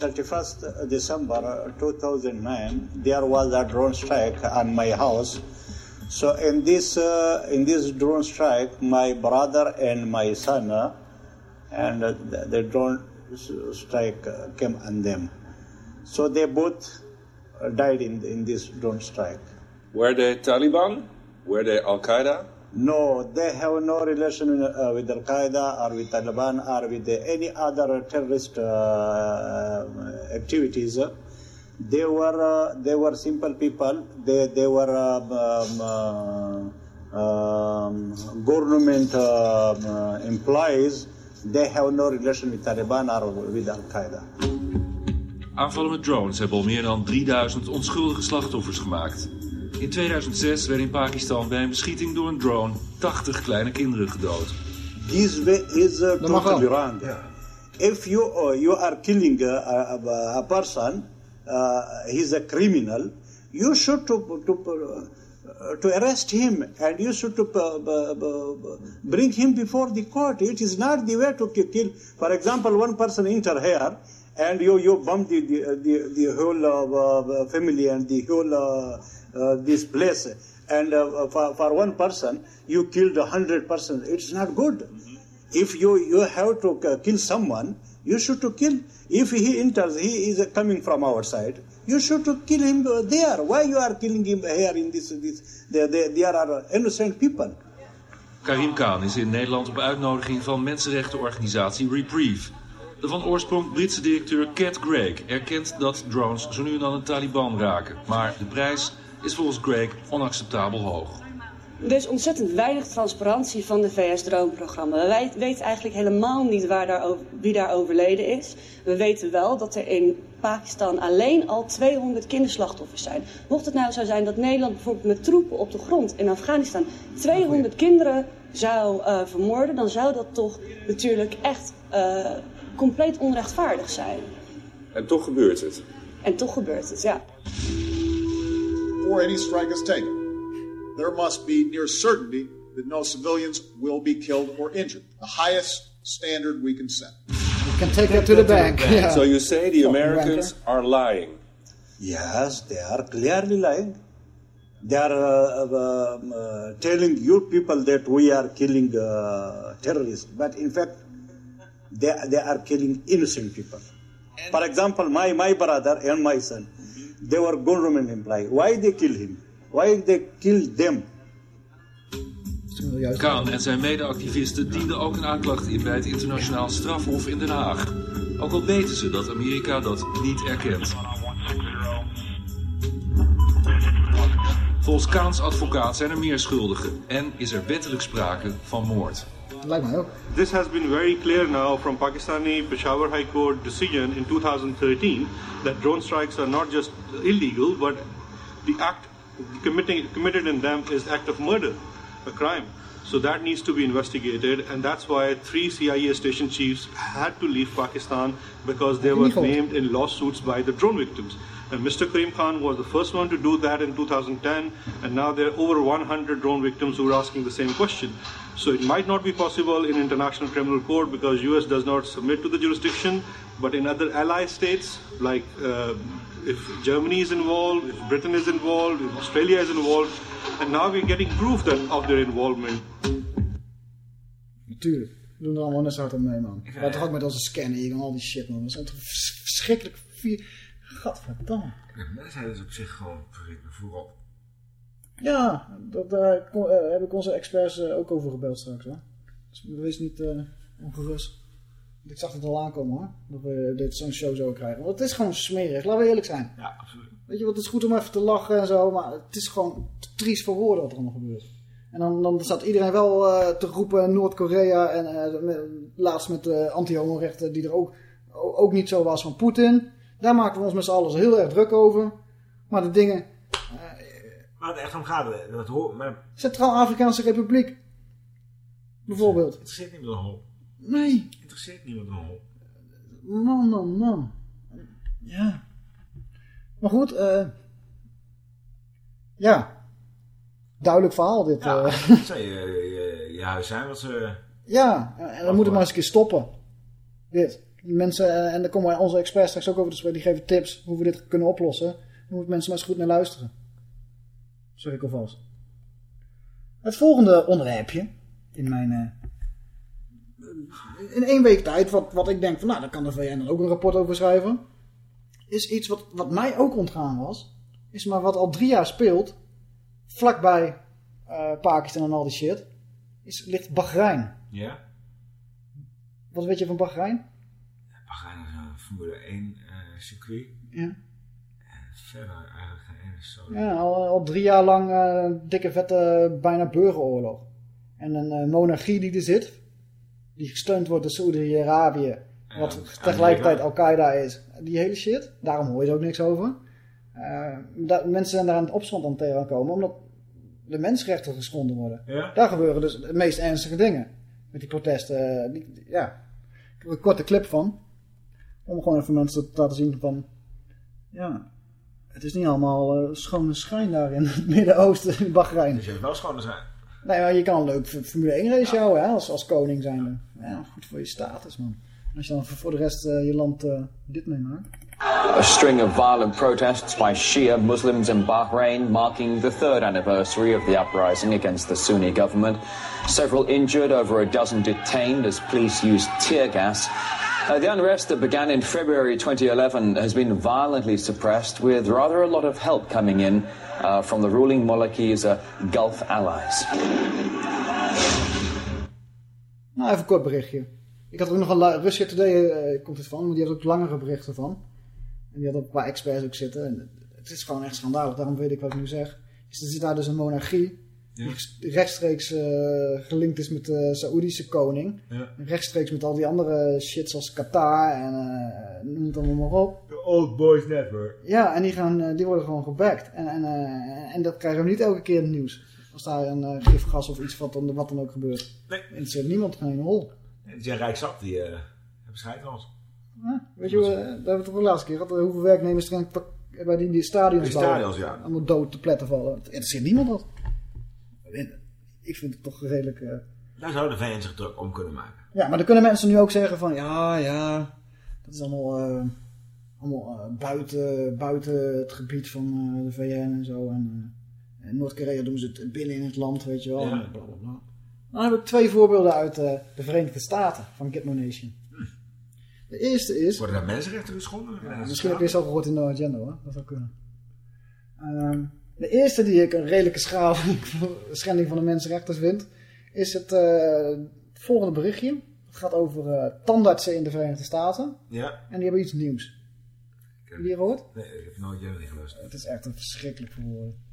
Speaker 36: 31st December 2009, there was a drone strike on my house. So in this uh, in this drone strike, my brother and my son, uh, and uh, the, the drone strike uh, came on them. So they both uh, died in in this drone strike.
Speaker 37: Were they Taliban? Were they Al Qaeda?
Speaker 36: No, they have no relation uh, with Al Qaeda or with Taliban or with any other terrorist uh, activities. They were uh, they were simple people. They they were um, um, uh, um, government um, uh, employees. They have no relation with Taliban or with Al Qaeda.
Speaker 38: Aanvallen met drones hebben al meer dan 3000 onschuldige slachtoffers gemaakt. In 2006 werden in Pakistan bij een beschieting door een drone 80 kleine kinderen gedood.
Speaker 36: This way is uh, totally. If you uh, you are killing uh, a, a person, uh, he's a criminal. You should to to uh, to arrest him and you should to uh, bring him before the court. It is not the way to ki- kill. For example, one person enter here and you you bomb the the the, the whole uh, uh, family and the whole uh, uh, this place. And uh, for, for one person, you killed a hundred persons. It's not good. If you, you have to uh, kill someone, you should to kill. If he enters, he is uh, coming from our side. You should to kill him uh, there. Why you are killing him here in this this? There there, there are innocent people.
Speaker 38: Karim Khan is in Nederland op uitnodiging van mensenrechtenorganisatie Reprieve. De van oorsprong Britse directeur Cat Gregg erkent dat drones zo nu en dan een Taliban raken. Maar de prijs is volgens Gregg onacceptabel hoog.
Speaker 39: Er is ontzettend weinig transparantie van de VS-droomprogramma. We weten eigenlijk helemaal niet waar daar, over- wie daar overleden is. We weten wel dat er in Pakistan alleen al 200 kinderslachtoffers zijn. Mocht het nou zo zijn dat Nederland bijvoorbeeld met troepen op de grond in Afghanistan 200 kinderen zou eh, vermoorden, dan zou dat toch natuurlijk echt eh, compleet onrechtvaardig zijn.
Speaker 37: En toch gebeurt het.
Speaker 39: En toch gebeurt het, ja.
Speaker 26: Before any strike is taken, there must be near certainty that no civilians will be killed or injured. The highest standard we can set.
Speaker 2: You can take that to the bank. Yeah.
Speaker 37: So you say the Americans are lying.
Speaker 36: Yes, they are clearly lying. They are uh, um, uh, telling you people that we are killing uh, terrorists, but in fact, they, they are killing innocent people. For example, my, my brother and my son, they were government employee. Why they kill him? Why they kill them?
Speaker 38: Kaan en zijn mede-activisten dienden ook een aanklacht in bij het internationaal strafhof in Den Haag. Ook al weten ze dat Amerika dat niet erkent. Volgens Kaans advocaat zijn er meer schuldigen en is er wettelijk sprake van moord.
Speaker 2: Lijkt mij ook.
Speaker 40: This has been very clear now from Pakistani Peshawar High Court decision in 2013 that drone strikes are not just illegal, but the act committing, committed in them is act of murder, a crime. So that needs to be investigated, and that's why three CIA station chiefs had to leave Pakistan because they were named in lawsuits by the drone victims. And Mr. Karim Khan was the first one to do that in 2010, and now there are over 100 drone victims who are asking the same question. So it might not be possible in International Criminal Court because US does not submit to the jurisdiction, but in other ally states, like uh, if Germany is involved, if Britain is involved, if Australia is involved, and now we're getting proof that of their involvement.
Speaker 2: Natuurlijk. We doen er allemaal net zo hard aan mee, man. We hadden toch ook met onze scanning en al die shit, man. Dat zijn toch vers- verschrikkelijk vier... Gadverdamme.
Speaker 3: De mensheid is op zich gewoon verrekenen voorop.
Speaker 2: Ja, dat, daar eh, heb ik onze experts eh, ook over gebeld straks, hoor. Dus wees niet eh, ongerust. Ik zag het al aankomen, hoor. Dat we dit zo'n show zo krijgen. Want het is gewoon smerig, laten we eerlijk zijn.
Speaker 3: Ja, absoluut.
Speaker 2: Weet je, wat het is goed om even te lachen en zo, maar het is gewoon triest voor woorden wat er allemaal gebeurt. En dan, dan staat iedereen wel te roepen Noord-Korea en met- laatst met de anti-homo-rechten die er ook, ook niet zo was van Poetin. Daar maken we ons met z'n allen heel erg druk over. Maar de dingen,
Speaker 3: Waar het echt om gaat, dat hoort, maar
Speaker 2: Centraal-Afrikaanse Republiek, bijvoorbeeld.
Speaker 3: interesseert niemand een hol.
Speaker 2: Nee,
Speaker 3: Interesseert niemand een hol.
Speaker 2: man, man, man. Ja. Maar goed, eh ja. Duidelijk verhaal dit.
Speaker 3: Ja,
Speaker 2: eh.
Speaker 3: je, je, je huis zijn wat ze...
Speaker 2: Ja, en dan moet het maar eens een keer stoppen. Dit. Die mensen, eh, en daar komen onze experts straks ook over te spreken, die geven tips hoe we dit kunnen oplossen. Dan moeten mensen maar eens goed naar luisteren. Zeg ik alvast. Het volgende onderwerpje in mijn... eh, in één week tijd, wat, wat ik denk van, nou, daar kan de VN dan ook een rapport over schrijven. Is iets wat, wat mij ook ontgaan was. Is maar wat al drie jaar speelt. Vlakbij eh, Pakistan en al die shit. Is, ligt Bahrein.
Speaker 3: Ja?
Speaker 2: Wat weet je van Bahrein?
Speaker 3: Bahrein is een Formule 1 eh, circuit.
Speaker 2: Ja.
Speaker 3: En verder eigenlijk zo.
Speaker 2: Ja, al, al drie jaar lang eh, dikke vette bijna burgeroorlog. En een eh, monarchie die er zit, die gesteund wordt door Saudi-Arabië, wat tegelijkertijd Al-Qaeda is. Die hele shit, daarom hoor je er ook niks over. Eh, da- mensen zijn daar aan het opstand aan tegenkomen, omdat de mensenrechten geschonden worden.
Speaker 3: Ja?
Speaker 2: Daar gebeuren dus de meest ernstige dingen. Met die protesten. Die, ja. Ik heb er een korte clip van. Om gewoon even mensen te laten zien van... Ja, het is niet allemaal eh, schone schijn daar in het Midden-Oosten, in Bahrein.
Speaker 3: Dus je hebt wel schoon te zijn.
Speaker 2: Nee, maar je kan een leuk Formule 1 race houden, hè, als, als koning zijnde. Ja, goed voor je status, man. Als je dan voor de rest eh, je land eh, dit meemaakt.
Speaker 41: A string of violent protests by Shia Muslims in Bahrain marking the third anniversary of the uprising against the Sunni government. Several injured, over a dozen detained as police used tear gas. Uh, the unrest that began in February 2011 has been violently suppressed, with rather a lot of help coming in uh, from the ruling monarchy's uh, Gulf allies.
Speaker 2: Nou, even kort berichtje. Ik had ook nog een Russia Today eh, komt het van, maar die had ook langere berichten van. En die had ook een paar experts ook zitten. En het is gewoon echt schandalig, daarom weet ik wat ik nu zeg. Is er zit daar dus een monarchie die rechtstreeks eh, gelinkt is met de Saoedische koning.
Speaker 3: Ja.
Speaker 2: En rechtstreeks met al die andere shit zoals Qatar en eh, noem het allemaal maar op.
Speaker 3: The Old Boys Network.
Speaker 2: Ja, en die, gaan, eh, die worden gewoon gebackt. En, en, en dat krijgen we niet elke keer in het nieuws. Als daar een gifgas of iets wat dan, wat dan ook gebeurt.
Speaker 3: Nee.
Speaker 2: Interesseert niemand geen hol.
Speaker 3: Die zijn rijkzat, die eh hebben scheid van ons.
Speaker 2: Ja, weet je, eh, daar hebben we het toch de laatste keer gehad. eh, Hoeveel werknemers er het bij die, die stadions
Speaker 3: Die
Speaker 2: bouwen.
Speaker 3: stadions, ja.
Speaker 2: Allemaal dood te pletten vallen. Het interesseert niemand dat. En Ik vind het toch redelijk... eh,
Speaker 3: Daar zou de VN zich druk om kunnen maken.
Speaker 2: Ja, maar dan kunnen mensen nu ook zeggen van... Ja, ja, dat is allemaal, eh, allemaal eh, buiten, buiten het gebied van de VN en zo. En, In Noord-Korea doen ze het binnen in het land, weet je wel.
Speaker 3: Ja.
Speaker 2: Bla, bla, bla. Dan heb ik twee voorbeelden uit de Verenigde Staten van Gitmo Nation. De eerste is...
Speaker 3: Worden daar mensenrechten geschonden?
Speaker 2: Ja, misschien heb je eens al gehoord in No Agenda hoor. Dat zou kunnen. Ehm, de eerste die ik een redelijke schaal schending van de mensenrechten vind, is het eh, volgende berichtje. Het gaat over eh, tandartsen in de Verenigde Staten.
Speaker 3: Ja.
Speaker 2: En die hebben iets nieuws. Heb je die gehoord?
Speaker 3: Nee, ik heb nooit jullie geluisterd.
Speaker 2: Het is echt een verschrikkelijk verwoorden.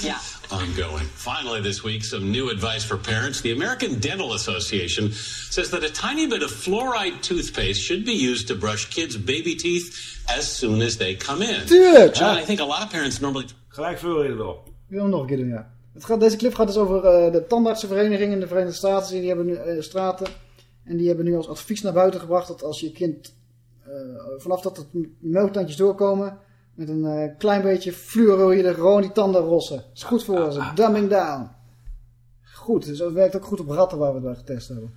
Speaker 42: Yeah. Ongoing. Finally, this week, some new advice for parents. The American Dental Association says that a tiny bit of fluoride toothpaste should be used to brush kids' baby teeth as soon as they come in. John,
Speaker 2: ja.
Speaker 42: I think a lot of parents normally.
Speaker 3: Gelijk fluoride erop.
Speaker 2: Ik wil hem nog een keer doen, ja. Het gaat, deze clip gaat dus over eh, de tandartsenvereniging in de Verenigde Staten. Die hebben nu eh, straten. En die hebben nu als advies naar buiten gebracht dat als je kind eh, vanaf dat het melktandjes doorkomen, met een eh, klein beetje fluoride gewoon die tanden rossen. Dat is goed voor ze. Dumbing down. Goed, dus dat werkt ook goed op ratten waar we het bij getest hebben.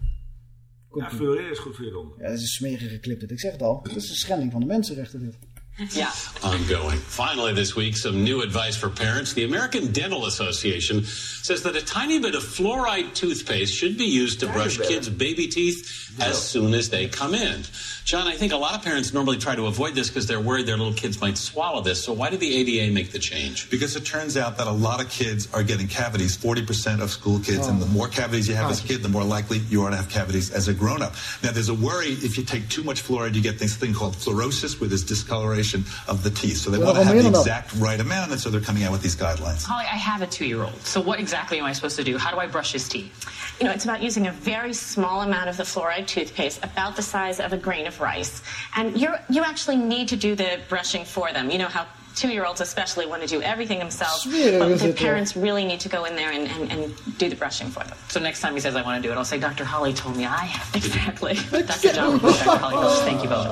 Speaker 3: Ja, fluoride is goed voor je donder.
Speaker 2: Ja, dat is een smerige clip dit. Ik zeg het al. Het is een schending van de mensenrechten dit. Mm-hmm.
Speaker 42: Yeah. Ongoing. Finally, this week, some new advice for parents. The American Dental Association says that a tiny bit of fluoride toothpaste should be used to brush kids' baby teeth as soon as they come in. John, I think a lot of parents normally try to avoid this because they're worried their little kids might swallow this. So why did the ADA make the change?
Speaker 43: Because it turns out that a lot of kids are getting cavities, 40% of school kids. And the oh. more cavities you have as a kid, the more likely you are to have cavities as a grown up. Now, there's a worry if you take too much fluoride, you get this thing called fluorosis, where there's discoloration of the teeth. So they
Speaker 44: Well,
Speaker 43: want to have the
Speaker 44: dan dan.
Speaker 43: exact right amount, and so they're coming out with these guidelines.
Speaker 44: Holly, I have a two year old. So, what exactly am I supposed to do? How do I brush his teeth?
Speaker 45: You know, it's about using a very small amount of the fluoride toothpaste, about the size of a grain of rice. And you're, you actually need to do the brushing for them. You know how two year olds, especially, want to do everything themselves. But the
Speaker 44: ja.
Speaker 45: parents really need to go in there and, and, and do the brushing for them.
Speaker 44: So, next time he says I want to do it, I'll say, Dr. Holly told me I have. Exactly. Dr. John, Dr. Holly Welch, thank you both.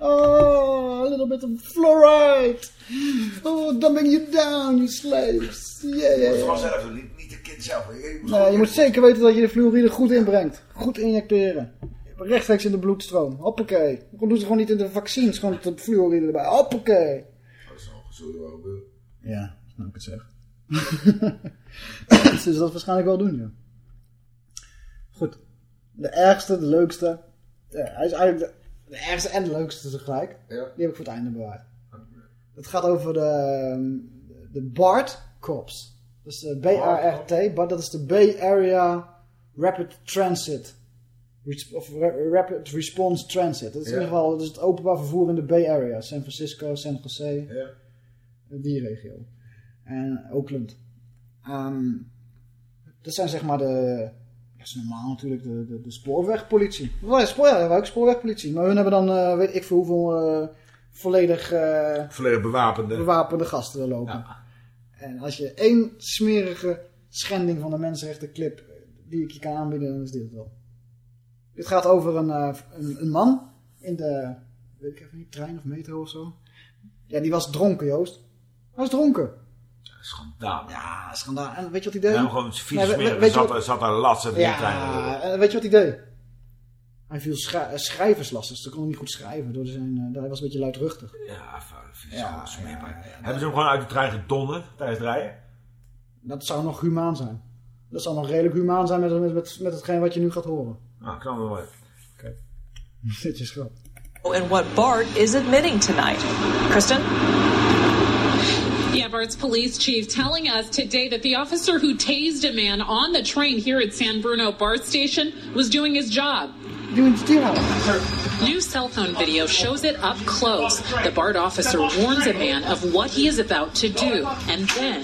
Speaker 2: Oh, a little bit of fluoride. Oh, dumbing you down, you slaves. Yeah, yeah,
Speaker 3: Je moet het gewoon
Speaker 2: yeah.
Speaker 3: zelf doen, niet, niet de kind zelf. Je moet
Speaker 2: je moet zeker weten dat je de fluoride goed inbrengt. Goed injecteren. Rechtstreeks in de bloedstroom. Hoppakee. Dan doen ze gewoon niet in de vaccins, gewoon de fluoride erbij. Hoppakee.
Speaker 3: Sorry, wel gebeuren.
Speaker 2: Ja, nou ik het zeg. dus dat waarschijnlijk wel doen, ja. Goed. De ergste, de leukste. Ja, hij is eigenlijk de, de ergste en de leukste tegelijk.
Speaker 3: Ja.
Speaker 2: Die heb ik voor het einde bewaard. Het gaat over de, de BART Corps. Dus de BART, BART, dat is de Bay Area Rapid Transit. Of Ra- Rapid Response Transit. Dat is in
Speaker 3: Ja.
Speaker 2: ieder geval dus het openbaar vervoer in de Bay Area. San Francisco, San Jose.
Speaker 3: Ja.
Speaker 2: Die regio. En Oakland. Ehm, dat zijn zeg maar de... Dat is normaal natuurlijk de, de, de spoorwegpolitie. Ja, spoor, ja, hebben ook spoorwegpolitie. Maar hun hebben dan, eh, weet ik veel hoeveel, eh, volledig eh,
Speaker 3: Volledig bewapende.
Speaker 2: bewapende gasten er lopen. En als je één smerige schending van de mensenrechtenclip eh, die ik je kan aanbieden, dan is dit het wel. Dit gaat over een, een, een man in de, weet ik even niet, trein of metro of zo. Ja, die was dronken, Joost. Hij was dronken.
Speaker 3: Schandaal.
Speaker 2: Ja, schandaal. En weet je wat hij deed?
Speaker 3: Ja, gewoon vies
Speaker 2: Nee, we-
Speaker 3: Zat,
Speaker 2: wat-
Speaker 3: er- zat daar latsen de
Speaker 2: Ja, weet je wat hij deed? Hij viel schri- eh, schrijverslast, dus hij kon niet goed schrijven. Door zijn, eh, hij was een beetje luidruchtig.
Speaker 3: Ja, vies.
Speaker 2: Ja,
Speaker 3: Hebben ze hem gewoon uit de trein gedonderd tijdens het rijden?
Speaker 2: Dat zou nog humaan zijn. Dat zou nog redelijk humaan zijn met, met, met, met hetgeen wat je nu gaat horen.
Speaker 3: Ik snap het wel even.
Speaker 2: Dit is grap.
Speaker 46: and what Bart is admitting tonight. Kristen?
Speaker 47: Bart's police chief telling us today that the officer who tased a man on the train here at San Bruno BART station was doing his job.
Speaker 2: Doing his job.
Speaker 47: New cell phone video shows it up close. The BART officer warns a man of what he is about to do, and then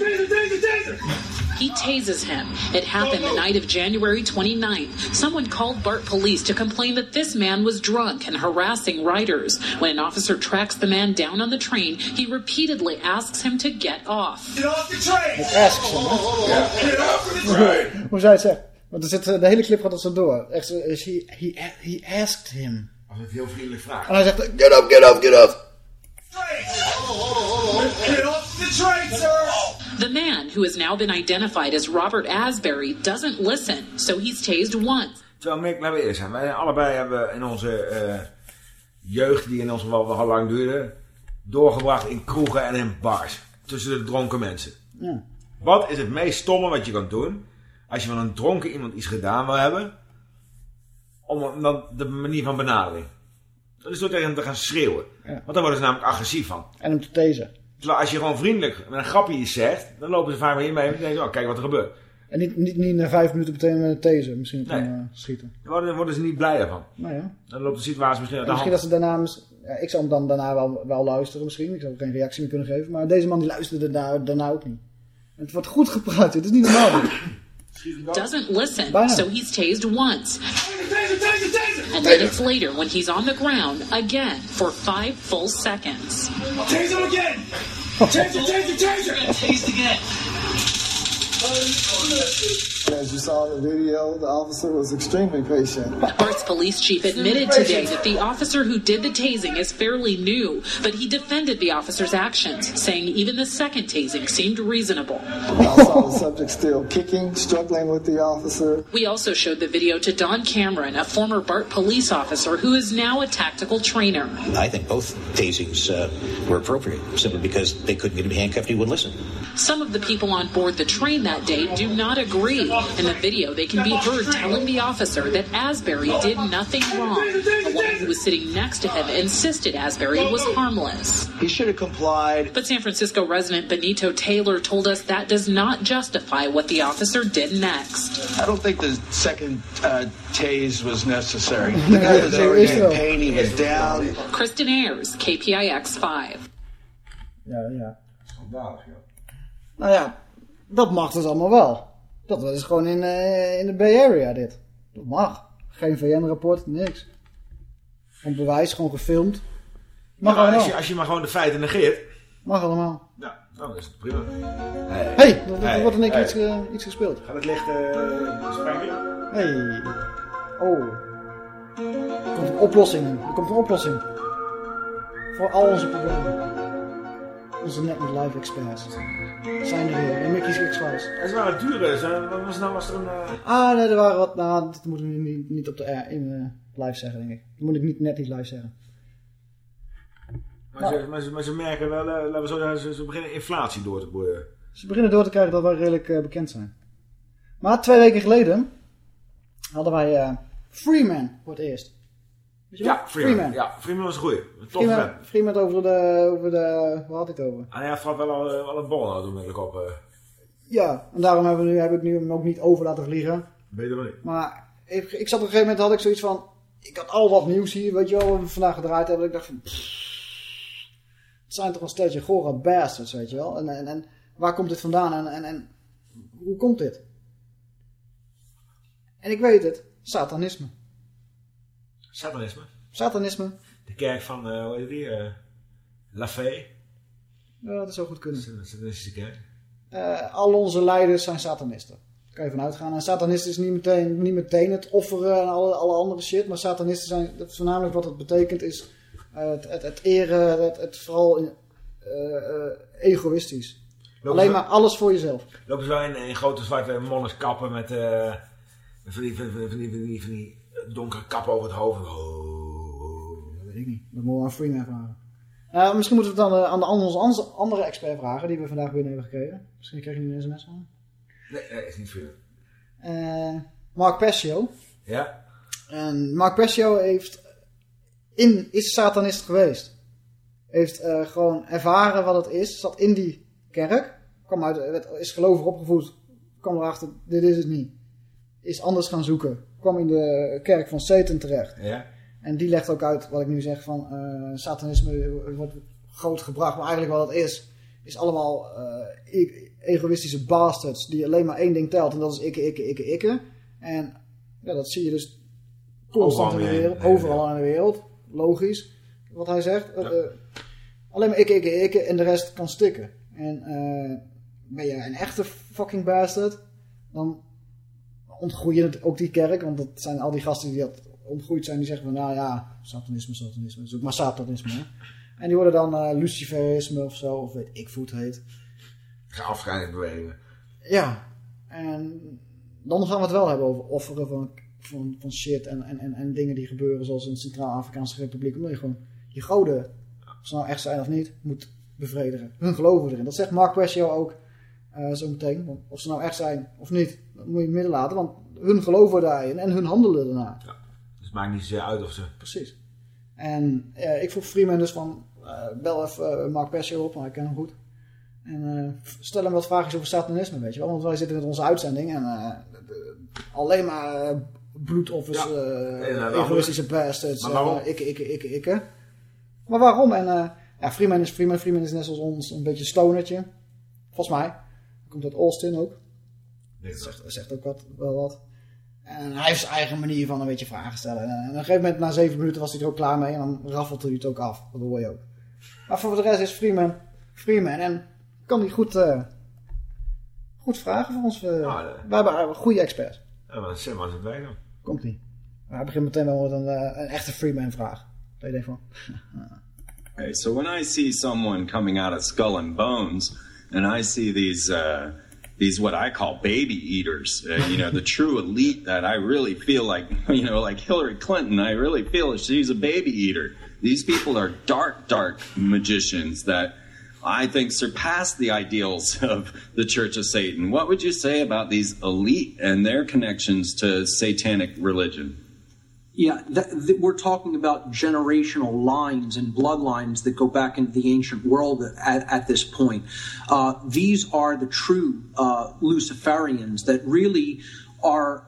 Speaker 47: he tases him. It happened the night of January 29th. Someone called BART police to complain that this man was drunk and harassing riders. When an officer tracks the man down on the train, he repeatedly asks him to get off.
Speaker 31: Get off the train!
Speaker 2: Het asks hem, hè?
Speaker 31: Get off the train!
Speaker 2: Hoe zou je het? Want er zit, de hele clip gaat dat zo door. Echt, he, he, he asked him.
Speaker 3: Als het heel vriendelijk vraagt.
Speaker 2: En hij zegt, get up, get up, get up.
Speaker 31: Get off the train, sir!
Speaker 47: The man, who has now been identified as Robert Asbury, doesn't listen, so he's tased once.
Speaker 3: Terwijl, Mick, laten we eerst zijn. Wij allebei hebben in onze eh, jeugd, die in ons geval wel lang duurde, doorgebracht in kroegen en in bars. Tussen de dronken mensen.
Speaker 2: Ja.
Speaker 3: Wat is het meest stomme wat je kan doen als je van een dronken iemand iets gedaan wil hebben? Om om dan de manier van benadering. Dat is door tegen hem te gaan schreeuwen.
Speaker 2: Ja.
Speaker 3: Want dan worden ze namelijk agressief van.
Speaker 2: En hem te tezen.
Speaker 3: Terwijl als je gewoon vriendelijk met een grapje iets zegt, dan lopen ze vaak weer mee en dan denken ze, oh, kijk wat er gebeurt.
Speaker 2: En niet, niet, niet na vijf minuten meteen met een taser. Misschien op
Speaker 3: Nee.
Speaker 2: hem, eh, schieten.
Speaker 3: Dan worden, worden ze niet blijer van.
Speaker 2: Nou ja.
Speaker 3: Dan loopt de situatie misschien uit de
Speaker 2: misschien
Speaker 3: hand.
Speaker 2: dat ze daarna... Ja, ik zou hem dan daarna wel, wel luisteren misschien. Ik zou geen reactie meer kunnen geven. Maar deze man die luisterde daarna, daarna ook niet. En het wordt goed gepraat. Het is niet normaal.
Speaker 47: Doesn't listen,
Speaker 2: Bijna.
Speaker 47: so he's tased once. And minutes later, when he's on the ground again for five full seconds.
Speaker 31: Tase him again! Taser, taser, taser! Tased again.
Speaker 48: Oh, As you saw in the video, the officer was extremely patient.
Speaker 47: Bart's police chief admitted today that the officer who did the tasing is fairly new, but he defended the officer's actions, saying even the second tasing seemed reasonable.
Speaker 48: I saw the subject still kicking, struggling with the officer.
Speaker 47: We also showed the video to Don Cameron, a former BART police officer who is now a tactical trainer.
Speaker 49: I think both tasings uh, were appropriate, simply because they couldn't get him handcuffed, he wouldn't listen.
Speaker 47: Some of the people on board the train that day do not agree. In the video, they can be heard telling the officer that Asbury did nothing wrong. A woman who was sitting next to him insisted Asbury was harmless.
Speaker 48: He should have complied.
Speaker 47: But San Francisco resident Benito Taylor told us that does not justify what the officer did next.
Speaker 48: I don't think the second uh, tase was necessary. The guy was already in pain, he was down.
Speaker 47: Kristen Ayers, KPIX 5.
Speaker 2: Ja, ja. Nou ja, dat mag dus allemaal wel. Dat is gewoon in, eh, in de Bay Area dit. Dat mag. Geen VN-rapport, niks. Gewoon bewijs, gewoon gefilmd. Mag
Speaker 3: Ja, als, je, als je maar gewoon de feiten negeert.
Speaker 2: Mag allemaal.
Speaker 3: Ja, nou, dat is het prima.
Speaker 2: Hé, hey, er
Speaker 3: Hey,
Speaker 2: wordt in één keer
Speaker 3: hey.
Speaker 2: iets, iets gespeeld.
Speaker 3: Gaat het licht uh, springen?
Speaker 2: Hey. Oh. Er komt een oplossing. Er komt een oplossing. Voor al onze problemen. Onze net niet live experts. Zijn er weer. En Mickey's X-Files.
Speaker 3: Het waren dure. Ze- Wat was, nou, was er een... eh,
Speaker 2: Ah, nee, er waren wat. Nou, dat moet ik niet, niet op de air, in eh, live zeggen, denk ik. Dat moet ik niet, net niet live zeggen.
Speaker 3: Maar, ze, maar, ze, maar ze merken wel, eh, laten we zo zeggen, ze, ze beginnen inflatie door te boeien.
Speaker 2: Ze beginnen door te krijgen dat wij redelijk bekend zijn. Maar twee weken geleden hadden wij Freeman voor het eerst.
Speaker 3: Ja,
Speaker 2: wel?
Speaker 3: Freeman. Ja, Freeman was een goeie. Een
Speaker 2: Freeman. Freeman over de, over de... Waar had hij het over?
Speaker 3: En hij had wel al, al een bol aan doen met op. eh
Speaker 2: Ja, en daarom hebben we nu, heb ik nu hem ook niet over laten vliegen.
Speaker 3: Beter wel niet.
Speaker 2: Maar ik, ik zat op een gegeven moment, had ik zoiets van... Ik had al wat nieuws hier, weet je wel, wat we vandaag gedraaid hebben. Ik dacht van... pff, het zijn toch een steltje gore bastards, weet je wel. En, en, en waar komt dit vandaan en, en, en hoe komt dit? En ik weet het, satanisme.
Speaker 3: Satanisme.
Speaker 2: Satanisme,
Speaker 3: De kerk van, eh hoe heet die? eh La Fée.
Speaker 2: ja, dat zou goed kunnen.
Speaker 3: De Satanistische kerk.
Speaker 2: Eh, al onze leiders zijn satanisten. Daar kan je vanuit gaan. En satanisten is niet meteen, niet meteen het offeren en alle, alle andere shit. Maar satanisten zijn, voornamelijk wat het betekent, is het, het, het eren, het, het vooral in, egoïstisch.
Speaker 3: Lopen
Speaker 2: Alleen maar alles voor jezelf.
Speaker 3: Lopen ze wel in, in grote zwarte monniskappen met van, die, van, die, van, die, van die donkere kappen over het hoofd. Oh.
Speaker 2: Dat weet ik niet. Dat moeten we aan Freeman vragen. Nou, misschien moeten we het dan eh, aan de onze andere expert vragen, die we vandaag binnen hebben gekregen. Misschien kreeg je nu een sms van.
Speaker 3: Nee, nee, is niet veel.
Speaker 2: Eh, Mark Passio.
Speaker 3: Ja?
Speaker 2: En Mark Passio heeft in, is satanist geweest. Heeft eh, gewoon ervaren wat het is. Zat in die kerk. Kwam uit, werd- is gelovig opgevoed. Kwam erachter, dit is het niet. Is anders gaan zoeken. Kwam in de kerk van Satan terecht.
Speaker 3: Ja?
Speaker 2: En die legt ook uit wat ik nu zeg van eh, satanisme wordt groot gebracht. Maar eigenlijk wat het is, is allemaal eh, e- egoïstische bastards die alleen maar één ding telt. En dat is ikke, ikke, ikke, ikke. En ja, dat zie je dus constant in
Speaker 3: Overal
Speaker 2: de wereld. Overal in de wereld. Logisch. Wat hij zegt. Eh, alleen maar ikke, ikke, ikke. En de rest kan stikken. En ben je een echte fucking bastard, dan ontgroei je het ook die kerk. Want dat zijn al die gasten die dat ontgroeid zijn. Die zeggen van, nou ja, satanisme, satanisme. Zoek maar satanisme. hè. En die worden dan eh luciferisme of zo. Of weet ik hoe het heet.
Speaker 3: Afscheidingsbewegingen.
Speaker 2: Ja. En dan gaan we het wel hebben over offeren van, van, van shit en, en, en, en dingen die gebeuren. Zoals in de Centraal-Afrikaanse Republiek. Omdat je gewoon je goden, of ze nou echt zijn of niet, moet bevredigen. Hun geloven erin. Dat zegt Mark Wessio ook. Eh, Uh, zometeen. Want of ze nou echt zijn of niet, dat moet je midden laten. Want hun geloven daarin en hun handelen daarna.
Speaker 3: Ja. Dus het maakt niet zozeer uit of ze...
Speaker 2: Precies. En uh, ik vroeg Freeman dus van, uh, bel even Mark Persio op, want ik ken hem goed. En stel hem wat vragen over satanisme, weet je wel. Want wij zitten met onze uitzending en alleen maar bloedoffers, ja. egoïstische bastards, ik, ik, ik, ik, ik. Maar waarom? En ja, Freeman is Freeman. Freeman is net zoals ons een beetje stonertje. Volgens mij. Komt uit Austin ook. Dat zegt, zegt ook wat, wel wat. En hij heeft zijn eigen manier van een beetje vragen stellen. En op een gegeven moment, na zeven minuten, was hij er ook klaar mee. En dan raffelt hij het ook af. Dat hoor je ook. Maar voor de rest is Freeman Freeman. En kan hij goed, uh, goed vragen voor ons. Uh, ah, we hebben goede experts.
Speaker 3: Ja, maar zeg maar het wij dan.
Speaker 2: Komt niet. Hij begint meteen wel met een, uh, een echte Freeman vraag. Dat je denkt van...
Speaker 50: okay, so when I see someone coming out of skull and bones... and I see these uh, these what I call baby eaters. Uh, you know, the true elite that I really feel like you know, like Hillary Clinton. I really feel she's a baby eater. These people are dark, dark magicians that I think surpass the ideals of the Church of Satan. What would you say about these elite and their connections to satanic religion?
Speaker 51: Yeah, we're talking about generational lines and bloodlines that go back into the ancient world at, at this point. Uh, these are the true uh, Luciferians that really are.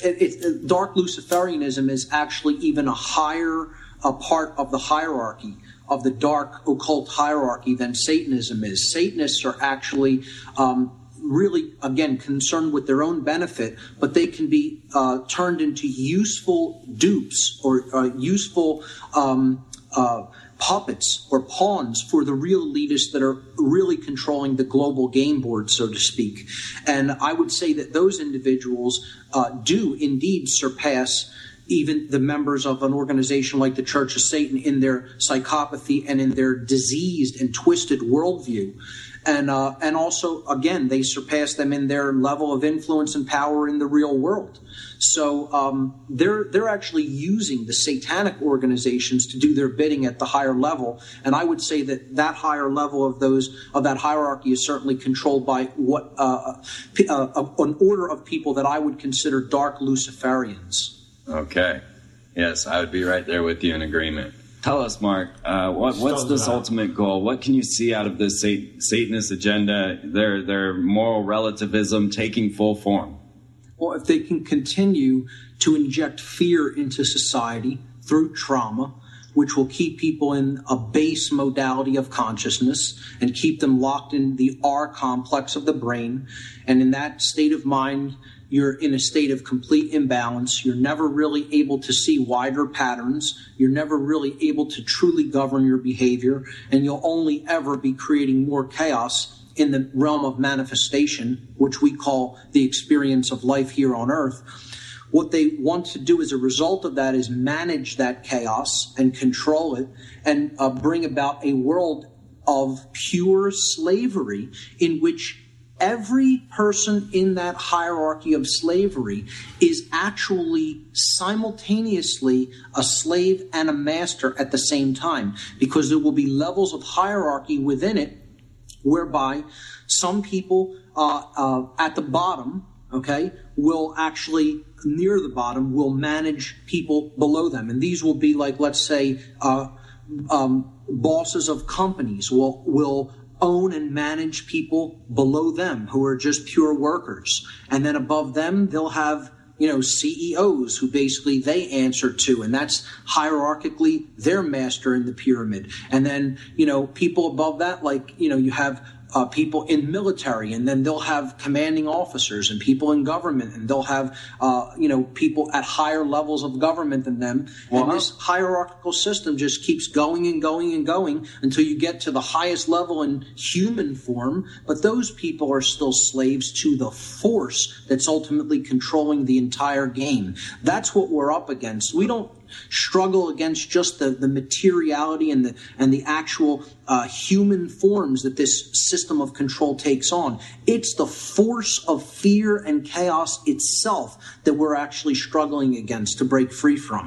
Speaker 51: It, it, dark Luciferianism is actually even a higher a part of the hierarchy of the dark occult hierarchy than Satanism is. Satanists are actually um, really, again, concerned with their own benefit, but they can be uh, turned into useful dupes or uh, useful um, uh, puppets or pawns for the real elitists that are really controlling the global game board, so to speak. And I would say that those individuals uh, do indeed surpass even the members of an organization like the Church of Satan in their psychopathy and in their diseased and twisted worldview and uh, and also again they surpass them in their level of influence and power in the real world. So um, they're they're actually using the satanic organizations to do their bidding at the higher level, and I would say that that higher level of those of that hierarchy is certainly controlled by what uh, uh, uh an order of people that I would consider dark Luciferians.
Speaker 50: Okay, yes, I would be right there with you in agreement. Tell us, Mark, uh, what, what's this ultimate goal? What can you see out of this Satanist agenda, their, their moral relativism taking full form?
Speaker 51: Well, if they can continue to inject fear into society through trauma, which will keep people in a base modality of consciousness and keep them locked in the R complex of the brain. And in that state of mind, you're in a state of complete imbalance. You're never really able to see wider patterns. You're never really able to truly govern your behavior. And you'll only ever be creating more chaos in the realm of manifestation, which we call the experience of life here on earth. What they want to do as a result of that is manage that chaos and control it and uh, bring about a world of pure slavery in which every person in that hierarchy of slavery is actually simultaneously a slave and a master at the same time because there will be levels of hierarchy within it whereby some people uh, uh, at the bottom okay will actually near the bottom will manage people below them. And these will be like let's say uh, um, bosses of companies will will own and manage people below them who are just pure workers. And then above them, they'll have, you know, CEOs who basically they answer to, and that's hierarchically their master in the pyramid. And then, you know, people above that, like, you know, you have uh, people in military, and then they'll have commanding officers and people in government, and they'll have uh, you know people at higher levels of government than them. And this hierarchical system just keeps going and going and going until you get to the highest level in human form. But those people are still slaves to the force that's ultimately controlling the entire game. That's what we're up against. We don't struggle against just the, the materiality and the and the actual uh, human forms that this system of control takes on. It's the force of fear and chaos itself that we're actually struggling against to break free from.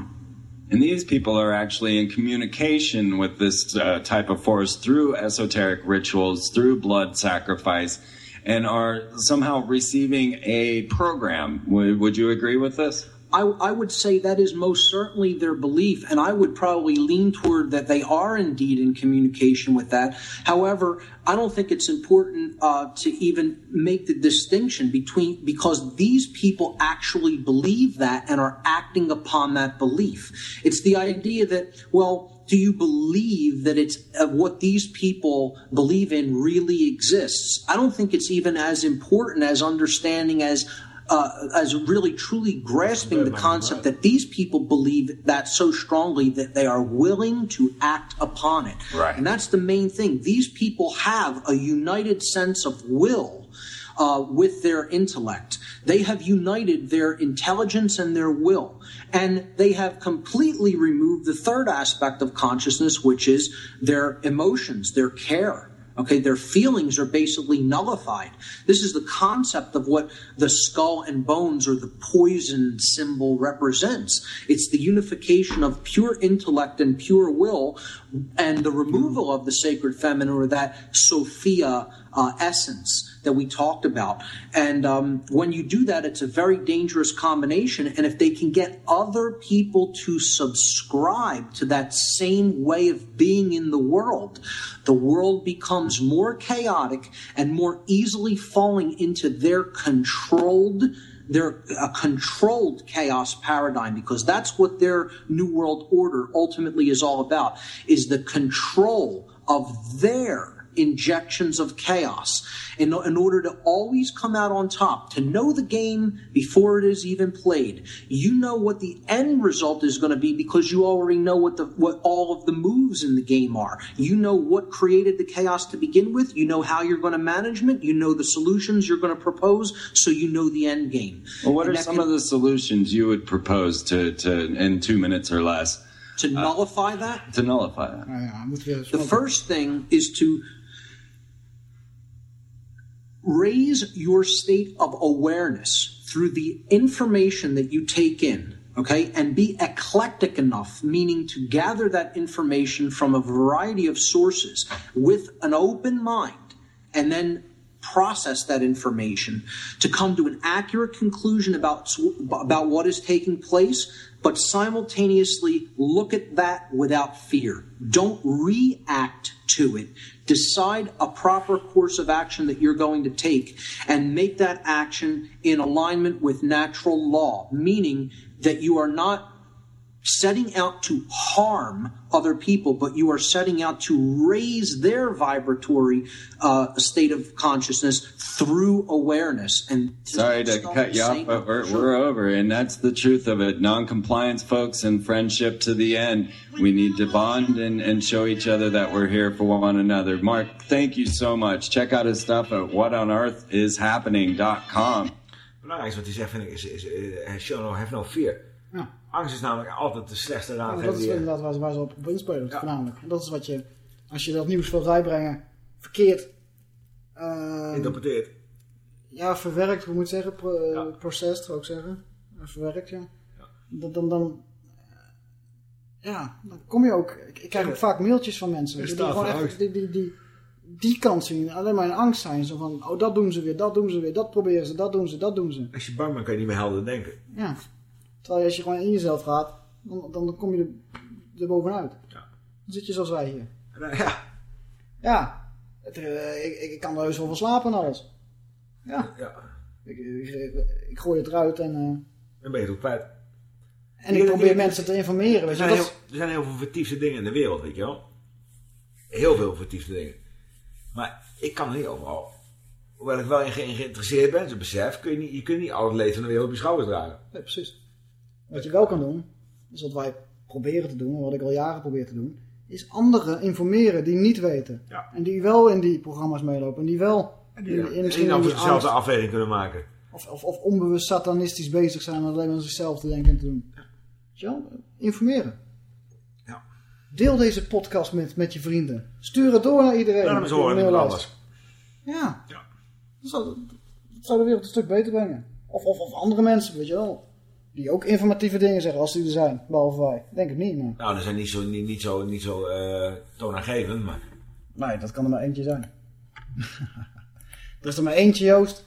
Speaker 50: And these people are actually in communication with this uh, type of force through esoteric rituals, through blood sacrifice. and are somehow receiving a program. Would, would you agree with this?
Speaker 51: I, I, would say that is most certainly their belief, and I would probably lean toward that they are indeed in communication with that. However, I don't think it's important uh, to even make the distinction between because these people actually believe that and are acting upon that belief. It's the idea that, well, do you believe that it's uh, what these people believe in really exists? I don't think it's even as important as understanding as uh, as really truly grasping the concept that these people believe that so strongly that they are willing to act upon it.
Speaker 50: Right.
Speaker 51: And that's the main thing. These people have a united sense of will uh, with their intellect. They have united their intelligence and their will. And they have completely removed the third aspect of consciousness, which is their emotions, their care. Okay, their feelings are basically nullified. This is the concept of what the skull and bones or the poison symbol represents. It's the unification of pure intellect and pure will and the removal of the sacred feminine or that Sophia uh, essence that we talked about. And um, when you do that, it's a very dangerous combination. And if they can get other people to subscribe to that same way of being in the world, the world becomes more chaotic and more easily falling into their controlled their a controlled chaos paradigm because that's what their new world order ultimately is all about is the control of their injections of chaos in, in order to always come out on top, to know the game before it is even played. You know what the end result is going to be because you already know what the what all of the moves in the game are. You know what created the chaos to begin with. You know how you're going to manage it. You know the solutions you're going to propose, so you know the end game.
Speaker 50: Well, what and are some can, of the solutions you would propose to, to in two minutes or less?
Speaker 51: To uh, nullify that?
Speaker 50: To nullify that.
Speaker 51: The first thing is to raise your state of awareness through the information that you take in, okay, and be eclectic enough, meaning to gather that information from a variety of sources with an open mind and then process that information to come to an accurate conclusion about, about what is taking place, but simultaneously look at that without fear. Don't react to it. Decide a proper course of action that you're going to take and make that action in alignment with natural law, meaning that you are not setting out to harm other people, but you are setting out to raise their vibratory uh, state of consciousness through awareness. And
Speaker 50: sorry to cut you off, but we're, sure. we're over, and that's the truth of it. Non-compliance, folks, and friendship to the end. We need to bond and, and show each other that we're here for one another. Mark, thank you so much. Check out his stuff at whatonearthishappening.com.
Speaker 3: Belangrijkste wat hij zegt, vind ik, is, is, is show no, have no fear. Ja. Angst is namelijk altijd de slechtste raad.
Speaker 2: Ja, dat is inderdaad waar, waar ze op, op inspelen, ja. voornamelijk. En dat is wat je, als je dat nieuws wil bijbrengen, verkeerd...
Speaker 3: Uh, Interpreteert.
Speaker 2: Ja, verwerkt, hoe moet zeggen? Pro, ja. Processed, zou ik zeggen. Verwerkt, ja. ja. Dan, dan, dan, ja, dan kom je ook... Ik, ik krijg ook vaak mailtjes van mensen. Die, die gewoon echt die, die, die, die kant zien. Alleen maar in angst zijn. Zo van, oh dat doen ze weer, dat doen ze weer, dat proberen ze, dat doen ze, dat doen ze.
Speaker 3: Als je bang bent kan je niet meer helder denken.
Speaker 2: Ja. Terwijl als je gewoon in jezelf gaat, dan, dan kom je er, er bovenuit. Ja. Dan zit je zoals wij hier.
Speaker 3: Ja.
Speaker 2: Ja. Het, uh, ik, ik kan er heus wel van slapen en alles. Ja.
Speaker 3: ja.
Speaker 2: Ik, ik, ik, gooi het eruit en... Uh,
Speaker 3: en ben je het ook kwijt.
Speaker 2: En ik probeer mensen te informeren. Weet je,
Speaker 3: er, zijn heel, er zijn heel veel vertiefde dingen in de wereld, weet je wel. Heel veel vertiefde dingen. Maar ik kan er niet overal. Hoewel ik wel in geïnteresseerd ben, ze besef, kun je, niet, je kunt niet al het leed van de wereld op je schouders dragen.
Speaker 2: Nee, precies. Wat je wel kan doen, is wat wij proberen te doen, wat ik al jaren probeer te doen, is anderen informeren die niet weten.
Speaker 3: Ja.
Speaker 2: En die wel in die programma's meelopen. En die wel
Speaker 3: en die, in, in, in dezelfde afweging kunnen maken.
Speaker 2: Of, of, of, onbewust satanistisch bezig zijn met alleen maar zichzelf te denken en te doen. Ja. Informeren.
Speaker 3: Ja.
Speaker 2: Deel deze podcast met, met je vrienden. Stuur het door naar iedereen.
Speaker 3: Ja, dat horen alles.
Speaker 2: Ja.
Speaker 3: ja.
Speaker 2: Dat zou, dat zou de wereld een stuk beter brengen. Of, of, of andere mensen, weet je wel. Die ook informatieve dingen zeggen als die er zijn, behalve wij. Denk ik niet, maar...
Speaker 3: Nou, dat zijn niet zo, niet, niet zo, niet zo uh, toonaangevend, maar...
Speaker 2: Nee, dat kan er maar eentje zijn. Er is er maar eentje, Joost,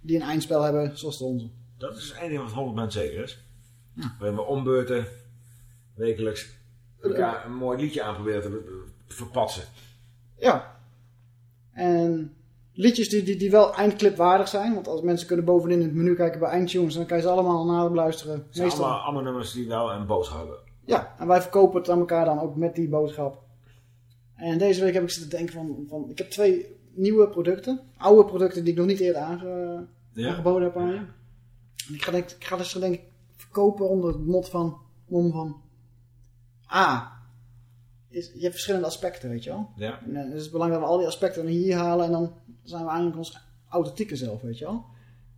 Speaker 2: die een eindspel hebben zoals de onze.
Speaker 3: Dat is één ding wat 100% zeker is. We hebben ombeurten wekelijks elkaar een mooi liedje aan proberen te verpatsen.
Speaker 2: Ja. En liedjes die, die, die wel eindclipwaardig zijn. Want als mensen kunnen bovenin in het menu kijken bij eindtunes, dan kan je ze allemaal naluisteren.
Speaker 3: Het zijn
Speaker 2: Meestal.
Speaker 3: allemaal, allemaal nummers die wel een boodschap hebben.
Speaker 2: Ja, en wij verkopen het aan elkaar dan ook met die boodschap. En deze week heb ik zitten denken van, van ik heb twee nieuwe producten. Oude producten die ik nog niet eerder aange,
Speaker 3: Ja.
Speaker 2: aangeboden heb aan je. En ik ga, denk, ik ga dus denk ik verkopen onder het mot van, mom van... A. Is, je hebt verschillende aspecten, weet je wel.
Speaker 3: Ja.
Speaker 2: En, eh, het is belangrijk dat we al die aspecten hier halen en dan zijn we eigenlijk ons authentieke zelf, weet je wel.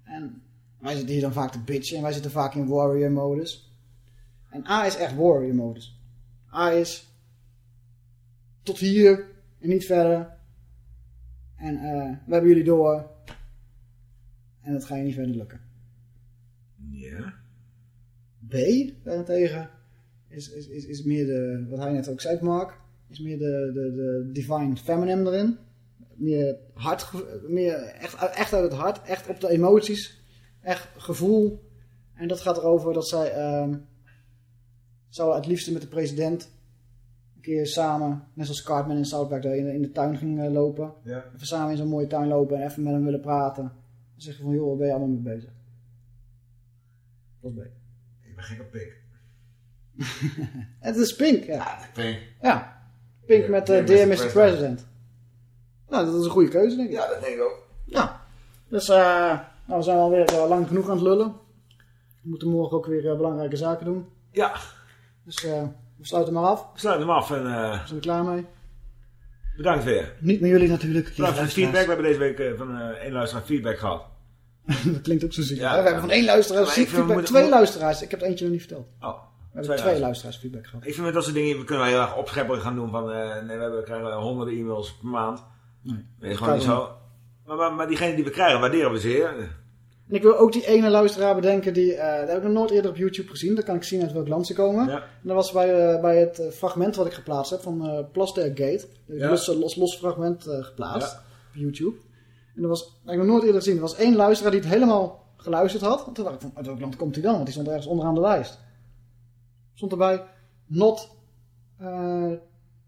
Speaker 2: En wij zitten hier dan vaak te bitchen en wij zitten vaak in warrior modus. En A is echt warrior modus. A is tot hier en niet verder. En eh, we hebben jullie door. En dat ga je niet verder lukken.
Speaker 3: Ja.
Speaker 2: B daarentegen is, is, is, is meer de, wat hij net ook zei, Mark, is meer de, de, de divine feminine erin. Meer hart, meer echt, echt uit het hart, echt op de emoties, echt gevoel. En dat gaat erover dat zij ehm zou het liefste met de president een keer samen, net zoals Cartman in South Park, daar in, de- in de tuin ging eh, lopen.
Speaker 3: Ja.
Speaker 2: Even samen in zo'n mooie tuin lopen en even met hem willen praten. Dan zeggen van, joh, waar ben je allemaal mee bezig? Dat is B.
Speaker 3: Ik ben gek op Pink.
Speaker 2: Het is Pink, ja.
Speaker 3: Pink.
Speaker 2: Ja, Pink met uh, Dear
Speaker 3: Mr. President.
Speaker 2: President. Nou, dat is een goede keuze, denk ik.
Speaker 3: Ja, dat denk ik ook.
Speaker 2: Ja. Dus eh, nou, we zijn alweer eh, lang genoeg aan het lullen. We moeten morgen ook weer eh, belangrijke zaken doen.
Speaker 3: Ja.
Speaker 2: Dus eh, we sluiten maar af.
Speaker 3: We sluiten hem af en eh,
Speaker 2: We zijn er klaar mee.
Speaker 3: bedankt weer.
Speaker 2: Niet met jullie natuurlijk.
Speaker 3: Bedankt voor feedback. We hebben deze week van één luisteraar feedback gehad.
Speaker 2: dat klinkt ook zo ziek.
Speaker 3: Ja,
Speaker 2: we hebben van één luisteraar ziek feedback. Twee
Speaker 3: we-
Speaker 2: luisteraars. Ik heb het eentje nog niet verteld.
Speaker 3: Oh,
Speaker 2: We hebben twee luisteraars feedback gehad.
Speaker 3: Ik vind met dat soort dingen we kunnen wij heel erg opschepperig gaan doen van eh, nee, we hebben, krijgen honderden e-mails per maand.
Speaker 2: Nee.
Speaker 3: Nee, gewoon niet zo. Maar, maar, maar diegene die we krijgen, waarderen we zeer.
Speaker 2: En ik wil ook die ene luisteraar bedenken, die, eh dat heb ik nog nooit eerder op YouTube gezien. Dat kan ik zien uit welk land ze komen.
Speaker 3: Ja.
Speaker 2: En dat was bij, eh, bij het fragment wat ik geplaatst heb van eh Plastergate. Ik
Speaker 3: Ja.
Speaker 2: los, los, los fragment geplaatst
Speaker 3: Ja.
Speaker 2: op YouTube. En dat was, dat heb ik nog nooit eerder gezien. Er was één luisteraar die het helemaal geluisterd had. En toen dacht ik van, uit welk land komt hij dan? Want die stond ergens onderaan de lijst. Stond erbij, not, eh,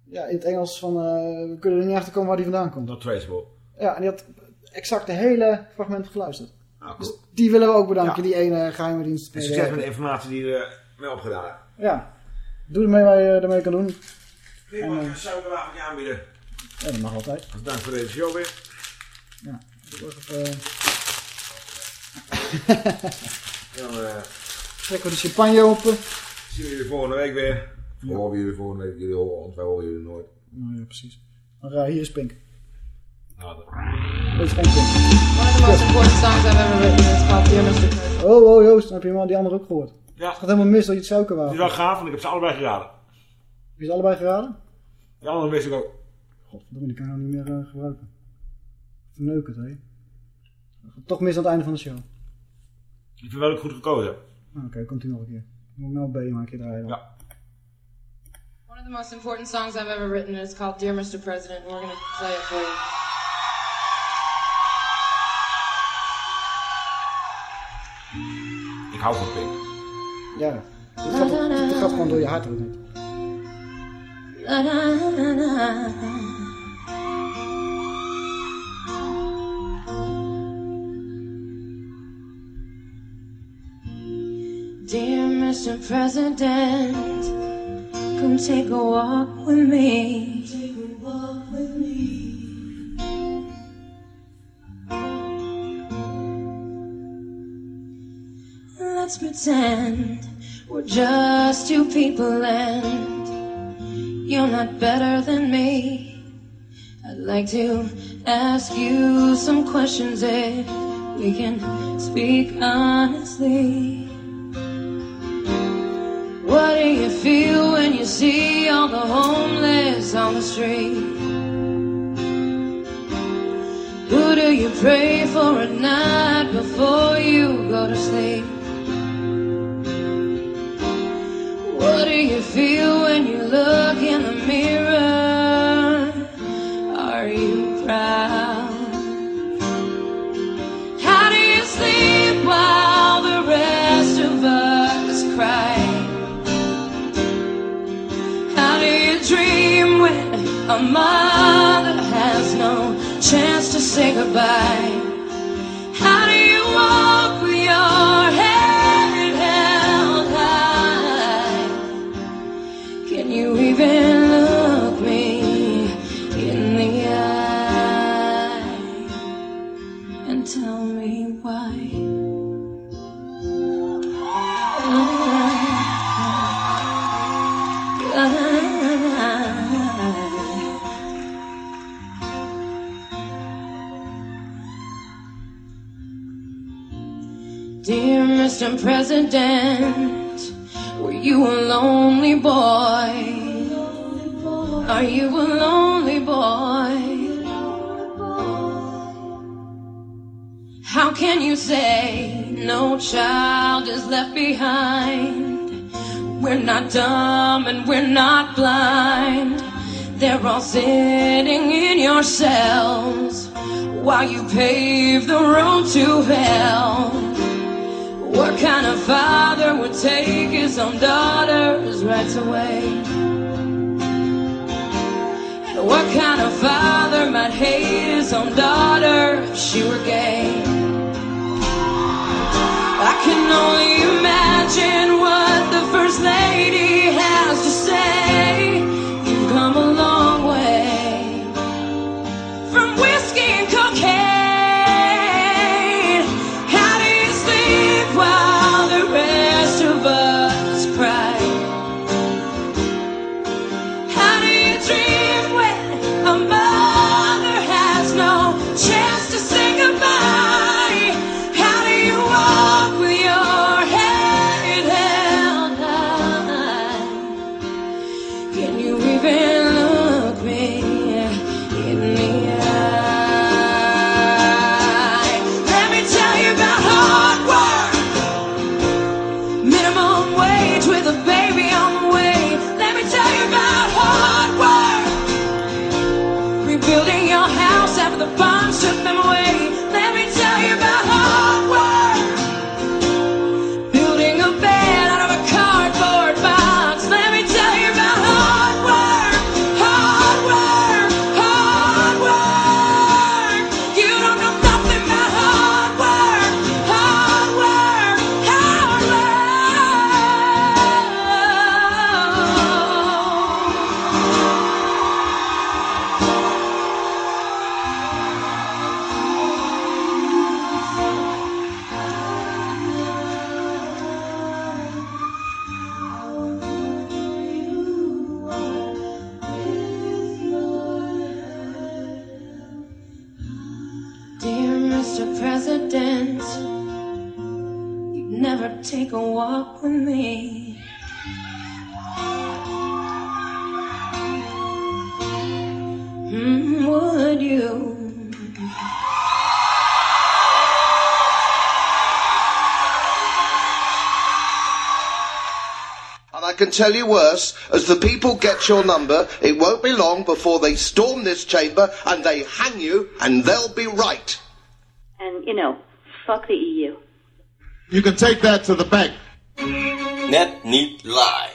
Speaker 2: ja, in het Engels van, eh, we kunnen er niet achter komen waar die vandaan komt.
Speaker 3: Not traceable.
Speaker 2: Ja, en die had exact de hele fragment geluisterd.
Speaker 3: Nou,
Speaker 2: Dus die willen we ook bedanken,
Speaker 3: Ja.
Speaker 2: die ene geheime dienst.
Speaker 3: En succes met de informatie die je mee opgedaan hebt.
Speaker 2: Ja, doe ermee wat je ermee kan doen.
Speaker 3: Ik
Speaker 2: En,
Speaker 3: mag
Speaker 2: eh,
Speaker 3: een suikerwafeltje aanbieden.
Speaker 2: ja, dat mag altijd.
Speaker 3: Als dank voor deze show weer.
Speaker 2: Ja, ik even,
Speaker 3: Dan eh,
Speaker 2: trekken we de champagne open.
Speaker 3: Zien we jullie volgende week weer. Of horen we jullie volgende week. Jullie horen ons, wij horen jullie nooit.
Speaker 2: Nou ja, precies. Maar eh, hier is Pink.
Speaker 3: Later.
Speaker 2: Dit is geen Pink.
Speaker 52: One of the most important songs I've ever written is called Dear Mr. President.
Speaker 2: Oh, oh Joost, dan heb je al die andere ook gehoord.
Speaker 3: Ja.
Speaker 2: Het gaat helemaal mis dat je het
Speaker 3: Het
Speaker 2: suikerwafel.
Speaker 3: is wel gaaf, want ik heb ze allebei geraden.
Speaker 2: Heb je ze allebei geraden?
Speaker 3: De andere wist ik ook.
Speaker 2: Godverdomme, die kan ik nou niet meer eh, gebruiken. Verneuken het, hè. Het Toch mis aan het einde van de show.
Speaker 3: Ik vind wel dat ik goed gekozen heb.
Speaker 2: Nou, Oké, komt hij nog een keer. Moet ik nou B maar draaien.
Speaker 3: Ja.
Speaker 52: One of the most important songs I've ever written is called Dear Mr. President, and we're going to play it for you.
Speaker 3: Ik hou van Pink.
Speaker 2: Ja. Dit gaat, dit gaat gewoon door je hart. hoor.
Speaker 53: Dear Mr. President, come take a walk with me. Take a walk with me. Let's pretend we're just two people and you're not better than me. I'd like to ask you some questions if we can speak honestly. What do you feel when you see all the homeless on the street? Who do you pray for at night before you go to sleep? What do you feel when you look in the mirror? A mother has no chance to say goodbye. How do you walk with your head held high? Can you even look me in the eye and tell me why? Dear Mr. President, were you a lonely boy? Are you a lonely boy? How can you say no child is left behind? We're not dumb and we're not blind. They're all sitting in your cells while you pave the road to hell. What kind of father would take his own daughter's rights away? And what kind of father might hate his own daughter if she were gay? I can only imagine what the First Lady tell you
Speaker 54: worse, as the people get your number, it won't be long before they storm this chamber and they hang you, and they'll be right.
Speaker 55: And, you know, fuck the EU.
Speaker 56: You can take that to the bank.
Speaker 57: Net niet live.